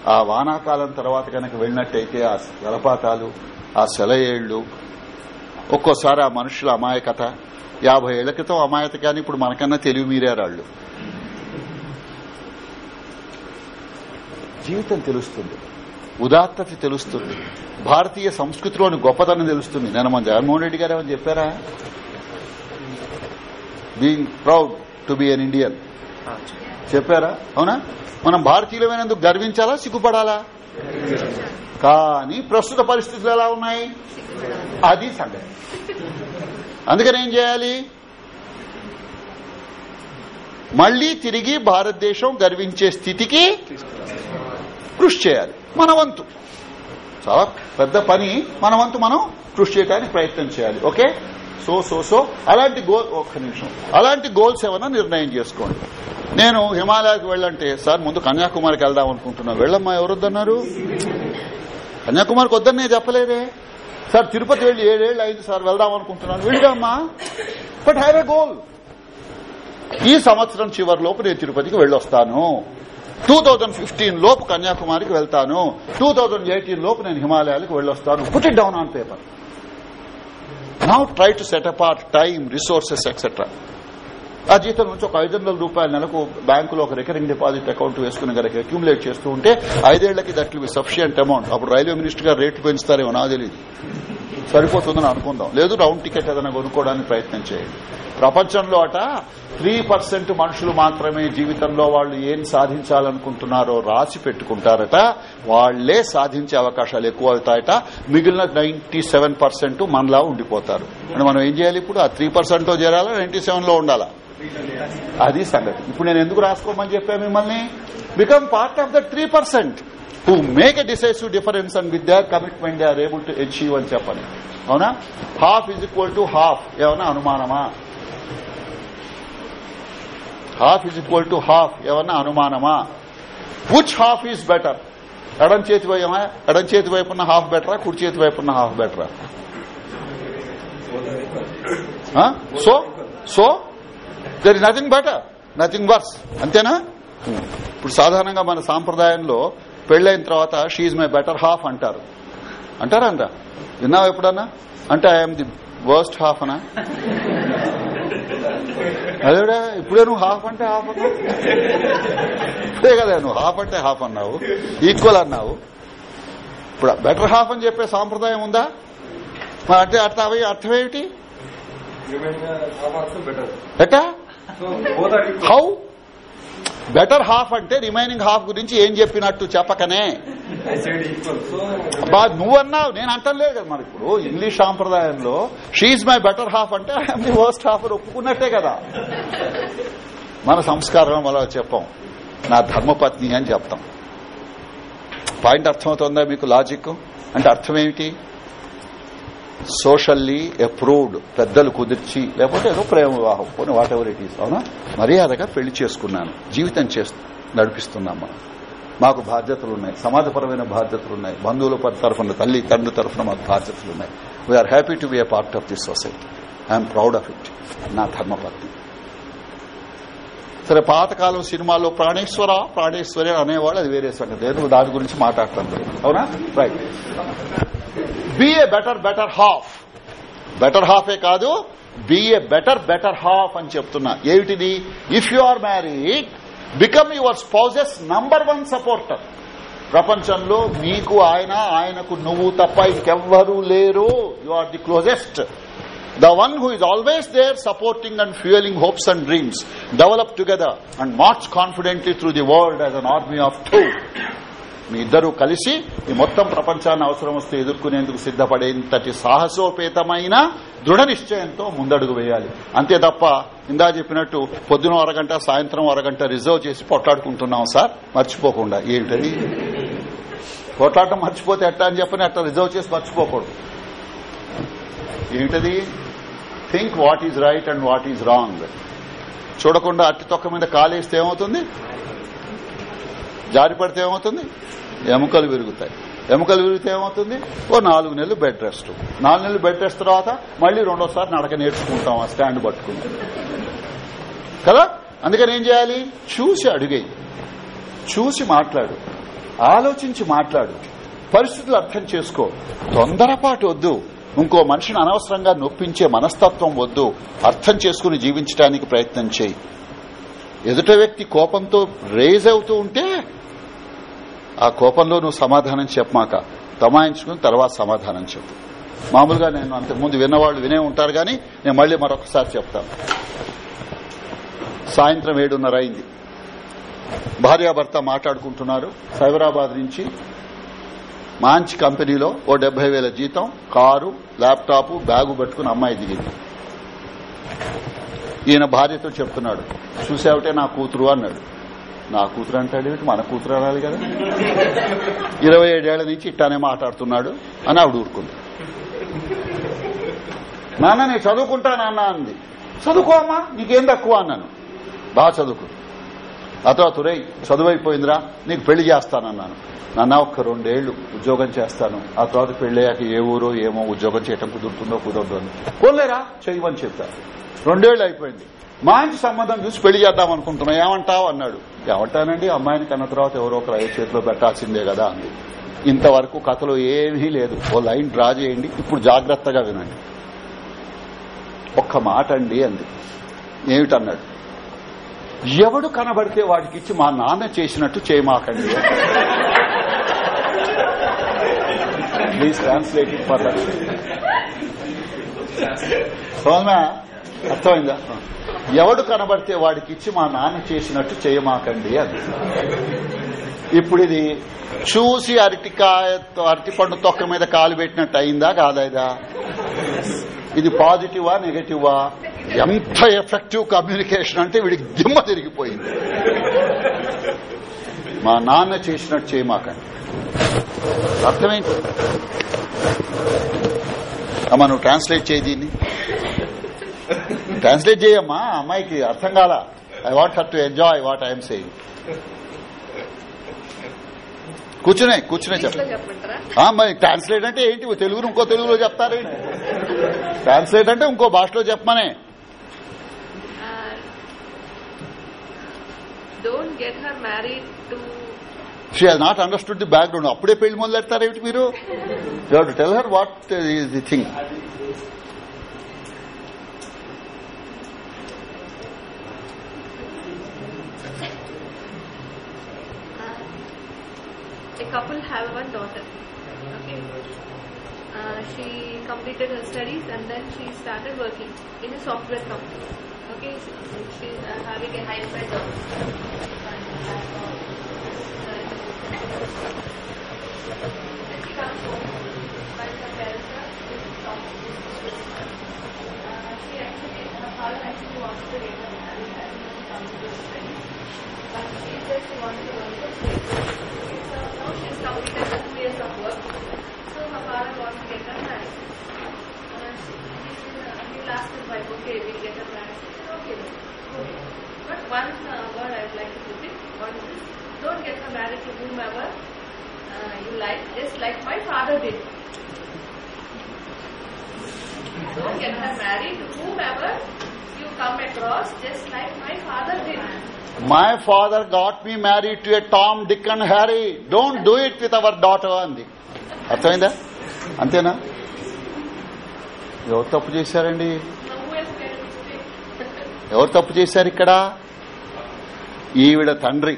ఆ వానాకాలం తర్వాత కనుక వెళ్ళినట్టయితే ఆ జలపాతాలు ఆ సెలయేళ్ళు ఒక్కోసారి ఆ మనుషుల అమాయకత. యాభై ఏళ్ళ క్రితం అమాయత కానీ ఇప్పుడు మనకన్నా తెలివి మీరారాళ్ళు జీవితం తెలుస్తుంది. ఉదాత్తత తెలుస్తుంది. భారతీయ సంస్కృతిలోని గొప్పతనం తెలుస్తుంది. నేను మన జగన్మోహన్ రెడ్డి గారు ఏమని చెప్పారా? Being proud to be an Indian చెప్పారా? అవునా? మనం భారతీయులమైనందుకు గర్వించాలా? సిగ్గుపడాలా? కానీ ప్రస్తుత పరిస్థితులు ఎలా ఉన్నాయి? అది సంగతి. అందుకని ఏం చేయాలి? మళ్ళీ తిరిగి భారతదేశం గర్వించే స్థితికి కృషి చేయాలి. మన వంతు. చాలా పెద్ద పని. మన వంతు మనం కృషి చేయడానికి ప్రయత్నం చేయాలి. ఓకే? సో సో సో అలాంటి గోల్ ఒక్క నిమిషం. అలాంటి గోల్స్ ఏమైనా నిర్ణయం చేసుకోండి. నేను హిమాలయాలకు వెళ్ళంటే సార్ ముందు కన్యాకుమారికి వెళ్దాం అనుకుంటున్నా వెళ్ళమ్మా ఎవరొద్దన్నారు? కన్యాకుమారికి వద్దని నేను చెప్పలేదే. సార్ తిరుపతి వెళ్ళి ఏడేళ్ళు అయింది సార్ వెళ్దాం అనుకుంటున్నాను. వెళ్ళమ్మా. But have a goal. ఈ సంవత్సరం చివరిలోపు నేను తిరుపతికి వెళ్ళొస్తాను. టూ థౌజండ్ ఫిఫ్టీన్ లోపు కన్యాకుమారికి వెళ్తాను. టూ థౌజండ్ ఎయిటీన్ లోపు నేను హిమాలయాలకు వెళ్ళొస్తాను. Put it down on paper now try to set up our time resources etcetera ఆ జీతం నుంచి ఒక ఐదు వందల రూపాయల నెలకు బ్యాంకులో ఒక రికరింగ్ డిపాజిట్ అకౌంట్ వేసుకుని గనక అక్యూములేట్ చేస్తూ ఉంటే ఐదేళ్ళకి దట్ బి సఫిషియంట్ అమౌంట్ అప్పుడు రైల్వే మినిస్టర్ గారు రేట్లు పెంచుతారేమో నాకు తెలియదు సరిపోతుందని అనుకుందాం. లేదు రౌండ్ టికెట్ ఏదైనా కొనుక్కోవడానికి ప్రయత్నం చేయండి. ప్రపంచంలో అట త్రీ పర్సెంట్ మనుషులు మాత్రమే జీవితంలో వాళ్ళు ఏం సాధించాలనుకుంటున్నారో రాసి పెట్టుకుంటారట. వాళ్ళే సాధించే అవకాశాలు ఎక్కువ అవుతాయట మిగిలిన నైన్టీ సెవెన్ పర్సెంట్ మనలా ఉండిపోతారు. అంటే మనం ఏం చేయాలి ఇప్పుడు? ఆ త్రీ పర్సెంట్లో చేరాలా? నైన్టీ సెవెన్లో ఉండాలా? అది సంగతి. ఇప్పుడు నేను ఎందుకు రాసుకోమని చెప్పా మిమ్మల్ని? Become part of the three percent. Who make a decisive difference and with their commitment they are able to achieve అని చెప్పాలి అవునా? Half is equal to half ఏమన్నా అనుమానమా? Half is equal to half ఏమన్నా అనుమానమా? విచ్ హాఫ్ ఈజ్ బెటర్ ఎడం చేతి వైపు ఎడం చేతి వైపున్న హాఫ్ బెటరా కుడి చేతి వైపున్న హాఫ్ బెటరా so so there is nothing better nothing worse అంతేనా? ఇప్పుడు సాధారణంగా మన సాంప్రదాయంలో పెళ్ళైన తర్వాత షీఈ్ మై బెటర్ హాఫ్ అంటారు. అంటారా అంట విన్నావు ఎప్పుడన్నా? అంటే ఐఎమ్ ది వర్స్ట్ హాఫ్ అనా? అదేడా ఇప్పుడే నువ్వు హాఫ్ అంటే హాఫ్ అన్నావు? ఇప్పుడే కదా నువ్వు హాఫ్ అంటే హాఫ్ అన్నావు. ఈక్వల్ అన్నావు. ఇప్పుడు బెటర్ హాఫ్ అని చెప్పే సాంప్రదాయం ఉందా? మరి అంటే అర్థం అవి అర్థం ఏమిటి. ఎట్టా. హౌ బెటర్ హాఫ్ అంటే రిమైనింగ్ హాఫ్ గురించి ఏం చెప్పినట్టు చెప్పకనే. బా నువ్వన్నావు నేను అంటలేదు కదా మరి ఇప్పుడు. ఇంగ్లీష్ సాంప్రదాయంలో షీఈ్ మై బెటర్ హాఫ్ అంటే ఐఎమ్ ది వర్స్ట్ హాఫ్ ఒప్పుకున్నట్టే కదా. మన సంస్కారం అలా చెప్పాం. నా ధర్మపత్ని అని చెప్తాం. పాయింట్ అర్థమవుతుందా మీకు లాజిక్ అంటే అర్థం ఏమిటి? సోషల్లీ అప్రూవ్డ్ పెద్దలు కుదిర్చి లేకపోతే ఏదో ప్రేమ వివాహం. కొన్ని వాట్ ఎవర్ ఇట్ ఈస్ అవునా? మర్యాదగా పెళ్ళి చేసుకున్నాను. జీవితం చేస్తు నడిపిస్తున్నాం మనం. మాకు బాధ్యతలు ఉన్నాయి సమాజపరమైన బాధ్యతలు ఉన్నాయి బంధువుల తరఫున తల్లి తండ్రి తరఫున మాకు బాధ్యతలు ఉన్నాయి we're happy to be a part of this society I'm proud of it నా ధర్మపత్ని. సరే పాతకాలం సినిమాలో ప్రాణేశ్వర ప్రాణేశ్వరి అనేవాళ్ళు అది వేరే సంగతి. లేదు దాని గురించి మాట్లాడతాం అవునా? Right be a better better half better హాఫే కాదు be a better better half అని చెప్తున్నా. ఏమిటిది? If you are married become your spouse's number one supporter ప్రపంచంలో మీకు ఆయన ఆయనకు నువ్వు తప్ప ఇంకెవ్వరూ లేరు. You are the closest the one who is always there supporting and fuelling hopes and dreams develop together and march confidently through the world as an army of two మీ ఇద్దరు కలిసి ఈ మొత్తం ప్రపంచాన్ని అవసరం వస్తే ఎదుర్కొనేందుకు సిద్దపడేంతటి సాహసోపేతమైన దృఢ నిశ్చయంతో ముందడుగు వేయాలి. అంతే తప్ప ఇందా చెప్పినట్టు పొద్దున అరగంట సాయంత్రం అరగంట రిజర్వ్ చేసి పొట్లాడుకుంటున్నాం సార్. మర్చిపోకుండా. ఏంటది? కొట్లాటం మర్చిపోతే ఎట్టా అని చెప్పని అట్లా రిజర్వ్ చేసి మర్చిపోకూడదు. ఏంటది? Think what is right and what is wrong చూడకుండా అట్టి తొక్క మీద కాలేస్తే ఏమవుతుంది? జారి పడితే ఏమవుతుంది? ఎముకలు విరుగుతాయి. ఎముకలు విరిగితే ఏమవుతుంది? ఓ నాలుగు నెలలు బెడ్ రెస్ట్ నాలుగు నెలలు బెడ్ రెస్ట్ తర్వాత మళ్ళీ రెండోసారి నడక నేర్చుకుంటాం ఆ స్టాండ్ పట్టుకుని. కదా? అందుకని ఏం చేయాలి? చూసి అడిగేయి. చూసి మాట్లాడు. ఆలోచించి మాట్లాడు. పరిస్థితులు అర్థం చేసుకో. తొందరపాటు వద్దు. ఇంకో మనిషిని అనవసరంగా నొప్పించే మనస్తత్వం వద్దు. అర్థం చేసుకుని జీవించడానికి ప్రయత్నం చేయి. ఎదుట వ్యక్తి కోపంతో రేజ్ అవుతూ ఉంటే ఆ కోపంలో నువ్వు సమాధానం చెప్పమాక. తమాయించుకుని తర్వాత సమాధానం చెప్పు. మామూలుగా నేను అంతకుముందు విన్నవాళ్ళు వినే ఉంటారు కానీ నేను మళ్ళీ మరొకసారి చెప్తాను. సాయంత్రం ఏడున్నర అయింది. భార్యాభర్త మాట్లాడుకుంటున్నారు. సైబరాబాద్ నుంచి మంచి కంపెనీలో ఓ డెబ్బై వేల జీతం కారు ల్యాప్టాప్ బ్యాగు పెట్టుకుని అమ్మాయి దిగింది. ఈయన భార్యతో చెప్తున్నాడు చూసావుటే నా కూతురు అన్నాడు. నా కూతురు అంటాడు ఏమిటి? మన కూతురు అనాలి కదా. ఇరవై ఏడేళ్ళ నుంచి ఇట్టానే మాట్లాడుతున్నాడు అని ఆవిడ ఊరుకుంది. నాన్న నేను చదువుకుంటా నాన్న అంది. చదువుకోమ్మా నీకేం తక్కువ అన్నాను. బాగా చదువుకు. ఆ తర్వాత రే చదువు అయిపోయిందిరా నీకు పెళ్ళి చేస్తానన్నాను. నాన్న ఒక్క రెండేళ్ళు ఉద్యోగం చేస్తాను. ఆ తర్వాత పెళ్ళయ్యాక ఏ ఊరో ఏమో ఉద్యోగం చేయటం కుదురుతుందో కుదరదు అని. పోలేరా చేయమని చెప్పారు రెండేళ్ళు అయిపోయింది. మంచి సంబంధం చూసి పెళ్ళి చేద్దాం అనుకుంటున్నా. ఏమంటావు అన్నాడు. ఏమంటానండి అమ్మాయిని కన్న తర్వాత ఎవరో ఒకరు ఐదు చేతిలో పెట్టాల్సిందే కదా అంది. ఇంతవరకు కథలో ఏమీ లేదు. ఓ లైన్ డ్రా చేయండి ఇప్పుడు జాగ్రత్తగా వినండి. ఒక్క మాట అండి అంది. ఏమిటన్నాడు? ఎవడు కనబడితే వాడికి ఇచ్చి మా నాన్న చేసినట్టు చేయమాకండి. Please translate it for Soma అర్థమైందా? ఎవడు కనబడితే వాడికి ఇచ్చి మా నాన్న చేసినట్టు చేయమాకండి అది. ఇప్పుడు ఇది చూసి అరటికాయ అరటిపండు తొక్క మీద కాలు పెట్టినట్టు అయిందా కాదా ఇది పాజిటివా నెగటివా? ఎంత ఎఫెక్టివ్ కమ్యూనికేషన్ అంటే వీడికి దిమ్మ తిరిగిపోయింది. మా నాన్న చేసినట్టు చేయమాకండి. అర్థమేంటి అమ్మా నువ్వు ట్రాన్స్లేట్ చేయి దీన్ని. ట్రాన్స్లేట్ చేయమ్మా అమ్మాయికి అర్థం కాలా? I want her to enjoy what I'm saying కూర్చునే కూర్చునే చెప్పండి ట్రాన్స్లేట్ అంటే ఏంటి? తెలుగును ఇంకో తెలుగులో చెప్తారేంటి? ట్రాన్స్లేట్ అంటే ఇంకో భాషలో చెప్పమనే. Don't get her married to she has not understood the background అప్పుడే పెళ్లి మొదలెడతారేమిటి మీరు you to tell her what is the thing a couple have one daughter. Okay. Uh, she completed her studies and then she started working in a software company. Okay, so she's uh, uh, que hay high-fi job. Then she comes home while her parents are talking. Uh, she actually, her father actually wants to get her married as soon as she comes to the studies. But she says she wants to work for free. So now she's completed her two years of work. So her father wants to get her married. Uh, she, he said, uh, he'll ask his wife, okay, we'll get her married. She said, okay, then. okay. But one uh, word I would like to put it, what is this? Don't get her married to whomever uh, you like, just like my father did. Don't get her married to whomever you come across, just like my father did. My father got me married to a Tom and and Harry don't do it with our daughter అంది అర్థమైందా? అంతేనా? ఎవరు తప్పు చేశారండి? ఎవరు తప్పు చేశారు ఇక్కడ? ఈవిడ తండ్రి.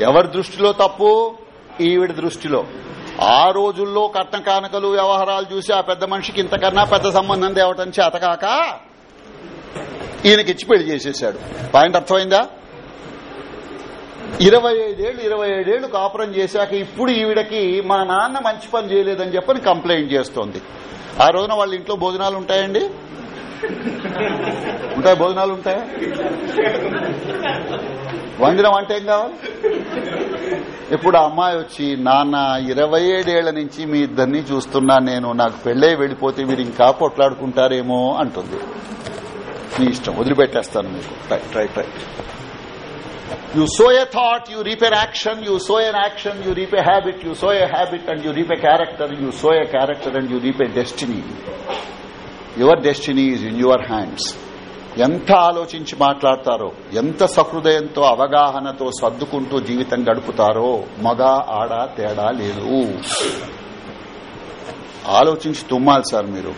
ఎవరి దృష్టిలో తప్పు? ఈవిడ దృష్టిలో. ఆ రోజుల్లో కట్న కానుకలు వ్యవహారాలు చూసి ఆ పెద్ద మనిషికి ఇంతకన్నా పెద్ద సంబంధం తేవటం చేతకాక ఈయనకిచ్చి పెళ్ళి చేసేశాడు. పాయింట్ అర్థమైందా? ఇరవై ఐదేళ్ళు ఇరవై ఐదేళ్ళు కాపురం చేశాక ఇప్పుడు ఈవిడకి మా నాన్న మంచి పని చేయలేదని చెప్పని కంప్లైంట్ చేస్తోంది. ఆ రోజున వాళ్ళ ఇంట్లో భోజనాలు ఉంటాయండి? ఉంటాయి భోజనాలు ఉంటాయా? వందినం అంటే ఏం కావాలి? ఇప్పుడు ఆ అమ్మాయి వచ్చి నాన్న ఇరవై ఏడేళ్ళ నుంచి మీ ఇద్దరిని చూస్తున్నా నేను నాకు పెళ్ళే వెళ్ళిపోతే మీరు ఇంకా పొట్లాడుకుంటారేమో అంటుంది. మీ ఇష్టం వదిలిపెట్టేస్తాను మీకు. Right right right. You sow a thought you reap an action you sow an action you reap a habit you sow a habit and you reap a character you sow a character and you reap a destiny your destiny is in your hands ఎంత ఆలోచించి మాట్లాడతారో ఎంత సహృదయంతో అవగాహనతో సర్దుకుంటూ జీవితం గడుపుతారో మగ ఆడ తేడా లేదు. ఆలోచించి తుమ్మాలి సార్ మీరు.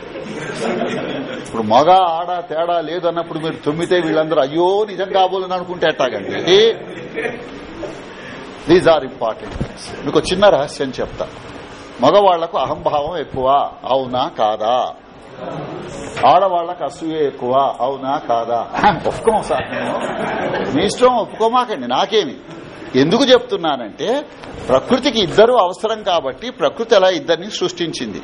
ఇప్పుడు మగ ఆడ తేడా లేదన్నప్పుడు మీరు తుమ్మితే వీళ్ళందరూ అయ్యో నిజం కాబోలని అనుకుంటే ఎట్టాగండి? దీస్ ఆర్ ఇంపార్టెంట్ మీకు ఒక చిన్న రహస్యం చెప్తా. మగవాళ్ళకు అహంభావం ఎక్కువ అవునా కాదా? ఆడవాళ్ళకు అసూయ ఎక్కువ అవునా కాదా? ఒప్పుకోం సార్ నేను మీ ఇష్టం ఒప్పుకోమాకండి నాకేమి? ఎందుకు చెప్తున్నానంటే ప్రకృతికి ఇద్దరు అవసరం కాబట్టి ప్రకృతి అలా ఇద్దరిని సృష్టించింది.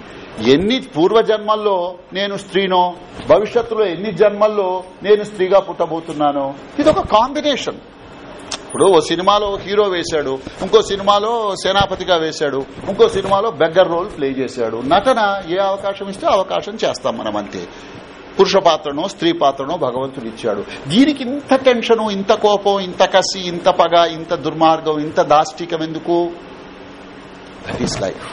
ఎన్ని పూర్వజన్మల్లో నేను స్త్రీనో భవిష్యత్తులో ఎన్ని జన్మల్లో నేను స్త్రీగా పుట్టబోతున్నానో ఇదొక కాంబినేషన్. ఇప్పుడు ఓ సినిమాలో హీరో వేశాడు ఇంకో సినిమాలో సేనాపతిగా వేశాడు ఇంకో సినిమాలో బెగ్గర్ రోల్ ప్లే చేశాడు. నటన ఏ అవకాశం ఇస్తే అవకాశం చేస్తాం మనం అంతే పురుష పాత్రనో స్త్రీ పాత్రనో భగవంతుడు ఇచ్చాడు. దీనికి ఇంత టెన్షను ఇంత కోపం ఇంత కసి ఇంత పగ ఇంత దుర్మార్గం ఇంత దాష్టికం ఎందుకు? దట్ ఈస్ లైఫ్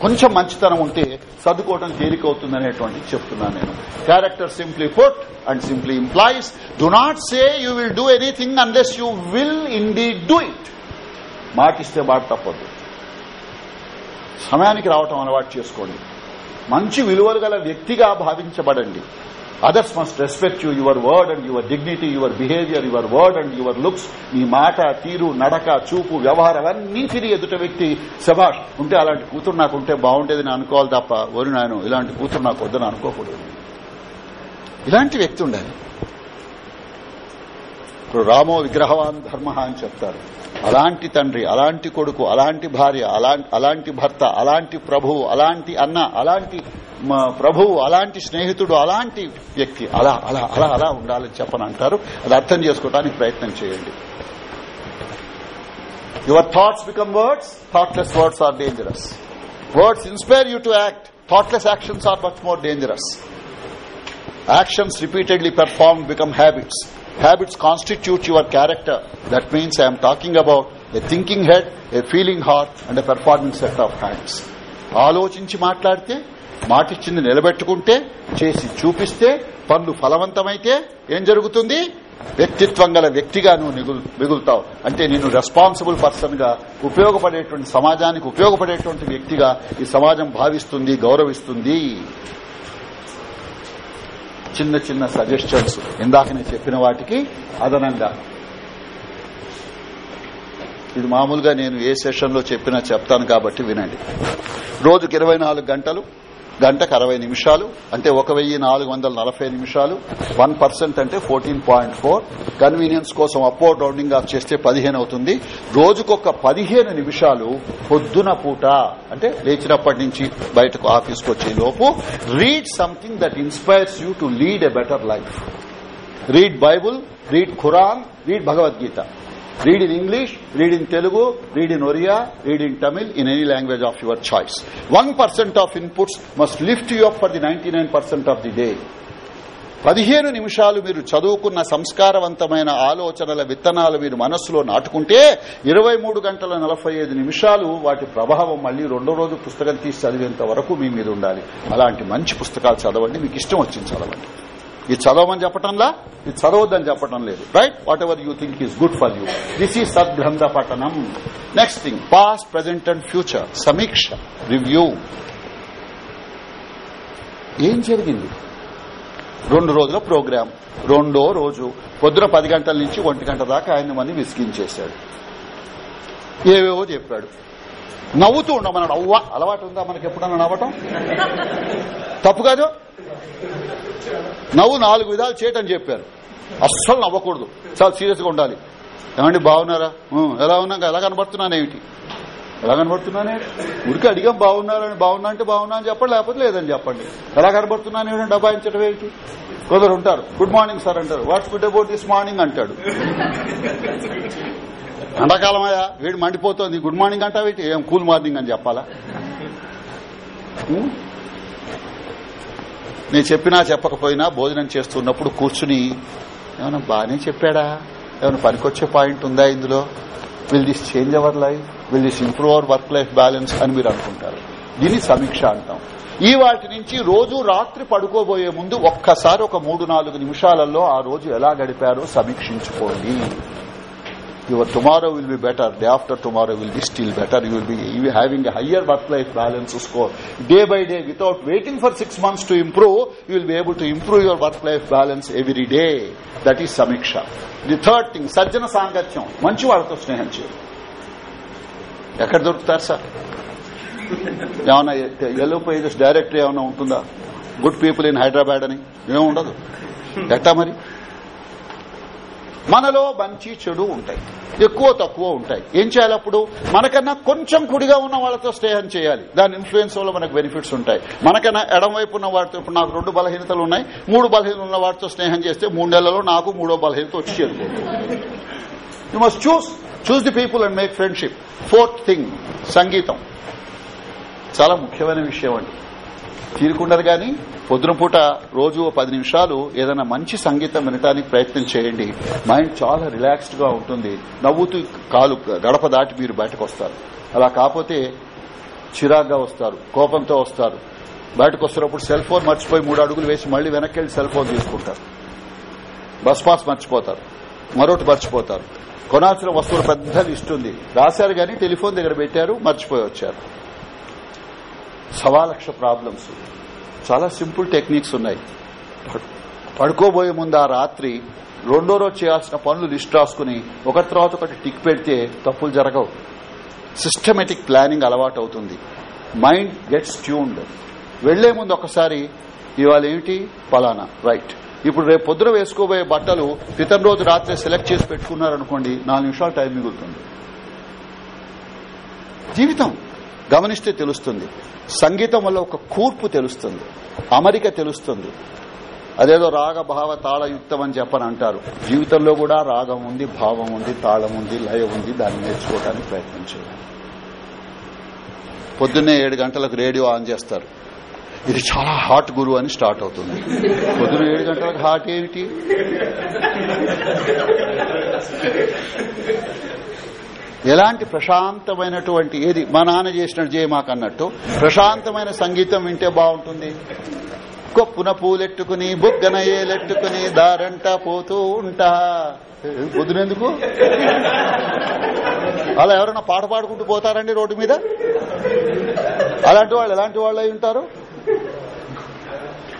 కొంచెం మంచితనం ఉంటే చదువుకోవడం తేలికవుతుందనేటువంటి చెప్తున్నాను నేను. Character simply put and simply implies do not say you will do anything unless you will indeed do it మాటిస్తే మాట తప్పదు. సమయానికి రావటం అలవాటు చేసుకోండి. మంచి విలువలు గల వ్యక్తిగా భావించబడండి. Others must respect you your word and your dignity your behaviour your word and your looks మీ మాట తీరు నడక చూపు వ్యవహారం తిరిగి ఎదుట వ్యక్తి సభాష్ ఉంటే అలాంటి కూతురు నాకు ఉంటే బాగుండేది నేను అనుకోవాలి తప్ప వరు నాయను ఇలాంటి కూతురు నాకు వద్దని అనుకోకూడదు. ఇలాంటి వ్యక్తి ఉండాలి. ఇప్పుడు రామో విగ్రహవాన్ ధర్మ అని చెప్తారు. అలాంటి తండ్రి అలాంటి కొడుకు అలాంటి భార్య అలాంటి భర్త అలాంటి ప్రభువు అలాంటి అన్న అలాంటి ప్రభువు అలాంటి స్నేహితుడు అలాంటి వ్యక్తి అలా అలా అలా అలా ఉండాలని చెప్పని అంటారు. అది అర్థం చేసుకోవడానికి ప్రయత్నం చేయండి. Your thoughts become words thoughtless words are dangerous words inspire you to act thoughtless actions are much more dangerous actions repeatedly perform become habits habits constitute your character. That means i am talking about a thinking head a feeling heart and a performing set of hands. ఆలోచించి మాట్లాడితే మాటిచ్చింది నిలబెట్టుకుంటే చేసి చూపిస్తే పనులు ఫలవంతమైతే ఏం జరుగుతుంది? వ్యక్తిత్వం గల వ్యక్తిగా నువ్వు మిగులుతావు. అంటే నేను రెస్పాన్సిబుల్ పర్సన్గా ఉపయోగపడేటువంటి సమాజానికి ఉపయోగపడేటువంటి వ్యక్తిగా ఈ సమాజం భావిస్తుంది గౌరవిస్తుంది. చిన్న చిన్న సజెషన్స్ ఇందాక నేను చెప్పిన వాటికి అదనంగా. ఇది మామూలుగా నేను ఏ సెషన్లో చెప్పినా చెప్తాను కాబట్టి వినండి. రోజుకి ఇరవై గంటలు గంటకు అరవై నిమిషాలు అంటే ఒక వెయ్యి నాలుగు వందల నలభై నిమిషాలు. వన్ పర్సెంట్ అంటే ఫోర్టీన్ పాయింట్ ఫోర్. కన్వీనియన్స్ కోసం అప్పో రౌండింగ్ ఆఫ్ చేస్తే పదిహేను అవుతుంది. రోజుకొక పదిహేను నిమిషాలు పొద్దున పూట అంటే లేచినప్పటి నుంచి బయటకు ఆఫీస్కి వచ్చే లోపు read something that inspires you to lead a better life read Bible read Quran read Bhagavadgita read in english read in telugu read in oriya read in tamil in any language of your choice. 1% of inputs must lift you up for the 99% of the day. పదిహేను నిమిషాలు మీరు చదువుకున్న సంస్కారవంతమైన ఆలోచనల విత్తనాలు మీరు మనస్సులో నాటుకుంటే ఇరవై మూడు గంటల నలభై ఐదు నిమిషాలు వాటి ప్రభావం మళ్ళీ రెండో రోజు పుస్తకం తీసి చదివేంత వరకు మీ మీద ఉండాలి. అలాంటి మంచి పుస్తకాలు చదవండి. మీకు ఇష్టం వచ్చింది చదవండి. ఇది చదవమని చెప్పటంలా? ఇది చదవద్దని చెప్పటం లేదు. Right whatever you think is good for you this ఈ సద్గ్రంథ పఠనం next thing past present and future సమీక్ష రివ్యూ ఏం జరిగింది? రెండు రోజుల ప్రోగ్రాం. రెండో రోజు. పొద్దున పది గంటల నుంచి ఒంటి గంట దాకా ఆయన మంది విసిగించేశాడు. ఏవేవో చెప్పాడు. నవ్వుతూ ఉండమన్నాడు. అవ్వ అలవాటు ఉందా మనకి ఎప్పుడన్నా నవ్వటం? తప్పు కాదు. నవ్వు నాలుగు విధాలు చేయటని చెప్పారు. అస్సలు నవ్వకూడదు. చాలా సీరియస్గా ఉండాలి. ఏమండి బాగున్నారా? ఎలా ఉన్నాక ఎలా కనబడుతున్నానేమిటి ఎలా కనబడుతున్నానే ఉడికి అడిగాం బాగున్నారని బాగున్నా అంటే బాగున్నా అని చెప్పండి లేకపోతే లేదని చెప్పండి. ఎలా కనబడుతున్నాను ఏమిటంటే డబాయించడం ఏంటి కొందరు ఉంటారు. గుడ్ మార్నింగ్ సార్ అంటారు. What's good about this morning అంటాడు. ఎండాకాలమయ్యా వేడి మండిపోతుంది. గుడ్ మార్నింగ్ అంటావేంటి? ఏం కూల్ మార్నింగ్ అని చెప్పాలా? నేను చెప్పినా చెప్పకపోయినా భోజనం చేస్తున్నప్పుడు కూర్చుని ఏమైనా బాగానే చెప్పాడా? ఏమైనా పనికొచ్చే పాయింట్ ఉందా ఇందులో? Will this change our life will this improve our work life balance అని మీరు అనుకుంటారు. దీన్ని సమీక్ష అంటాం. ఈ వాటి నుంచి రోజు రాత్రి పడుకోబోయే ముందు ఒక్కసారి ఒక మూడు నాలుగు నిమిషాలలో ఆ రోజు ఎలా గడిపారో సమీక్షించుకోండి. Your tomorrow will be better day after tomorrow will be still better you will be, you will be having a higher work life balance score day by day without waiting for 6 months to improve you will be able to improve your work life balance every day that is samiksha the third thing సజ్జన సాంగత్యం మంచి వాళ్ళతో స్నేహం చేయాలి ఎక్కడ దొరుకుతారు సార్ ఏమన్నా ఎల్లో పేజెస్ డైరెక్టరీ ఏమైనా ఉంటుందా గుడ్ పీపుల్ ఇన్ హైదరాబాద్ అని ఏముండదు ఎట్టా మరి మనలో మంచి చెడు ఉంటాయి. ఎక్కువ తక్కువ ఉంటాయి. ఏం చేయాలి అప్పుడు? మనకన్నా కొంచెం కుడిగా ఉన్న వాళ్ళతో స్నేహం చేయాలి. దాని ఇన్ఫ్లుయెన్స్ వల్ల మనకు బెనిఫిట్స్ ఉంటాయి. మనకన్నా ఎడంవైపు ఉన్న వాటితో ఇప్పుడు నాకు రెండు బలహీనతలు ఉన్నాయి. మూడు బలహీనలు ఉన్న వాటితో స్నేహం చేస్తే మూడు నెలల్లో నాకు మూడో బలహీనత వచ్చి చేరుకోవాలి you must choose choose the people and make friendship fourth thing సంగీతం. చాలా ముఖ్యమైన విషయం అండి. తీరుకుండదు కానీ పొద్దున పూట రోజు పది నిమిషాలు ఏదైనా మంచి సంగీతం వినటానికి ప్రయత్నం చేయండి. మైండ్ చాలా రిలాక్స్డ్గా ఉంటుంది. నవ్వుతూ కాలు గడప దాటి మీరు బయటకు వస్తారు. అలా కాకపోతే చిరాగ్గా వస్తారు కోపంతో వస్తారు. బయటకు వస్తున్నప్పుడు సెల్ ఫోన్ మర్చిపోయి మూడు అడుగులు వేసి మళ్ళీ వెనక్కి వెళ్ళి సెల్ ఫోన్ తీసుకుంటారు. బస్ పాస్ మర్చిపోతారు. మరొకటి మర్చిపోతారు. కొనాల్సిన వస్తువుల పెద్ద లిస్ట్ ఉంది. రాశారు గాని టెలిఫోన్ దగ్గర పెట్టారు మర్చిపోయి వచ్చారు. సవా లక్ష ప్రాబ్లమ్స్. చాలా సింపుల్ టెక్నిక్స్ ఉన్నాయి. పడుకోబోయే ముందు ఆ రాత్రి రెండో రోజు చేయాల్సిన పనులు లిస్ట్ రాసుకుని ఒకటి తర్వాత ఒకటి టిక్ పెడితే తప్పులు జరగవు. సిస్టమేటిక్ ప్లానింగ్ అలవాటు అవుతుంది. Mind gets tuned. వెళ్ళే ముందు ఒకసారి ఇవాళ ఏమిటి? పలానా రైట్. ఇప్పుడు రేపు పొద్దున వేసుకోబోయే బట్టలు క్రితం రోజు రాత్రి సెలెక్ట్ చేసి పెట్టుకున్నారనుకోండి నాలుగు నిమిషాలు టైం మిగులుతుంది. జీవితం గమనిస్తే తెలుస్తుంది. సంగీతం వల్ల ఒక కూర్పు తెలుస్తుంది. అమరిక తెలుస్తుంది. అదేదో రాగ భావ తాళయుక్తం అని చెప్పని అంటారు జీవితంలో కూడా రాగం ఉంది భావం ఉంది తాళం ఉంది లయ ఉంది దాన్ని నేర్చుకోవడానికి ప్రయత్నం చేయాలి. పొద్దున్నే ఏడు గంటలకు రేడియో ఆన్ చేస్తారు. ఇది చాలా హాట్ గురు అని స్టార్ట్ అవుతుంది. పొద్దున ఏడు గంటలకు హాట్ ఏమిటి? ఎలాంటి ప్రశాంతమైనటువంటి ఏది? మా నాన్న చేసినట్టు చేయ మాకు అన్నట్టు ప్రశాంతమైన సంగీతం వింటే బాగుంటుంది. కొప్పున పూలెట్టుకుని బుగ్గన ఏలెట్టుకుని దారంట పోతూ ఉంటా. పొద్దునెందుకు? అలా ఎవరైనా పాట పాడుకుంటూ పోతారండి రోడ్డు మీద? అలాంటి వాళ్ళు ఎలాంటి వాళ్ళు అయి ఉంటారు?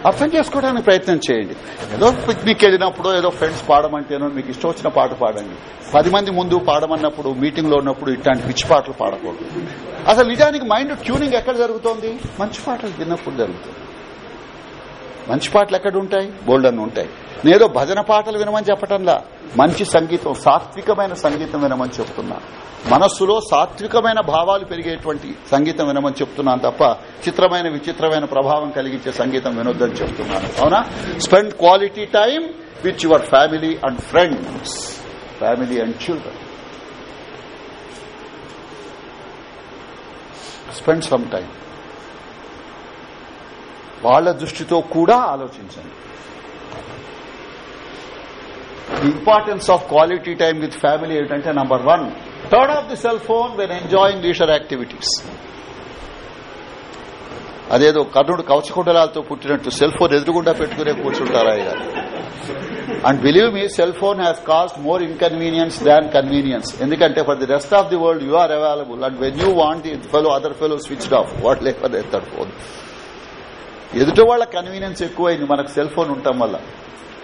అర్థం చేసుకోవడానికి ప్రయత్నం చేయండి. ఏదో పిక్నిక్ వెళ్ళినప్పుడు ఏదో ఫ్రెండ్స్ పాడమంటేనో మీకు ఇష్టం వచ్చిన పాట పాడండి. పది మంది ముందు పాడమన్నప్పుడు మీటింగ్లో ఉన్నప్పుడు ఇట్లాంటి పిచ్చి పాటలు పాడకూడదు. అసలు నిజానికి మైండ్ ట్యూనింగ్ ఎక్కడ జరుగుతోంది? మంచి పాటలు విన్నప్పుడు జరుగుతుంది మంచి పాటలు ఎక్కడ ఉంటాయి? బోల్డ్ ఉంటాయి. నేదో భజన పాటలు వినమని చెప్పటంలా. మంచి సంగీతం సాత్వికమైన సంగీతం వినమని చెప్తున్నా. మనస్సులో సాత్వికమైన భావాలు పెరిగేటువంటి సంగీతం వినమని చెప్తున్నాను తప్ప చిత్రమైన విచిత్రమైన ప్రభావం కలిగించే సంగీతం వినొద్దని చెప్తున్నాను. అవునా? Spend quality time with your family and friends family and children spend some time వాళ్ళ దృష్టితో కూడా ఆలోచించండి. The importance of quality time with family ఏంటంటే number one turn off the cell phone when enjoying leisure activities అదేదో కర్ణుడు కవచకుండలాలతో పుట్టినట్టు సెల్ ఫోన్ ఎదురుగుండా పెట్టుకునే కూర్చుంటారా ఇక? And believe me cell phone has cost more inconvenience than convenience ఎందుకంటే for the rest of the world you are available and when you want the fellow other fellow switch off what లేకపోతే ఎత్తాడు ఫోన్. ఎదుటి వాళ్ళ కన్వీనియన్స్ ఎక్కువైంది మనకు సెల్ ఫోన్ ఉండటం వల్ల.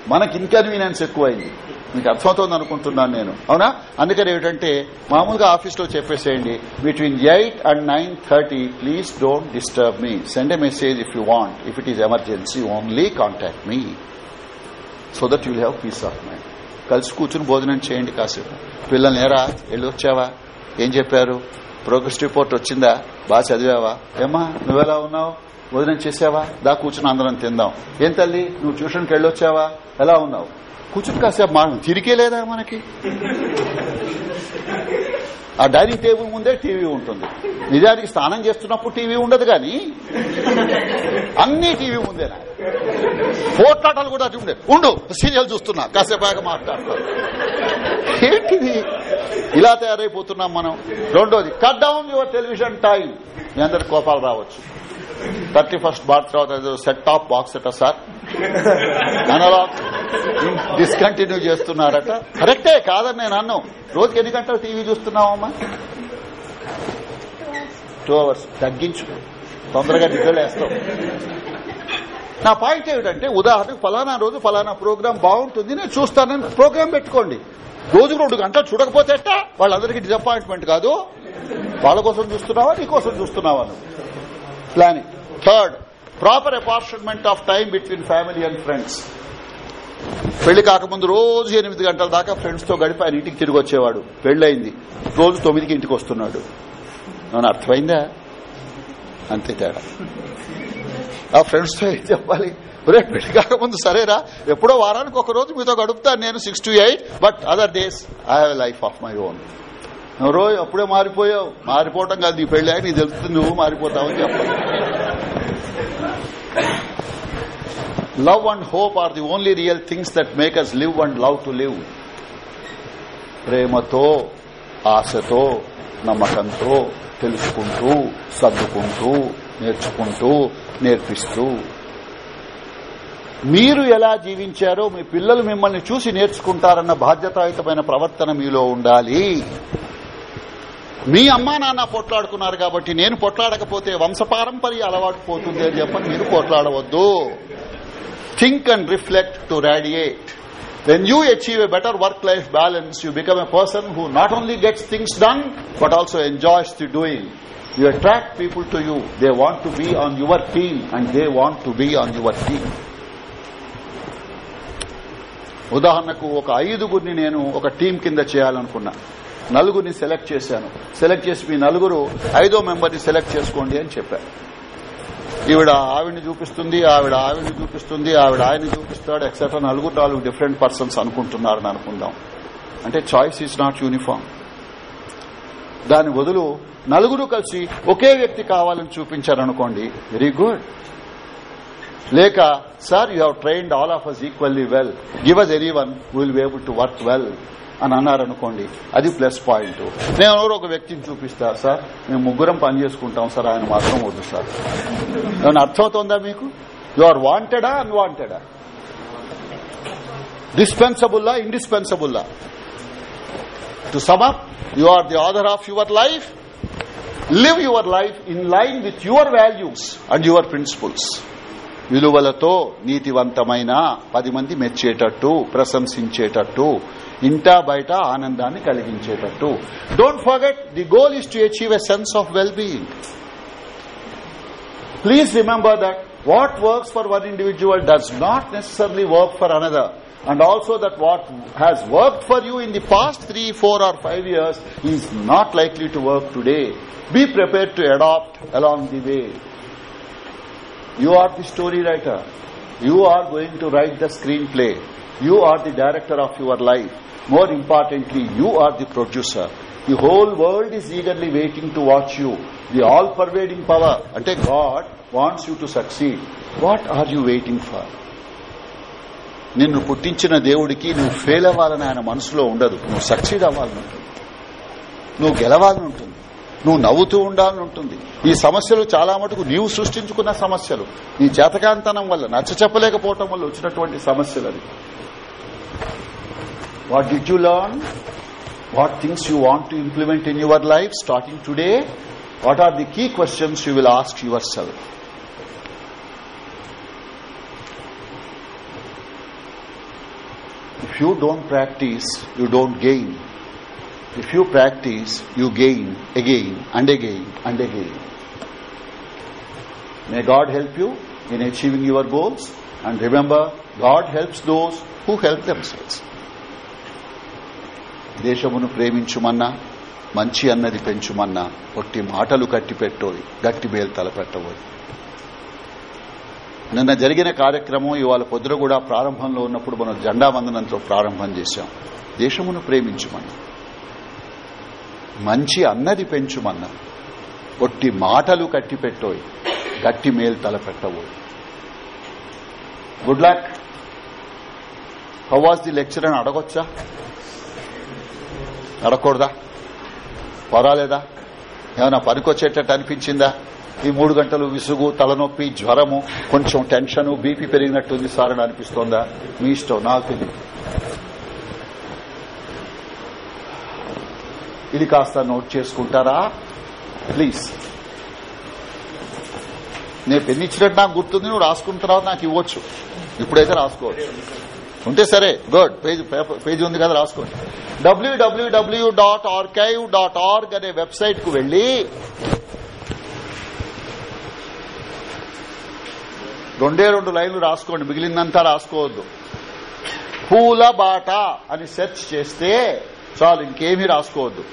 మనకి ఇన్కన్వీనియన్స్ ఎక్కువైంది మీకు అర్థమవుతోంది అనుకుంటున్నాను నేను. అవునా? అందుకని ఏమిటంటే మామూలుగా ఆఫీస్లో చెప్పేసేయండి between eight and nine thirty please don't disturb me. Send a message if you want. If it is emergency only contact me. So that you'll have peace of mind. కలిసి కూర్చుని భోజనం చేయండి కాసేపు. పిల్లల్ని ఏరా వెళ్ళి వచ్చావా? ఏం చెప్పారు? ప్రోగ్రెస్ రిపోర్ట్ వచ్చిందా? బాగా చదివావా? ఏమా నువ్వెలా ఉన్నావు? భోజనం చేసావా? దా కూర్చుని అందరం తిందాం. ఏం తల్లి నువ్వు ట్యూషన్కి వెళ్ళొచ్చావా ఎలా ఉన్నావు? కూర్చుని కాసేపు మనం తిరిగే లేదా మనకి? ఆ డైనింగ్ టేబుల్ ముందే టీవీ ఉంటుంది. నిజానికి స్నానం చేస్తున్నప్పుడు టీవీ ఉండదు కానీ అన్ని టీవీ ముందేనా? పోట్లాటాలు కూడా అటు ఉండే ఉండు సీరియల్ చూస్తున్నా. కాసేపు బాగా మాట్లాడతాను ఏంటిది ఇలా తయారైపోతున్నాం మనం. రెండోది cut down your television time మీ అందరి కోపాలు రావచ్చు. థర్టీ ఫస్ట్ బాట్ తర్వాత సెట్ టాప్ బాక్స్ అట సార్. అనలాగ్ డిస్కంటిన్యూ చేస్తున్నారట. కరెక్టే కాదని నేను అన్ను. రోజుకి ఎన్ని గంటలు టీవీ చూస్తున్నావమ్మా? టూ అవర్స్ తగ్గించు. తొందరగా నిద్రలేస్తాం నా పాయింట్ ఏమిటంటే ఉదాహరణకు ఫలానా రోజు ఫలానా ప్రోగ్రాం బాగుంటుంది నేను చూస్తానని ప్రోగ్రాం పెట్టుకోండి. రోజుకు రెండు గంటలు చూడకపోతే వాళ్ళందరికీ డిసప్పాయింట్మెంట్ కాదు. వాళ్ళ కోసం చూస్తున్నావా? నీ కోసం చూస్తున్నావా planning third proper apartment of time between family and friends పెళ్ళి కాకముందు రోజు ఎనిమిది గంటల దాకా ఫ్రెండ్స్తో గడిపి ఆయన ఇంటికి తిరిగి వచ్చేవాడు. పెళ్ళయింది రోజు తొమ్మిదికి ఇంటికి వస్తున్నాడు. నన్ను అర్థమైందా? అంతే తేడా. ఆ ఫ్రెండ్స్తో ఏం చెప్పాలి? రేపు పెళ్ళి కాకముందు సరేరా. ఎప్పుడో వారానికి ఒక రోజు మీతో గడుపుతాను నేను six to eight but other days I have life of my own ఎవరో అప్పుడే మారిపోయావు. మారిపోవటం కాదు నీ పెళ్ళి నీకు తెలుస్తుంది నువ్వు మారిపోతావని చెప్పాలి. Love and hope are the only real things that make us live and love to live. ప్రేమతో ఆశతో నమ్మకంతో తెలుసుకుంటూ సర్దుకుంటూ నేర్చుకుంటూ నేర్పిస్తూ. మీరు ఎలా జీవించారో మీ పిల్లలు మిమ్మల్ని చూసి నేర్చుకుంటారన్న బాధ్యతాయుతమైన ప్రవర్తన మీలో ఉండాలి. మీ అమ్మా నాన్న పొట్లాడుకున్నారు కాబట్టి నేను పొట్లాడకపోతే వంశపారంపరి అలవాటు పోతుంది అని చెప్పని మీరు పొట్లాడవద్దు. Think and reflect to radiate when you achieve a better work life balance you become a person who not only gets things done but also enjoys the doing you attract people to you they want to be on your team and they want to be on your team ఉదాహరణకు ఒక ఐదుగురిని నేను ఒక టీం కింద చేయాలనుకున్నాను నలుగురిని సెలెక్ట్ చేశాను. సెలెక్ట్ చేసి మీ నలుగురు ఐదో మెంబర్ని సెలెక్ట్ చేసుకోండి అని చెప్పారు ఈవిడ ఆవిడ్ని చూపిస్తుంది ఆవిడ ఆవిడ్ని చూపిస్తుంది ఆవిడ ఆయన్ని చూపిస్తాడు ఎక్సెట్రా నలుగురు నాలుగు డిఫరెంట్ పర్సన్స్ అనుకుంటున్నారని అనుకుందాం. అంటే చాయిస్ ఈజ్ నాట్ యూనిఫామ్ దాని బదులు నలుగురు కలిసి ఒకే వ్యక్తి కావాలని చూపించారనుకోండి వెరీ గుడ్ లేక sir you have trained all of us equally well give us any one will be able to work well అని అన్నారనుకోండి అది ప్లస్ పాయింట్ నేను ఎవరో ఒక వ్యక్తిని చూపిస్తా సార్ మేము ముగ్గురం పని చేసుకుంటాం సార్ ఆయన మాత్రం వద్దు సార్. ఏమైనా అర్థమవుతోందా మీకు? యు ఆర్ వాంటెడా అన్వాంటెడా డిస్పెన్సబుల్లా ఇండిస్పెన్సబుల్లా to some you are the author of your life live your life in line with your values and your principles విలువలతో నీతివంతమైన పది మంది మెచ్చేటట్టు ప్రశంసించేటట్టు ఇంటా బయట ఆనందాన్ని కలిగించేటట్టు don't forget the goal is to achieve a sense of well being please remember that what works for one individual does not necessary work for another and also that what has worked for you in the past three, four or five years is not likely to work today. Be prepared to adopt along the way. You are the story you You are going to write the screenplay. You are the director of your life. More importantly, you are the producer. The whole world is eagerly waiting to watch you the all pervading power అంటే God wants you to succeed what are you waiting for నిన్ను పుట్టించిన దేవుడికి నువ్వు ఫెయిల్ అవ్వాలని ఆయన మనసులో ఉండదు నువ్వు సక్సీడ్ అవ్వాలని ఉంటుంది నువ్వు గెలవాలని ఉంటుంది నువ్వు నవ్వుతూ ఉండాలని ఉంటుంది. ఈ సమస్యలు చాలా మటుకు నీవు సృష్టించుకున్న సమస్యలు. నీ చేతకాంతనం వల్ల నచ్చ చెప్పలేకపోవటం వల్ల వచ్చినటువంటి సమస్యలు అది what did you learn what things you want to implement in your life starting today what are the key questions you will ask yourself if you don't practice, you don't gain. If you practice you gain again and again and again may God help you in achieving your goals and remember God helps those who help themselves దేశమును ప్రేమించుమన్నా మంచి అన్నది పెంచుమన్నా ఒట్టి మాటలు కట్టి కట్టిపెట్టోయి గట్టి బేలు తలపెట్టబోయి నిన్న జరిగిన కార్యక్రమం ఇవాళ పొద్దున కూడా ప్రారంభంలో ఉన్నప్పుడు మనం జెండా వందనంతో ప్రారంభం చేశాం. దేశమును ప్రేమించుమన్నా. మంచి అన్నది పెంచుమన్నా. ఒట్టి మాటలు కట్టి పెట్టోయి. గట్టి మేలు తలపెట్టబోయ్ good luck how was the lecture అని అడగొచ్చా? అడగకూడదా? పర్వాలేదా? ఏమైనా పనికొచ్చేటట్టు అనిపించిందా? ఈ మూడు గంటలు విసుగు తలనొప్పి జ్వరము కొంచెం టెన్షన్ బీపీ పెరిగినట్టుంది సార్ అని అనిపిస్తోందా? మీ ఇష్టం నాకు తెలియదు. ఇది కాస్త నోట్ చేసుకుంటారా? ప్లీజ్ నేను పెన్ను ఇచ్చినట్టు నాకు గుర్తుంది నువ్వు రాసుకున్న తర్వాత నాకు ఇవ్వచ్చు. ఇప్పుడైతే రాసుకోవచ్చు. ఉంటే సరే గుడ్ పేజ్ పేజీ ఉంది కదా రాసుకోండి. W W W dot archive dot org అనే వెబ్సైట్కు వెళ్ళి రెండే రెండు లైన్లు రాసుకోండి మిగిలిందంతా రాసుకోవద్దు. పూల బాట అని సెర్చ్ చేస్తే చాలు ఇంకేమీ రాసుకోవద్దు.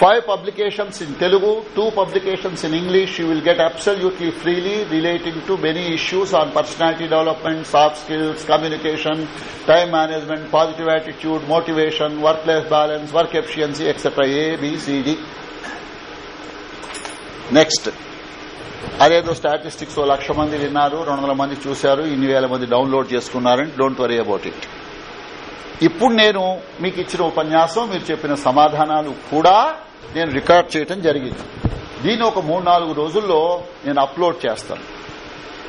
Five publications in Telugu two publications in English you will get absolutely freely relating to many issues on personality development soft skills communication time management positive attitude motivation work life balance work efficiency etcetera A B C D next అదేదో స్టాటిస్టిక్స్ లక్ష మంది విన్నారు రెండు మంది చూశారు ఇన్ని మంది డౌన్లోడ్ చేసుకున్నారని డోంట్ వరీ అబౌట్ ఇట్ ఇప్పుడు నేను మీకు ఇచ్చిన ఉపన్యాసం మీరు చెప్పిన సమాధానాలు కూడా నేను రికార్డ్ చేయటం జరిగింది. దీన్ని ఒక మూడు నాలుగు రోజుల్లో నేను అప్లోడ్ చేస్తాను.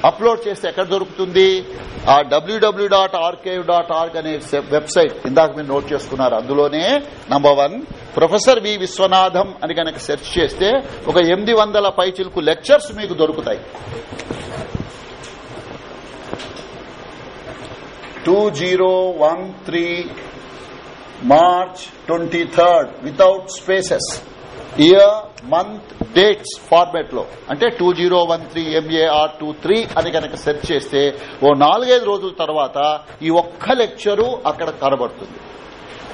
అప్లోడ్ చేస్తే ఎక్కడ దొరుకుతుంది? ఆ W W dot archive dot org అనే వెబ్సైట్. ఇందాక మీరు నోట్ చేసుకున్నారు. అందులోనే number one professor V Viswanatham అని కనుక సెర్చ్ చేస్తే ఒక ఎనిమిది వందల పైచిలకు లెక్చర్స్ మీకు దొరుకుతాయి. Two zero one three March twenty third without spaces year month dates ఫార్మాట్లో. అంటే two zero one three M A R two three అని కనుక సెర్చ్ చేస్తే ఓ నాలుగైదు రోజుల తర్వాత ఈ ఒక్క లెక్చరు అక్కడ కనబడుతుంది.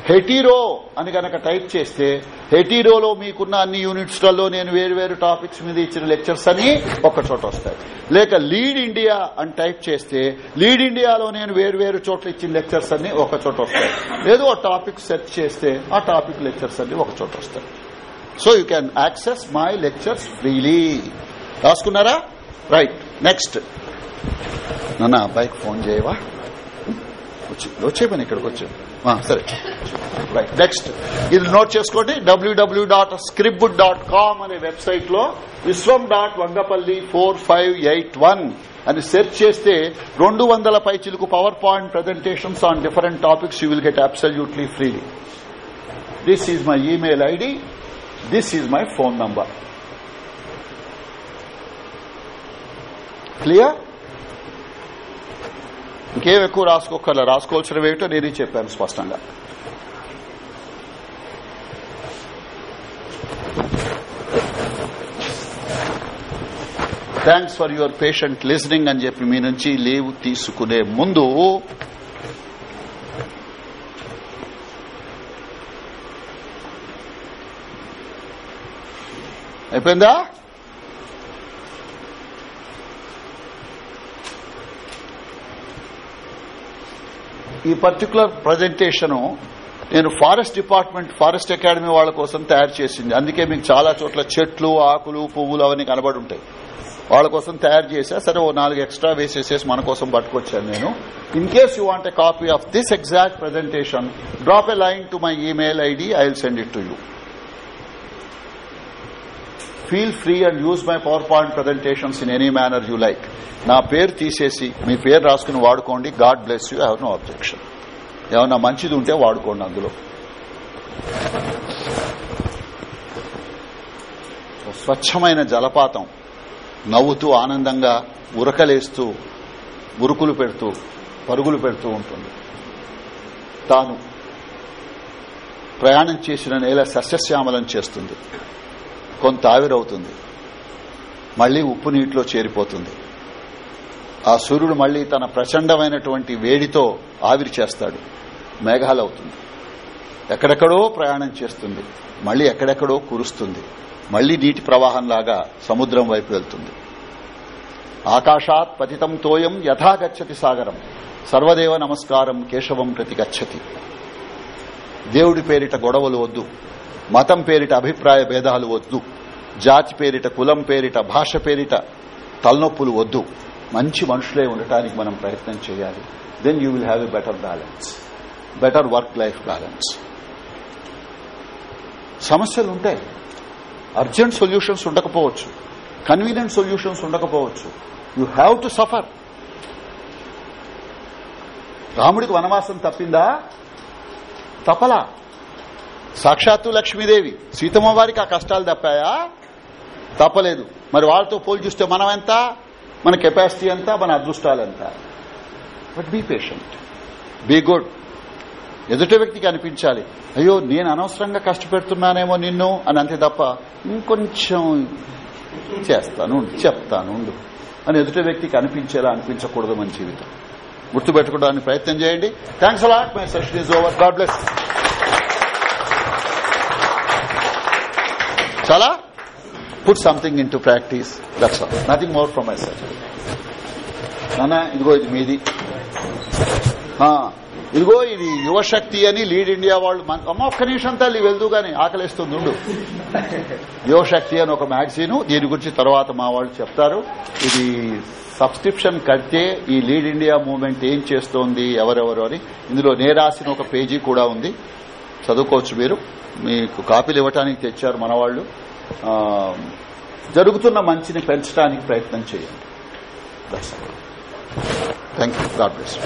హెటీరో అని గనక టైప్ చేస్తే హెటీరోలో మీకున్న అన్ని యూనిట్స్లలో నేను వేరు వేరు టాపిక్స్ మీద ఇచ్చిన లెక్చర్స్ అని ఒక చోట వస్తాయి. లేక లీడ్ ఇండియా అని టైప్ చేస్తే లీడ్ ఇండియాలో నేను వేరు వేరు చోట్ల ఇచ్చిన లెక్చర్స్ అన్ని ఒక చోట వస్తాయి. లేదు ఆ టాపిక్ సెర్చ్ చేస్తే ఆ టాపిక్ లెక్చర్స్ అన్ని ఒక చోట వస్తాయి. So you can access my lectures freely. రాసుకున్నారా? Right. Next. నాన్న అబ్బాయికి ఫోన్ చేయవా? వచ్చి పని ఇక్కడికి వచ్చే. సరే. రైట్ నెక్స్ట్ ఇది నోట్ చేసుకోండి. W W dot script dot com అనే వెబ్సైట్లో Viswam dot Vangapalli four five eight one అని సెర్చ్ చేస్తే రెండు వందల పైచిలకు power point presentations on different topics you will get absolutely freely this is my email ID this is my phone number clear ఇంకేం ఎక్కువ రాసుకోకర్లా రాసుకోవాల్సినవి ఏమిటో నేనే చెప్పాను స్పష్టంగా. Thanks for your patient listening అని చెప్పి మీ నుంచి లీవ్ తీసుకునే ముందు అయిపోయిందా? ఈ పర్టికులర్ ప్రజెంటేషన్ నేను ఫారెస్ట్ డిపార్ట్మెంట్ ఫారెస్ట్ అకాడమీ వాళ్ళ కోసం తయారు చేసింది. అందుకే మీకు చాలా చోట్ల చెట్లు ఆకులు పువ్వులు అవన్నీ కనబడి ఉంటాయి వాళ్ళ కోసం తయారు చేశా. సరే ఓ నాలుగు ఎక్స్ట్రా వేసేసేసి మన కోసం పట్టుకొచ్చాను నేను. In case you want a copy of this exact presentation drop a line to my email ID I will send it to you feel free and use my power point presentations in any manner you like నా పేరు తీసేసి మీ పేరు రాసుకుని వాడుకోండి. God bless you have no objection ఏమన్నా మంచిది ఉంటే వాడుకోండి అందులో. స్వచ్ఛమైన జలపాతం నవ్వుతూ ఆనందంగా ఉరకలేస్తూ ఉరుకులు పెడుతూ పరుగులు పెడుతూ ఉంటుంది. తాను ప్రయాణం చేసిన నేల సస్యశ్యామలం చేస్తుంది. కొంత ఆవిరవుతుంది. మళ్ళీ ఉప్పు నీటిలో చేరిపోతుంది. ఆ సూర్యుడు మళ్ళీ తన ప్రచండమైనటువంటి వేడితో ఆవిరి చేస్తాడు. మేఘాలవుతుంది. ఎక్కడెక్కడో ప్రయాణం చేస్తుంది. మళ్ళీ ఎక్కడెక్కడో కురుస్తుంది. మళ్ళీ నీటి ప్రవాహంలాగా సముద్రం వైపు వెళ్తుంది. ఆకాశాత్ పతితం తోయం యథాగచ్చతి సాగరం. సర్వదేవ నమస్కారం కేశవం ప్రతి గచ్చతి. దేవుడి పేరిట గొడవలు వద్దు. మతం పేరిట అభిప్రాయ భేదాలు వద్దు. జాతి పేరిట కులం పేరిట భాష పేరిట తలనొప్పులు వద్దు. మంచి మనుషులే ఉండటానికి మనం ప్రయత్నం చేయాలి. Then you will have a better balance better work life balance సమస్యలు ఉంటాయి. అర్జెంట్ సొల్యూషన్స్ ఉండకపోవచ్చు. కన్వీనియంట్ సొల్యూషన్స్ ఉండకపోవచ్చు. యూ హ్యావ్ టు సఫర్ రాముడికి వనవాసం తప్పిందా? తపలా సాక్షాత్తు లక్ష్మీదేవి. సీతమ్మ వారికి ఆ కష్టాలు తప్పాయా? తప్పలేదు. మరి వాళ్ళతో పోల్ చూస్తే మనం ఎంత? మన కెపాసిటీ ఎంత? మన అదృష్టాలు ఎంత? But be patient be good ఎదుటి వ్యక్తికి అనిపించాలి. అయ్యో నేను అనవసరంగా కష్టపెడుతున్నానేమో నిన్ను అని అంతే తప్ప ఇంకొంచెం చేస్తాను చెప్తాను ఉండు అని ఎదుటి వ్యక్తికి అనిపించేలా అనిపించకూడదు మన జీవితం. గుర్తుపెట్టుకోవడానికి ప్రయత్నం చేయండి. Thanks a lot my session is over God bless చాలా put something into practice that's all nothing more from my self నాన్న ఇదిగో ఇది మీది. ఇదిగో ఇది యువశక్తి అని లీడ్ ఇండియా వాళ్ళు అమ్మ ఒక్క నిమిషం తల్లి వెళ్దు గాని ఆకలిస్తుంది ఉండు. యువశక్తి అని ఒక మ్యాగజీన్ దీని గురించి తర్వాత మా వాళ్ళు చెప్తారు. ఇది సబ్స్క్రిప్షన్ కడితే ఈ లీడ్ ఇండియా మూవ్మెంట్ ఏం చేస్తోంది ఎవరెవరు అని. ఇందులో నేరాసిన రాసిన ఒక పేజీ కూడా ఉంది. చదువుకోవచ్చు మీరు. మీకు కాపీలు ఇవ్వటానికి తెచ్చారు మనవాళ్ళు జరుగుతున్న మంచిని పెంచడానికి ప్రయత్నం చేయండి. Thank you God bless